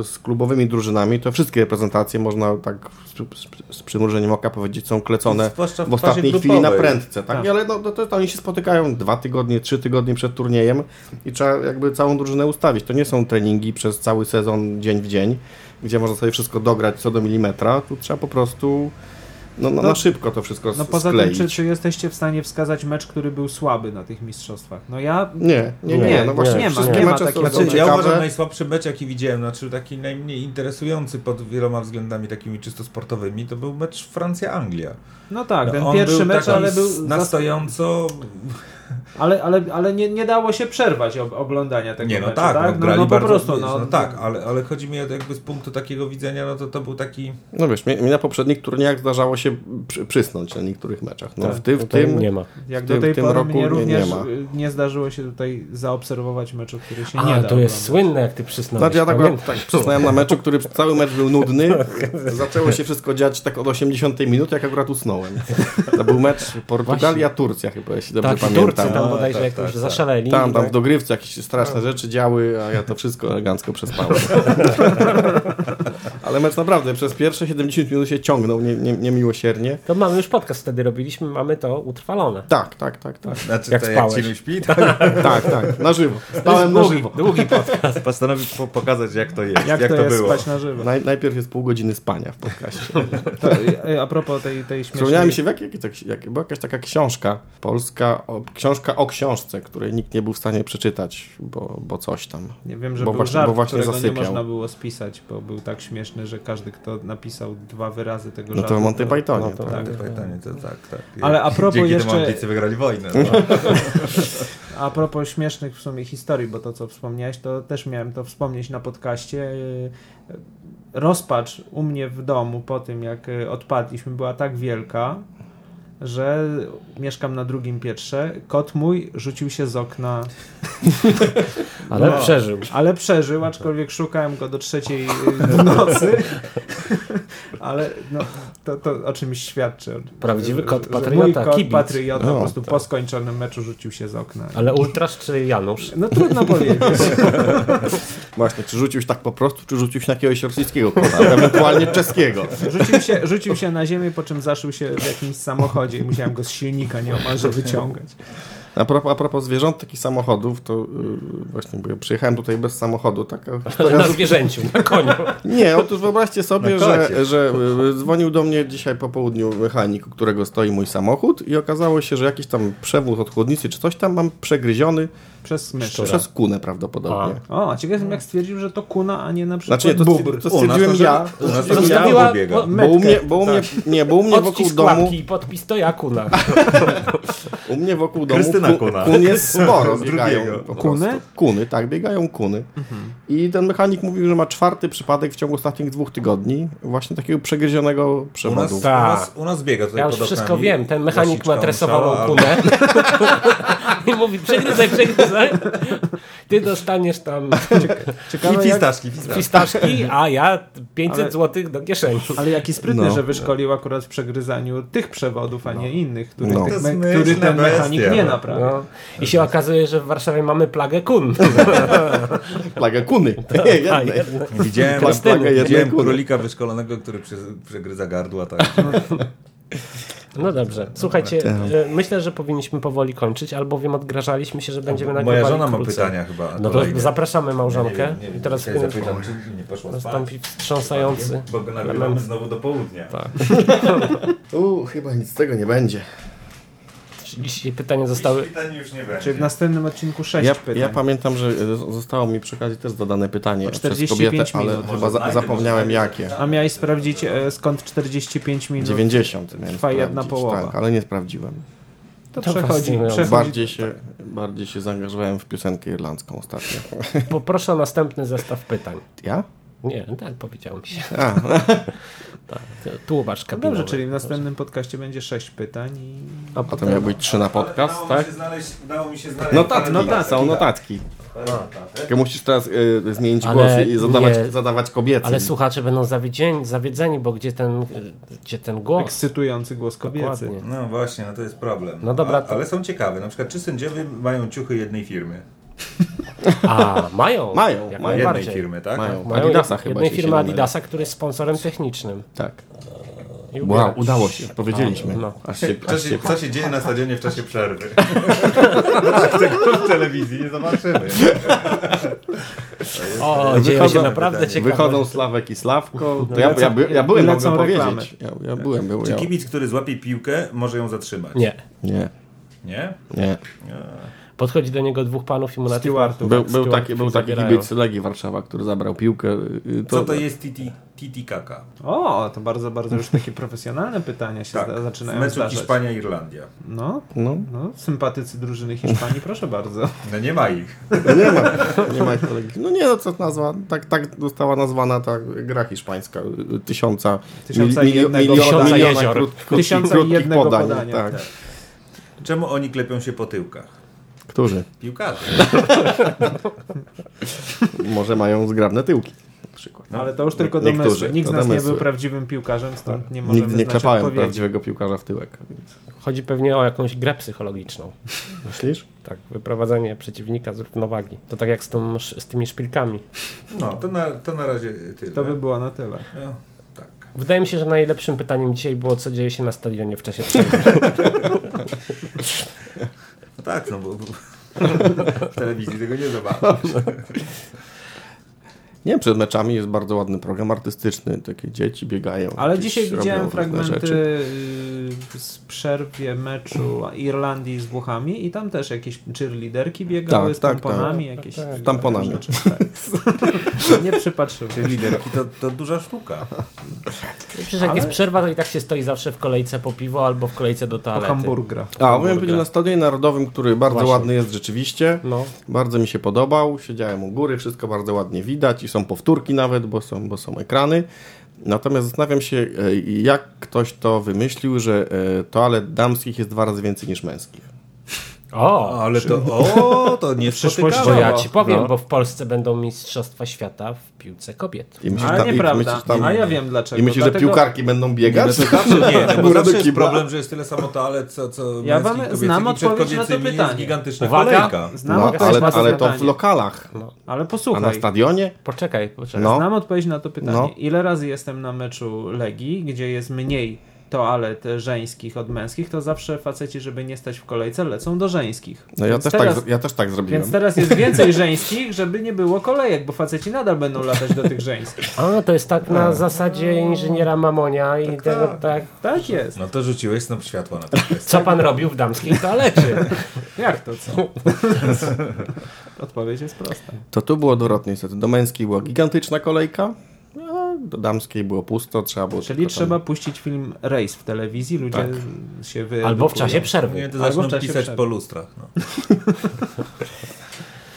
y, z klubowymi drużynami, to wszystkie reprezentacje można tak z, z, przymrużeniem oka powiedzieć są klecone Zwłaszcza w ostatniej chwili na prędce, tak? Tak. Ale no, to, to oni się spotykają dwa tygodnie, trzy tygodnie przed turniejem i trzeba jakby całą drużynę ustawić. To nie są treningi przez cały sezon, dzień w dzień, gdzie można sobie wszystko dograć co do milimetra. Tu trzeba po prostu no, no, No- na szybko to wszystko No poza skleić. tym, czy, czy jesteście w stanie wskazać mecz, który był słaby na tych mistrzostwach? No ja... Nie, nie, nie, Nie, no właśnie nie ma, nie ma takiego Znaczy, ja uważam najsłabszy mecz, jaki widziałem, znaczy taki najmniej interesujący pod wieloma względami takimi czysto sportowymi, to był mecz Francja-Anglia. No tak, ten On pierwszy mecz, ale był... na zas- stojąco, Ale, ale, ale nie, nie dało się przerwać oglądania tego nie no meczu, tak, tak? no, grali no, no po bardzo, prostu, wiesz, no, no, tak, ale, ale chodzi mi o- jakby z punktu takiego widzenia, no to to był taki, No wiesz, mi, mi na poprzednich turniejach zdarzało się przy, przysnąć na niektórych meczach. No Tak, w, ty, w tym nie ma. Jak w do tym- tej pory roku mnie nie- również nie ma. y, nie zdarzyło się tutaj zaobserwować meczu, który się nie A, da to jest oglądać. słynne, jak ty przysnąłeś. Znaczy ja tak, pamiętam. tak przysnąłem na meczu, który cały mecz był nudny. [LAUGHS] [LAUGHS] Zaczęło się wszystko dziać tak od 80 minuty, jak akurat usnąłem. To był mecz Portugalia-Turcja chyba, jeśli dobrze Tak, pamiętam. Turcy tam No, bodajże tak, jakoś tak, tak. zaszaleli. Tam, tam tak. w dogrywce jakieś straszne rzeczy działy, a ja to wszystko elegancko przespałem. [LAUGHS] Ale mecz naprawdę przez pierwsze 70 minut się ciągnął nie, nie, niemiłosiernie. To mamy już podcast wtedy robiliśmy, mamy to utrwalone. Tak, tak, tak, tak. znaczy Jak to spałeś. jak śpi, [LAUGHS] Tak, tak, na żywo. Spałem na długi, żywo. długi podcast. [LAUGHS] postanowił po, pokazać jak to jest, Jak, jak, to, to, jest było. spać na żywo? Naj, najpierw jest pół godziny spania w podcaście. [LAUGHS] To, y, a propos tej, tej śmiesznej... mi się, jak, jak, jak, jak, była jakaś taka książka polska, o, książka o książce, której nikt nie był w stanie przeczytać, bo, bo coś tam. Nie wiem, że bo był właśnie- żart, bo właśnie zasypiał. nie można było spisać, bo był tak śmieszny, że każdy, kto napisał dwa wyrazy tego No żartu... to w Monty Pythonie. no to tak. Tak, pytanie, to tak, tak. Ale a propos Dzięki jeszcze- Anglicy wygrali wojnę. No. [LAUGHS] A propos śmiesznych w sumie historii, bo to co wspomniałeś, to też miałem to wspomnieć na podcaście. Yy, Rozpacz u mnie w domu po tym, jak yy, odpadliśmy, była tak wielka, że mieszkam na drugim piętrze. Kot mój rzucił się z okna, Ale No. przeżył. ale przeżył, aczkolwiek szukałem go do trzeciej w [LAUGHS] nocy. Ale no, to, to o czymś świadczy. Prawdziwy kot patriota, Mój kot kibic. patriota po No, prostu po skończonym meczu rzucił się z okna. Ale ultrasz czy Janusz? No trudno powiedzieć. [LAUGHS] Właśnie, czy rzucił się tak po prostu, czy rzucił się na jakiegoś rosyjskiego kota, [LAUGHS] ewentualnie czeskiego. Rzucił się, rzucił się na ziemię, po czym zaszył się w jakimś samochodzie i musiałem go z silnika nieomalże wyciągać. A propos, a propos zwierząt, takich samochodów, to yy, właśnie, bo ja przyjechałem tutaj bez samochodu, taka Na [LAUGHS] zwierzęciu, na koniu. [LAUGHS] Nie, otóż wyobraźcie sobie, że, że y, dzwonił do mnie dzisiaj po południu mechanik, u którego stoi mój samochód i okazało się, że jakiś tam przewód od chłodnicy czy coś tam mam przegryziony Przez myszy. przez kunę prawdopodobnie. O, a ciekawe jestem jak stwierdził, że to kuna, a nie na przykład Znaczy nie, to, bubr. to stwierdziłem ja. u nas To ja, biega. bo u mnie, bo u mnie, nie, bo u mnie wokół Odcisk domu, łapki i podpis to ja kuna. u mnie wokół domu Krystyna ku- Kuna. kun jest sporo, [LAUGHS] biegają Kuny? Kuny, tak, biegają kuny. I ten mechanik mówił, że ma czwarty przypadek w ciągu ostatnich dwóch tygodni właśnie takiego przegryzionego U nas, przewodu. u, Tak. nas, u nas biega tutaj Ja już wszystko wiem. Ten mechanik ma tresowaną kunę. [LAUGHS] I mówi, przegryzaj, przegryzaj. [LAUGHS] Ty dostaniesz tam Ciekawe I jak, fistaszki, fistaszki, a ja 500 Ale- złotych do kieszeni. ale jaki sprytny, No. że wyszkolił akurat w przegryzaniu tych przewodów, a nie innych, których No. tych To me, który ten mechanik bestia, nie no. naprawił. No. I się okazuje, że w Warszawie mamy plagę kun. [LAUGHS] Plagę kuny. [LAUGHS] A, Jednej. jedna. Widziałem, kuny. królika wyszkolonego, który przegryza gardła. Tak. No dobrze. Słuchajcie, e, myślę, że powinniśmy powoli kończyć, albowiem odgrażaliśmy się, że będziemy nagrywali Moja żona ma krócej. pytania chyba. No to zapraszamy Nie małżonkę. wiem, nie wiem, I teraz dzisiaj zapytam, czy nie poszła spać. nastąpi wstrząsający. Bo go nagrywamy znowu do południa. Tak. [LAUGHS] U, chyba nic z tego nie będzie. Dzisiaj pytania zostały. Pytań już nie będzie. Czyli w następnym odcinku sześć Ja, pytań. ja pamiętam, że e, zostało mi przy okazji też dodane pytanie O przez 45 kobietę, ale minut. chyba za, zapomniałem jakie. A miałeś sprawdzić e, skąd 45 minut. 90 miałem Trwa jedna połowa. Tak, ale nie sprawdziłem. To, To przechodzi. przechodzi Bardziej się, bardziej się zaangażowałem w piosenkę irlandzką ostatnio. Poproszę o następny zestaw pytań. Ja? Nie, tak powiedziałem się. A, [LAUGHS] Tak, tłumacz No kabinowy. dobrze, czyli w następnym podcaście będzie sześć pytań i... A to miał być trzy na podcast, Udało tak? Mi się znaleźć, udało mi się znaleźć Notatki, notatki. są notatki. Tylko musisz teraz y, zmienić Ale głos i zadawać, nie. zadawać kobiety. Ale słuchacze będą zawiedzeni, zawiedzeni, bo gdzie ten, gdzie ten głos? Ekscytujący głos kobiecy. Dokładnie. No właśnie, no to jest problem. No dobra, A, to- ale są ciekawe. Na przykład, czy sędziowie mają ciuchy jednej firmy? A, mają. [LAUGHS] Mają, Jak mają. Jednej firmy, tak? Mają. Mają Adidasa jed- chyba jednej firmy się Adidasa, który jest sponsorem technicznym. Tak. I Wow, udało się, powiedzieliśmy. No. Aż się, aż się, co się dzieje na stadionie w czasie przerwy? No [LAUGHS] tak, tego w telewizji nie zobaczymy. O, dzieją się Wychodzą- naprawdę ciekawe. Wychodzą Sławek i Sławko. To No ja, ja, ja byłem, mogę powiedzieć. Ja, ja byłem, byłem. Czy kibic, który złapie piłkę, może ją zatrzymać? Nie. nie, Nie? nie. Podchodzi do niego dwóch panów i mu na Stewardów. Był, Tak, był taki, był taki kibic Legii Warszawa, który zabrał piłkę. y, Co to jest titi, titi kaka? O, to bardzo, bardzo już takie profesjonalne pytania się Tak, zaczynają meczu zdarzać. Hiszpania-Irlandia. No, No, no, sympatycy drużyny Hiszpanii, proszę bardzo. No nie ma ich. no nie ma, nie ma ich kolegów. No nie, no co nazwa, tak, tak została nazwana ta gra hiszpańska. y, Tysiąca, Tysiąca mil- i jednego miliona, podania. miliona jezior. krót, krótkich, Tysiąca krótkich jednego podań. podania. Tak. tak. Czemu oni klepią się po tyłkach? Którzy? Piłkarze. [LAUGHS] Może mają zgrabne tyłki. Na przykład. No, Ale to już tylko niektórzy, domysły. Nikt z nas nie domysły. był prawdziwym piłkarzem, stąd nie możemy Nigdy nie klepałem prawdziwego piłkarza w tyłek. Więc. Chodzi pewnie o jakąś grę psychologiczną. Myślisz? Tak, wyprowadzenie przeciwnika z równowagi. To tak jak z, tą, z tymi szpilkami. No, to na, to na razie tyle. To by było na tyle. No, tak. Wydaje mi się, że najlepszym pytaniem dzisiaj było, co dzieje się na stadionie w czasie przerwy. [LAUGHS] No tak, no bo, bo w telewizji tego nie zobaczysz. [LAUGHS] Nie wiem, przed meczami jest bardzo ładny program artystyczny. Takie dzieci biegają. Ale dzisiaj widziałem fragmenty rzeczy. y, z przerwie meczu Irlandii z Włochami i tam też jakieś cheerleaderki biegały Tak, z tak, tamponami. Jakieś tak. Tamponami. rzeczy, tak. [LAUGHS] Nie przypatrzyłem. Liderki to, to duża sztuka. Przecież jak Ale- jest przerwa, to i tak się stoi zawsze w kolejce po piwo albo w kolejce do Po toalety. hamburgra. A, Hamburga. powiedzieć, na Stadionie Narodowym, który bardzo Właśnie. ładny jest rzeczywiście. No. Bardzo mi się podobał. Siedziałem u góry, wszystko bardzo ładnie widać i są powtórki nawet, bo są, bo są ekrany. Natomiast zastanawiam się, e, jak ktoś to wymyślił, że e, toalet damskich jest dwa razy więcej niż męskich. O! Ale to, o, to [LAUGHS] nie Przyszłość Bo ja ci powiem, No. bo w Polsce będą Mistrzostwa Świata w piłce kobiet. I myślisz, Ale i nieprawda. myślisz tam- A ja wiem dlaczego. I myślisz, Dlatego- że piłkarki będą biegać? Nie, no to zawsze nie, no [LAUGHS] bo zawsze jest problem, że jest tyle samo toalet, co, co Ja wam znam odpowiedź na to pytanie. gigantyczna Uwaga. kolejka. Znam No, ale, ale to w lokalach. No. Ale A posłuchaj. na stadionie? Poczekaj, poczekaj. No. Znam odpowiedź na to pytanie. No. Ile razy jestem na meczu Legii, gdzie jest mniej toalet żeńskich od męskich, to zawsze faceci, żeby nie stać w kolejce, lecą do żeńskich. No ja też, teraz, tak, ja też tak zrobiłem. Więc teraz jest [LAUGHS] więcej żeńskich, żeby nie było kolejek, bo faceci nadal będą latać do tych żeńskich. A, to jest tak na zasadzie inżyniera Mamonia i tego tak. tak. Tak jest. No to rzuciłeś snop światła na to kwestię. [LAUGHS] Co pan robił w damskiej toalecie? [LAUGHS] Jak to co? Odpowiedź jest prosta. To tu było odwrotnie niestety. Do męskiej była gigantyczna kolejka, a do damskiej było pusto, trzeba było Czyli tylko tam- trzeba puścić film Race w telewizji, ludzie Tak. się wyedukują. Albo w czasie przerwy. Nie, to Albo w zaczną czasie pisać przerwy. po lustrach. No. [LAUGHS]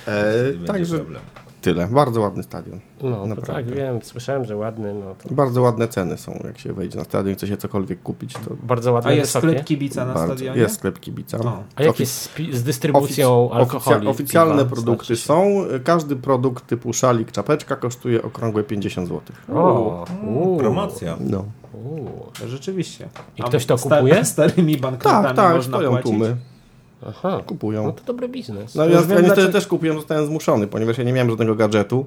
E, także problem. Tyle. Bardzo ładny stadion. No, Naprawdę. tak, wiem, słyszałem, że ładny, no to Bardzo ładne ceny są, jak się wejdzie na stadion i chce się cokolwiek kupić, to bardzo ładne, A jest wysokie. sklep kibica na bardzo. stadionie? Jest sklep kibica. O. A jak jest z, dystrybucją ofic- alkoholi? oficja- Oficjalne piwa, produkty znaczy są. Każdy produkt typu szalik, czapeczka kosztuje okrągłe 50 zł. O, uuu, Promocja. No. uuu. Rzeczywiście. I A ktoś to kupuje? Starymi banknotami Tak, tak, można płacić. tłumy. Aha, Kupują. no to dobry biznes. No ja, ja niestety dlaczego- też kupiłem, zostałem zmuszony, ponieważ ja nie miałem żadnego gadżetu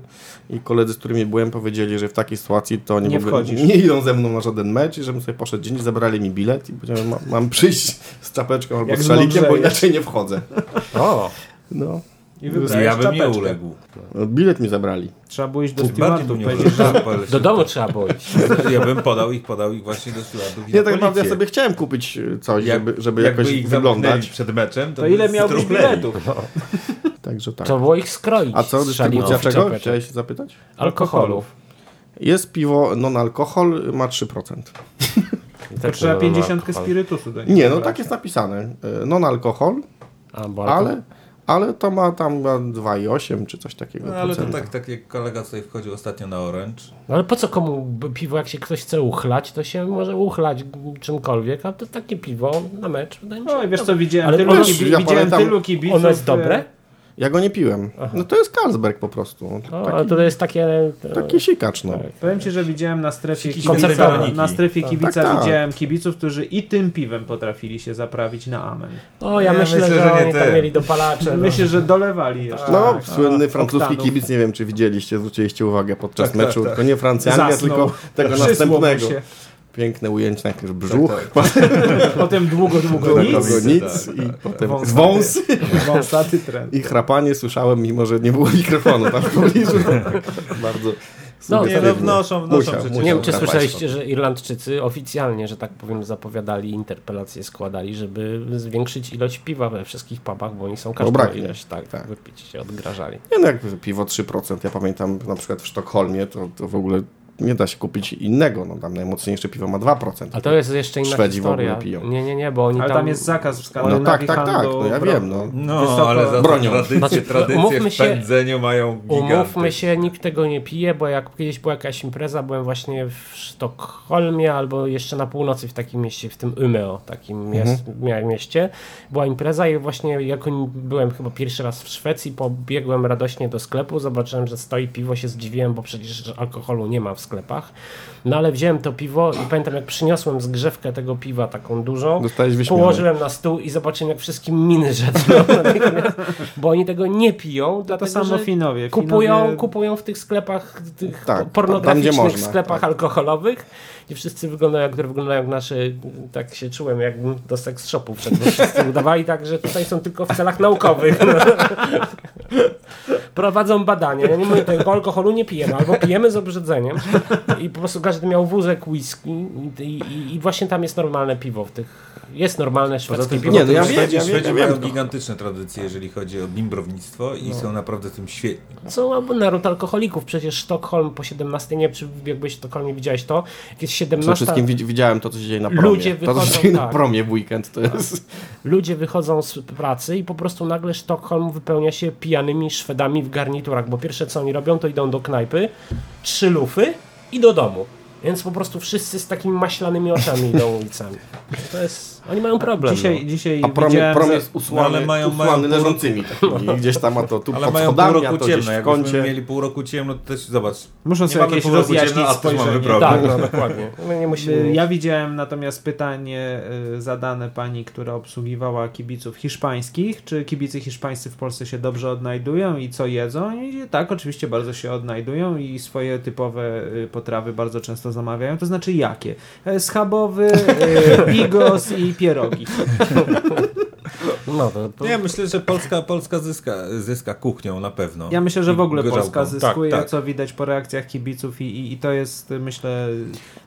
i koledzy, z którymi byłem, powiedzieli, że w takiej sytuacji to nie, Nie wchodzisz. nie idą ze mną na żaden mecz i żebym sobie poszedł dzień, zabrali mi bilet i powiedziałem, ma, mam przyjść z czapeczką albo Jak z szalikiem, bo inaczej nie wchodzę. O, No. I wybrałeś Ja bym nie czapeczkę. uległ. Bilet mi zabrali. Trzeba było iść do nie że do domu trzeba było iść. [LAUGHS] Ja bym podał ich, podał ich właśnie do stewardów Nie, na tak naprawdę ja sobie chciałem kupić coś, Jak- żeby, żeby jakoś ich wyglądać. przed meczem, to, to ile by miałbyś biletów? Także tak. Trzeba było ich skroić. A co, dystrybucja czego? Chciałeś zapytać? Alkoholu. Jest piwo non-alkohol, ma 3%. I To też trzeba było 50 alkohol. spirytusu Nie, no tak jest napisane. E, Non-alkohol, ale, ale to ma tam ma 2,8 czy coś takiego. No, ale to procenta. tak, tak jak kolega tutaj wchodził ostatnio na Orange. No ale po co komu piwo, jak się ktoś chce uchlać, to się może uchlać czymkolwiek, a to takie piwo na mecz wydaje mi się. No i wiesz co, widziałem, Ale tylu, ono- kibi- ja widziałem pamiętam, tylu kibiców. Ono jest e, dobre? Ja go nie piłem. No to jest Carlsberg po prostu. O, Taki, ale to jest takie... To, taki sikacz, no. Tak. Powiem Ci, że widziałem na strefie Siki kibica, na strefie kibica Tak, tak. widziałem kibiców, którzy i tym piwem potrafili się zaprawić na amen. O, ja Ja myślę, myślę, że, że oni tam mieli dopalacze. no. Myślę, że dolewali jeszcze. No, Tak. słynny francuski oktanów. kibic, nie wiem czy widzieliście, zwróciliście uwagę podczas Tak, tak, meczu, tak. tylko nie Francja, Anglia, Zasnął. tylko tego następnego. się. Piękne ujęcie, najpierw brzuch, Tak, [LAUGHS] [LAUGHS] Potem długo, długo potem nic. nic. nic tak, i tak. potem wąs [LAUGHS] Wąsaty trend. i chrapanie słyszałem, mimo że nie było mikrofonu tam w pobliżu. Bardzo No, Nie, no wnoszą, wnoszą Musiał, przecież. musiał Nie wiem, czy słyszeliście, że Irlandczycy oficjalnie, że tak powiem, zapowiadali, interpelacje składali, żeby zwiększyć ilość piwa we wszystkich pubach, bo oni są każdą braknie. ilość tak, Tak. wypić się odgrażali. Nie no, jak piwo 3%, ja pamiętam na przykład w Sztokholmie, to, to w ogóle nie da się kupić innego, no tam najmocniejsze piwo ma 2%. A to jest jeszcze inna Szwedzi w ogóle historia. piją. Nie, nie, nie, bo oni Ale tam... tam jest zakaz No Skandynawii tak, tak, tak, no ja wiem, no. No, Wysoko- ale za bronią. tradycję, Znaczy, w się- pędzeniu mają giganty. Umówmy się, nikt tego nie pije, bo jak kiedyś była jakaś impreza, byłem właśnie w Sztokholmie albo jeszcze na północy w takim mieście, w tym Umeå, takim miałem mieście. Była impreza i właśnie jak byłem chyba pierwszy raz w Szwecji, pobiegłem radośnie do sklepu, zobaczyłem, że stoi piwo, się zdziwiłem, bo przecież alkoholu nie ma w sklepach. No ale wziąłem to piwo i pamiętam jak przyniosłem zgrzewkę tego piwa taką dużą, położyłem na stół i zobaczyłem jak wszystkim miny [LAUGHS] bo oni tego nie piją, To dlatego, samo że Finowie. kupują, Finowie... kupują w tych sklepach, tych Tak, tam, pornograficznych gdzie można, sklepach tak. alkoholowych, gdzie wszyscy wyglądają, które wyglądają jak nasze, tak się czułem, jakbym do seks shopu wszedł, wszyscy udawali tak, że tutaj są tylko w celach naukowych. [LAUGHS] Prowadzą badania. Ja nie mówię, tego alkoholu nie pijemy, albo pijemy z obrzedzeniem i po prostu każdy miał wózek whisky i, i, i właśnie tam jest normalne piwo w tych, jest normalne szwedzkie piwo. Nie, no ja Szwedzi, wiem, ja wiem, Szwedzi ja mają wiem. gigantyczne tradycje, jeżeli chodzi o bimbrownictwo i są naprawdę tym świetni. Są albo naród alkoholików. Przecież Sztokholm po 17, nie wiem, czy biegłeś w Sztokholmie, widziałeś to. Jak jest Przede 17, wszystkim widz- widziałem to, co się dzieje na promie. Ludzie to, co się wychodzą, dzieje na tak. promie w weekend, to jest... ludzie wychodzą z pracy i po prostu nagle Sztokholm wypełnia się pijanymi Szwedami w garniturach, bo pierwsze co oni robią, to idą do knajpy, trzy lufy i do domu. Więc po prostu wszyscy z takimi maślanymi oczami idą ulicami. To jest... Oni mają problem. Dzisiaj, no. dzisiaj A prom, prom jest usłany, No, ale mają- usłany mają roku- leżącymi takimi. [LAUGHS] Gdzieś tam ma to tu Ale pod mają pół schodami, a roku to gdzieś Jakbyśmy kącie. mieli pół roku ciemno, to też zobacz. Muszą sobie jakieś pół roku rozjaśnić ciemno, a też mamy problem. Tak, [LAUGHS] no dokładnie. Nie musimy... Y, Ja widziałem natomiast pytanie y, zadane pani, która obsługiwała kibiców hiszpańskich, czy kibice hiszpańscy w Polsce się dobrze odnajdują i co jedzą? I tak, oczywiście bardzo się odnajdują i swoje typowe y, potrawy bardzo często zamawiają. To znaczy jakie? E, Schabowy, [LAUGHS] bigos i pierogi. [LAUGHS] No, to, to... Nie, myślę, że Polska, Polska zyska, zyska kuchnią na pewno. Ja myślę, że w ogóle gorzałką. Polska zyskuje, Tak, tak. co widać po reakcjach kibiców i, i, i to jest, myślę,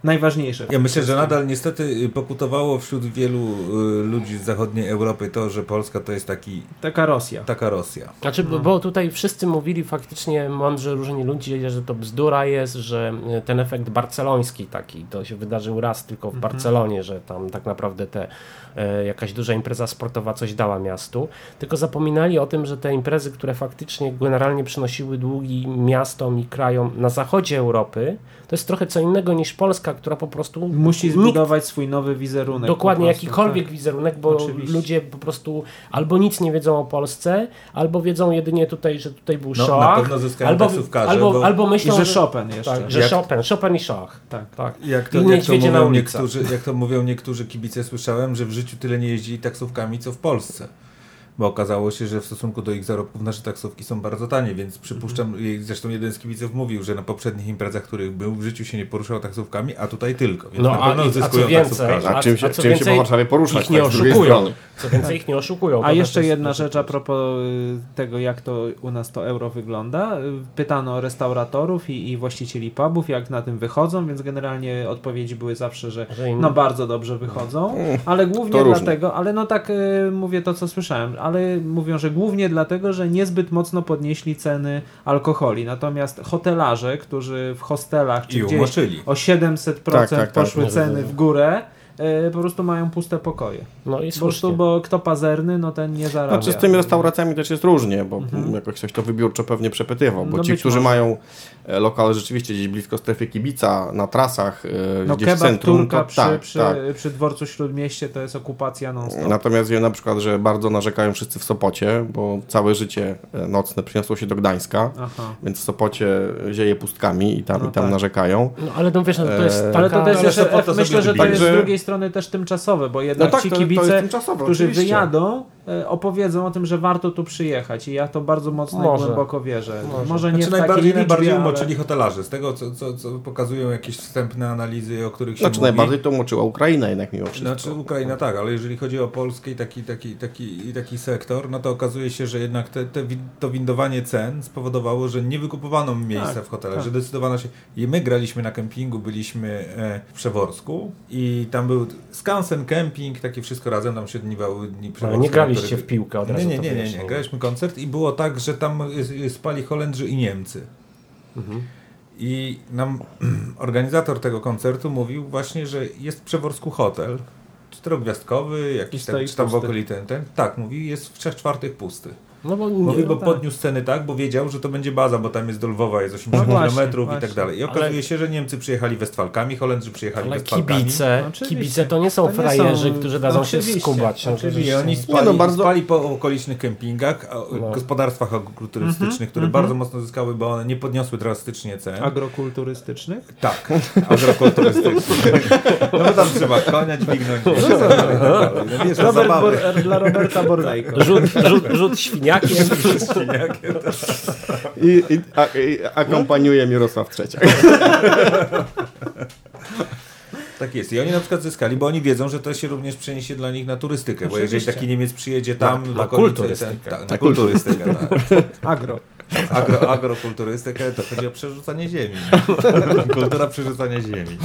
najważniejsze. Ja myślę, że nadal niestety pokutowało wśród wielu y, ludzi z zachodniej Europy to, że Polska to jest taki, Taka Rosja. taka Rosja. Znaczy, No. bo tutaj wszyscy mówili faktycznie mądrze różni ludzie, że to bzdura jest, że ten efekt barceloński taki, to się wydarzył raz tylko w Mhm. Barcelonie, że tam tak naprawdę te, jakaś duża impreza sportowa coś dała miastu, tylko zapominali o tym, że te imprezy, które faktycznie generalnie przynosiły długi miastom i krajom na zachodzie Europy, to jest trochę co innego niż Polska, która po prostu Musi nikt zbudować swój nowy wizerunek. Dokładnie, prostu, jakikolwiek tak. wizerunek, bo Oczywiście. ludzie po prostu albo nic nie wiedzą o Polsce, albo wiedzą jedynie tutaj, że tutaj był No, Shoah, na pewno zyskają albo, albo, bo- albo I myślą, że Chopin jeszcze. tak, że Jak- Chopin, Chopin i Shoah. Tak. Tak. Jak to, I jak to, mówią niektórzy, jak to mówią niektórzy kibice, słyszałem, że w życiu tyle nie jeździli taksówkami, co w Polsce. Bo okazało się, że w stosunku do ich zarobków nasze taksówki są bardzo tanie, więc przypuszczam, Mhm. zresztą jeden z kibiców mówił, że na poprzednich imprezach, których był, w życiu się nie poruszał taksówkami, a tutaj tylko. Więc No, na a, pewno a zyskują co więcej, taksówkarze. A czym się- a co czym się po Warszawie poruszać, Ich nie tak, z drugiej oszukują. Co więcej, ich nie oszukują. A jeszcze jedna rzecz a propos y, tego, jak to u nas to euro wygląda. Pytano restauratorów i, i właścicieli pubów, jak na tym wychodzą, więc generalnie odpowiedzi były zawsze, że no bardzo dobrze wychodzą, ale głównie dlatego, ale no tak y, mówię to, co słyszałem, ale mówią, że głównie dlatego, że niezbyt mocno podnieśli ceny alkoholi. Natomiast hotelarze, którzy w hostelach czy I gdzieś umoczyli. o 700% Tak, tak, tak. poszły ceny w górę, po prostu mają puste pokoje. No i Po prostu, słusznie. bo kto pazerny, no ten nie zarabia. Znaczy z tymi restauracjami też jest różnie, bo jakoś ktoś to wybiórczo pewnie przepytywał, bo Mhm. No ci, którzy może. mają e, lokale rzeczywiście gdzieś blisko strefy kibica, na trasach, e, No gdzieś w kebab centrum, Turka to przy, tak, przy, tak. przy dworcu Śródmieście to jest okupacja non stop. Natomiast wiem na przykład, że bardzo narzekają wszyscy w Sopocie, bo całe życie e, nocne przyniosło się do Gdańska, Aha. więc w Sopocie zieje pustkami i tam, No i tam tak. narzekają. No ale no wiesz, no, to jest taka... Ale to też jest, myślę, że to jest z drugiej strony też tymczasowe, bo jednak No tak, ci to- to jest kibice, którzy oczywiście. wyjadą, opowiedzą o tym, że warto tu przyjechać i ja to bardzo mocno Może. i głęboko wierzę. Może, Może. nie Znaczy w takiej najbardziej, liczbie, najbardziej ale... umoczyli hotelarze. Z tego, co, co, co pokazują jakieś wstępne analizy, o których się Znaczy mówi. najbardziej to moczyła Ukraina jednak mimo wszystko. Znaczy Ukraina tak, ale jeżeli chodzi o Polskę i taki, taki, taki, i taki sektor, no to okazuje się, że jednak te, te, to windowanie cen spowodowało, że nie wykupowano miejsca Tak, w hotelach, tak. że decydowano się... I my graliśmy na kempingu, byliśmy e, w Przeworsku i tam był skansen, kemping, takie wszystko razem, tam się dniwały dni Ale Przeworska. nie graliście w piłkę od razu. Nie, nie, nie, nie, nie, graliśmy koncert i było tak, że tam y, y, spali Holendrzy i Niemcy. Mhm. I nam [CLEARS THROAT] organizator tego koncertu mówił właśnie, że jest w Przeworsku hotel, czterogwiazdkowy, jakiś tam, czy tam w okolicy ten, ten. Tak, mówi, jest w trzech czwartych pusty. No bo Mówi, nie, bo tak. podniósł ceny tak, bo wiedział, że to będzie baza, bo tam jest do Lwowa, jest 80 No właśnie, km i tak dalej. I Ale- okazuje się, że Niemcy przyjechali Westfalkami, Holendrzy przyjechali ale Westfalkami. kibice, Oczywiście. kibice to nie są To nie frajerzy, są- którzy dadzą się skubać. No, oczywiście. I oni Nie, spali, no, bardzo- spali po okolicznych kempingach, No. gospodarstwach agroturystycznych, które bardzo mocno zyskały, bo one nie podniosły drastycznie cen. Agrokulturystycznych? Tak, agrokulturystycznych. No bo tam trzeba konia dźwignąć. No, tak tak. No. Bor- dla Roberta Borlejko. Rzut, rzut, rzut świniakiem. [LAUGHS] I, i, a, i akompaniuje Mirosław Trzeciak. Tak jest. I oni na przykład zyskali, bo oni wiedzą, że to się również przeniesie dla nich na turystykę. Bo jeżeli taki Niemiec przyjedzie tam... Na- na kulturystykę. Ten, tak, na kulturystykę. Tak. [LAUGHS] Agro. Agro, agrokulturystykę to chodzi o przerzucanie ziemi. [LAUGHS] Kultura przerzucania ziemi.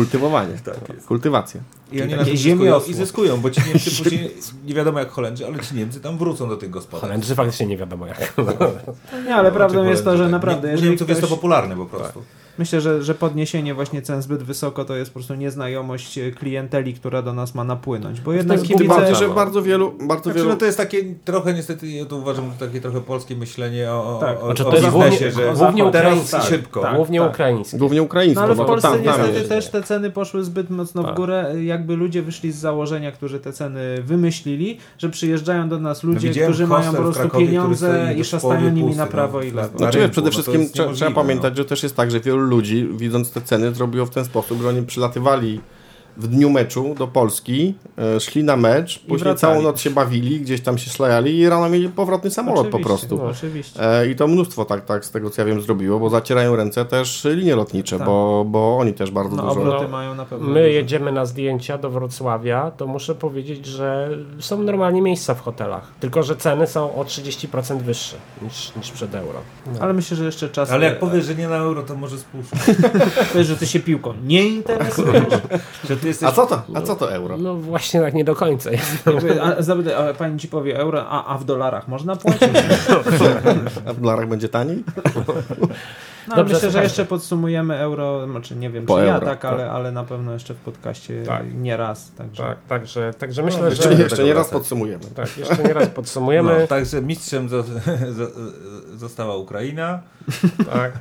Kultywowanie. Tak jest. Kultywacja. I oni Takie na tym ziemię zyskują, i zyskują, bo ci Niemcy [LAUGHS] później, nie wiadomo jak Holendrzy, ale ci Niemcy tam wrócą do tych gospodarstw. Holendrzy faktycznie nie wiadomo jak. [LAUGHS] Nie, ale prawdą Czy jest to, że tak. naprawdę, Nie- jeżeli Niemców jest to ktoś, popularne po prostu. Myślę, że, że podniesienie właśnie cen zbyt wysoko to jest po prostu nieznajomość e, klienteli, która do nas ma napłynąć, bo jednak kibice... bardziej, że bardzo wielu, bardzo Znaczy, wielu no to jest takie trochę niestety, ja to uważam, takie trochę polskie myślenie o, Tak. o, Znaczy, o to jest biznesie, głównie- że głównie teraz ukraińskie. i szybko. Tak. Głównie ukraińskie. głównie ukraińscy. No ale w bo Polsce tam, tam niestety jest. też te ceny poszły zbyt mocno w Tak. górę. Jakby ludzie wyszli z założenia, którzy te ceny wymyślili, że przyjeżdżają do nas ludzie, widziałem którzy mają po w prostu Krakowie, pieniądze i szastają nimi na prawo no. i lewo. Na Znaczy, przede no wszystkim trzeba, niemożliwe, pamiętać, no. że też jest tak, że wielu ludzi, widząc te ceny, zrobiło w ten sposób, że oni przylatywali w dniu meczu do Polski, e, szli na mecz, później wracali. całą noc się bawili, gdzieś tam się szlajali i rano mieli powrotny samolot po Oczywiście, prostu. No, oczywiście. E, I to mnóstwo tak, tak z tego co ja wiem zrobiło, bo zacierają ręce też linie lotnicze, Tak. bo, bo oni też bardzo No, dużo... No, mają na pewno. My duże. jedziemy na zdjęcia do Wrocławia, to muszę powiedzieć, że są normalnie miejsca w hotelach. Tylko, że ceny są o 30% wyższe niż, niż przed euro. Ale myślę, że jeszcze czas. Ale jak powiesz, że nie na euro, to może spuszczę. [LAUGHS] powiesz, że ty się piłką nie interesujesz. [LAUGHS] Że ty jesteś... A co to? A co to euro? No właśnie tak nie do końca jest. Jakby, a, zapytaj, a pani ci powie euro, a, a w dolarach można płacić? [LAUGHS] A w dolarach będzie taniej? No, Dobrze, myślę, że jeszcze podsumujemy euro, znaczy nie wiem, Po czy ja euro, tak, tak. ale, ale na pewno jeszcze w podcaście Tak. nie raz. Także. Tak, także, także myślę, No, Jeszcze, że... jeszcze nie raz podsumujemy. Tak, jeszcze nie raz podsumujemy. No, także mistrzem zo- [LAUGHS] zo- została Ukraina. [LAUGHS] Tak.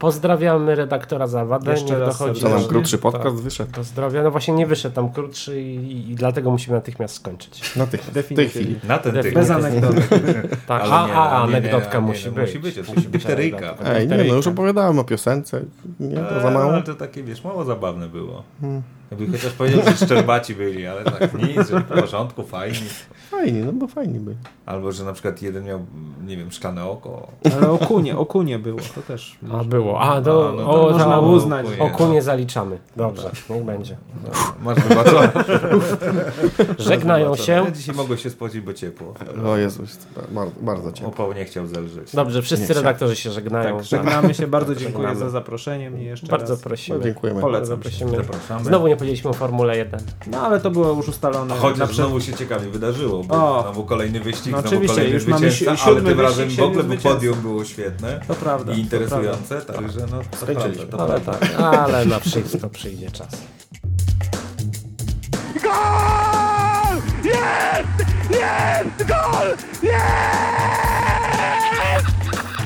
Pozdrawiamy redaktora Zawadę. Jeszcze raz dochodzi Co nam krótszy podcast Tak, wyszedł? do zdrowia. No właśnie nie wyszedł tam krótszy i, i dlatego musimy natychmiast skończyć. Na tych, w tej chwili. Na ten. Definitywnie. Bez [LAUGHS] anegdoty. Tak, Ale a, nie, a, a nie, nie, anegdotka nie, musi no, być. musi być, to musi być. Ej, nie, no już opowiadałem o piosence. Nie, to za Eee, mało. Ale to takie, wiesz, mało zabawne było. Jakby chociaż powiedział, że szczerbaci byli, ale tak nic, że w porządku, fajni. Fajnie, no bo fajnie by. Albo, że na przykład jeden miał, nie wiem, szklane oko. Ale okunie, okunie było, to też. A było. A, do, A, no to o, można uznać. okunie, Oku no. nie zaliczamy. Dobrze, niech będzie. No, masz wybaczone. Żegnają się. Ja dzisiaj mogło się spodzić, bo ciepło. O Jezus, bardzo, bardzo ciepło. Opał nie chciał zelżeć. Dobrze, wszyscy redaktorzy się żegnają. Tak, żegnamy się, bardzo dziękuję Żegnamy. za zaproszenie mnie jeszcze Bardzo raz. No, prosimy. dziękujemy. Bardzo Polecam. Zapraszamy. Znowu nie powiedzieliśmy o Formule 1. No ale to było już ustalone. A chociaż na przed- znowu się ciekawie wydarzyło, bo O. znowu kolejny wyścig, No znowu oczywiście, kolejny już zwycięzca, si- ale tym razem w ogóle podium było świetne To prawda. i interesujące, także no to Skończyliśmy. prawda, to Ale prawda. tak, ale na wszystko przyjdzie czas.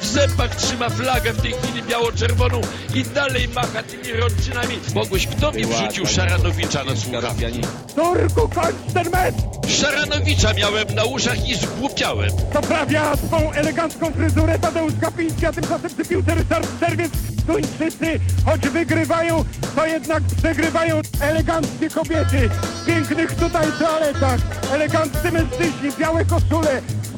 W zębach trzyma flagę w tej chwili biało-czerwoną i dalej macha tymi rączynami. Mogłeś, kto mi wrzucił Szaranowicza na słuchawki? Turku, kończ ten mecz! Szaranowicza miałem na uszach i zgłupiałem. Poprawia swą elegancką fryzurę Tadeusz Kapiński, a tymczasem przy piłce Ryszard Czerwiec. Duńczycy, choć wygrywają, to jednak przegrywają eleganckie kobiety w pięknych tutaj toaletach, eleganccy mężczyźni, białe koszule,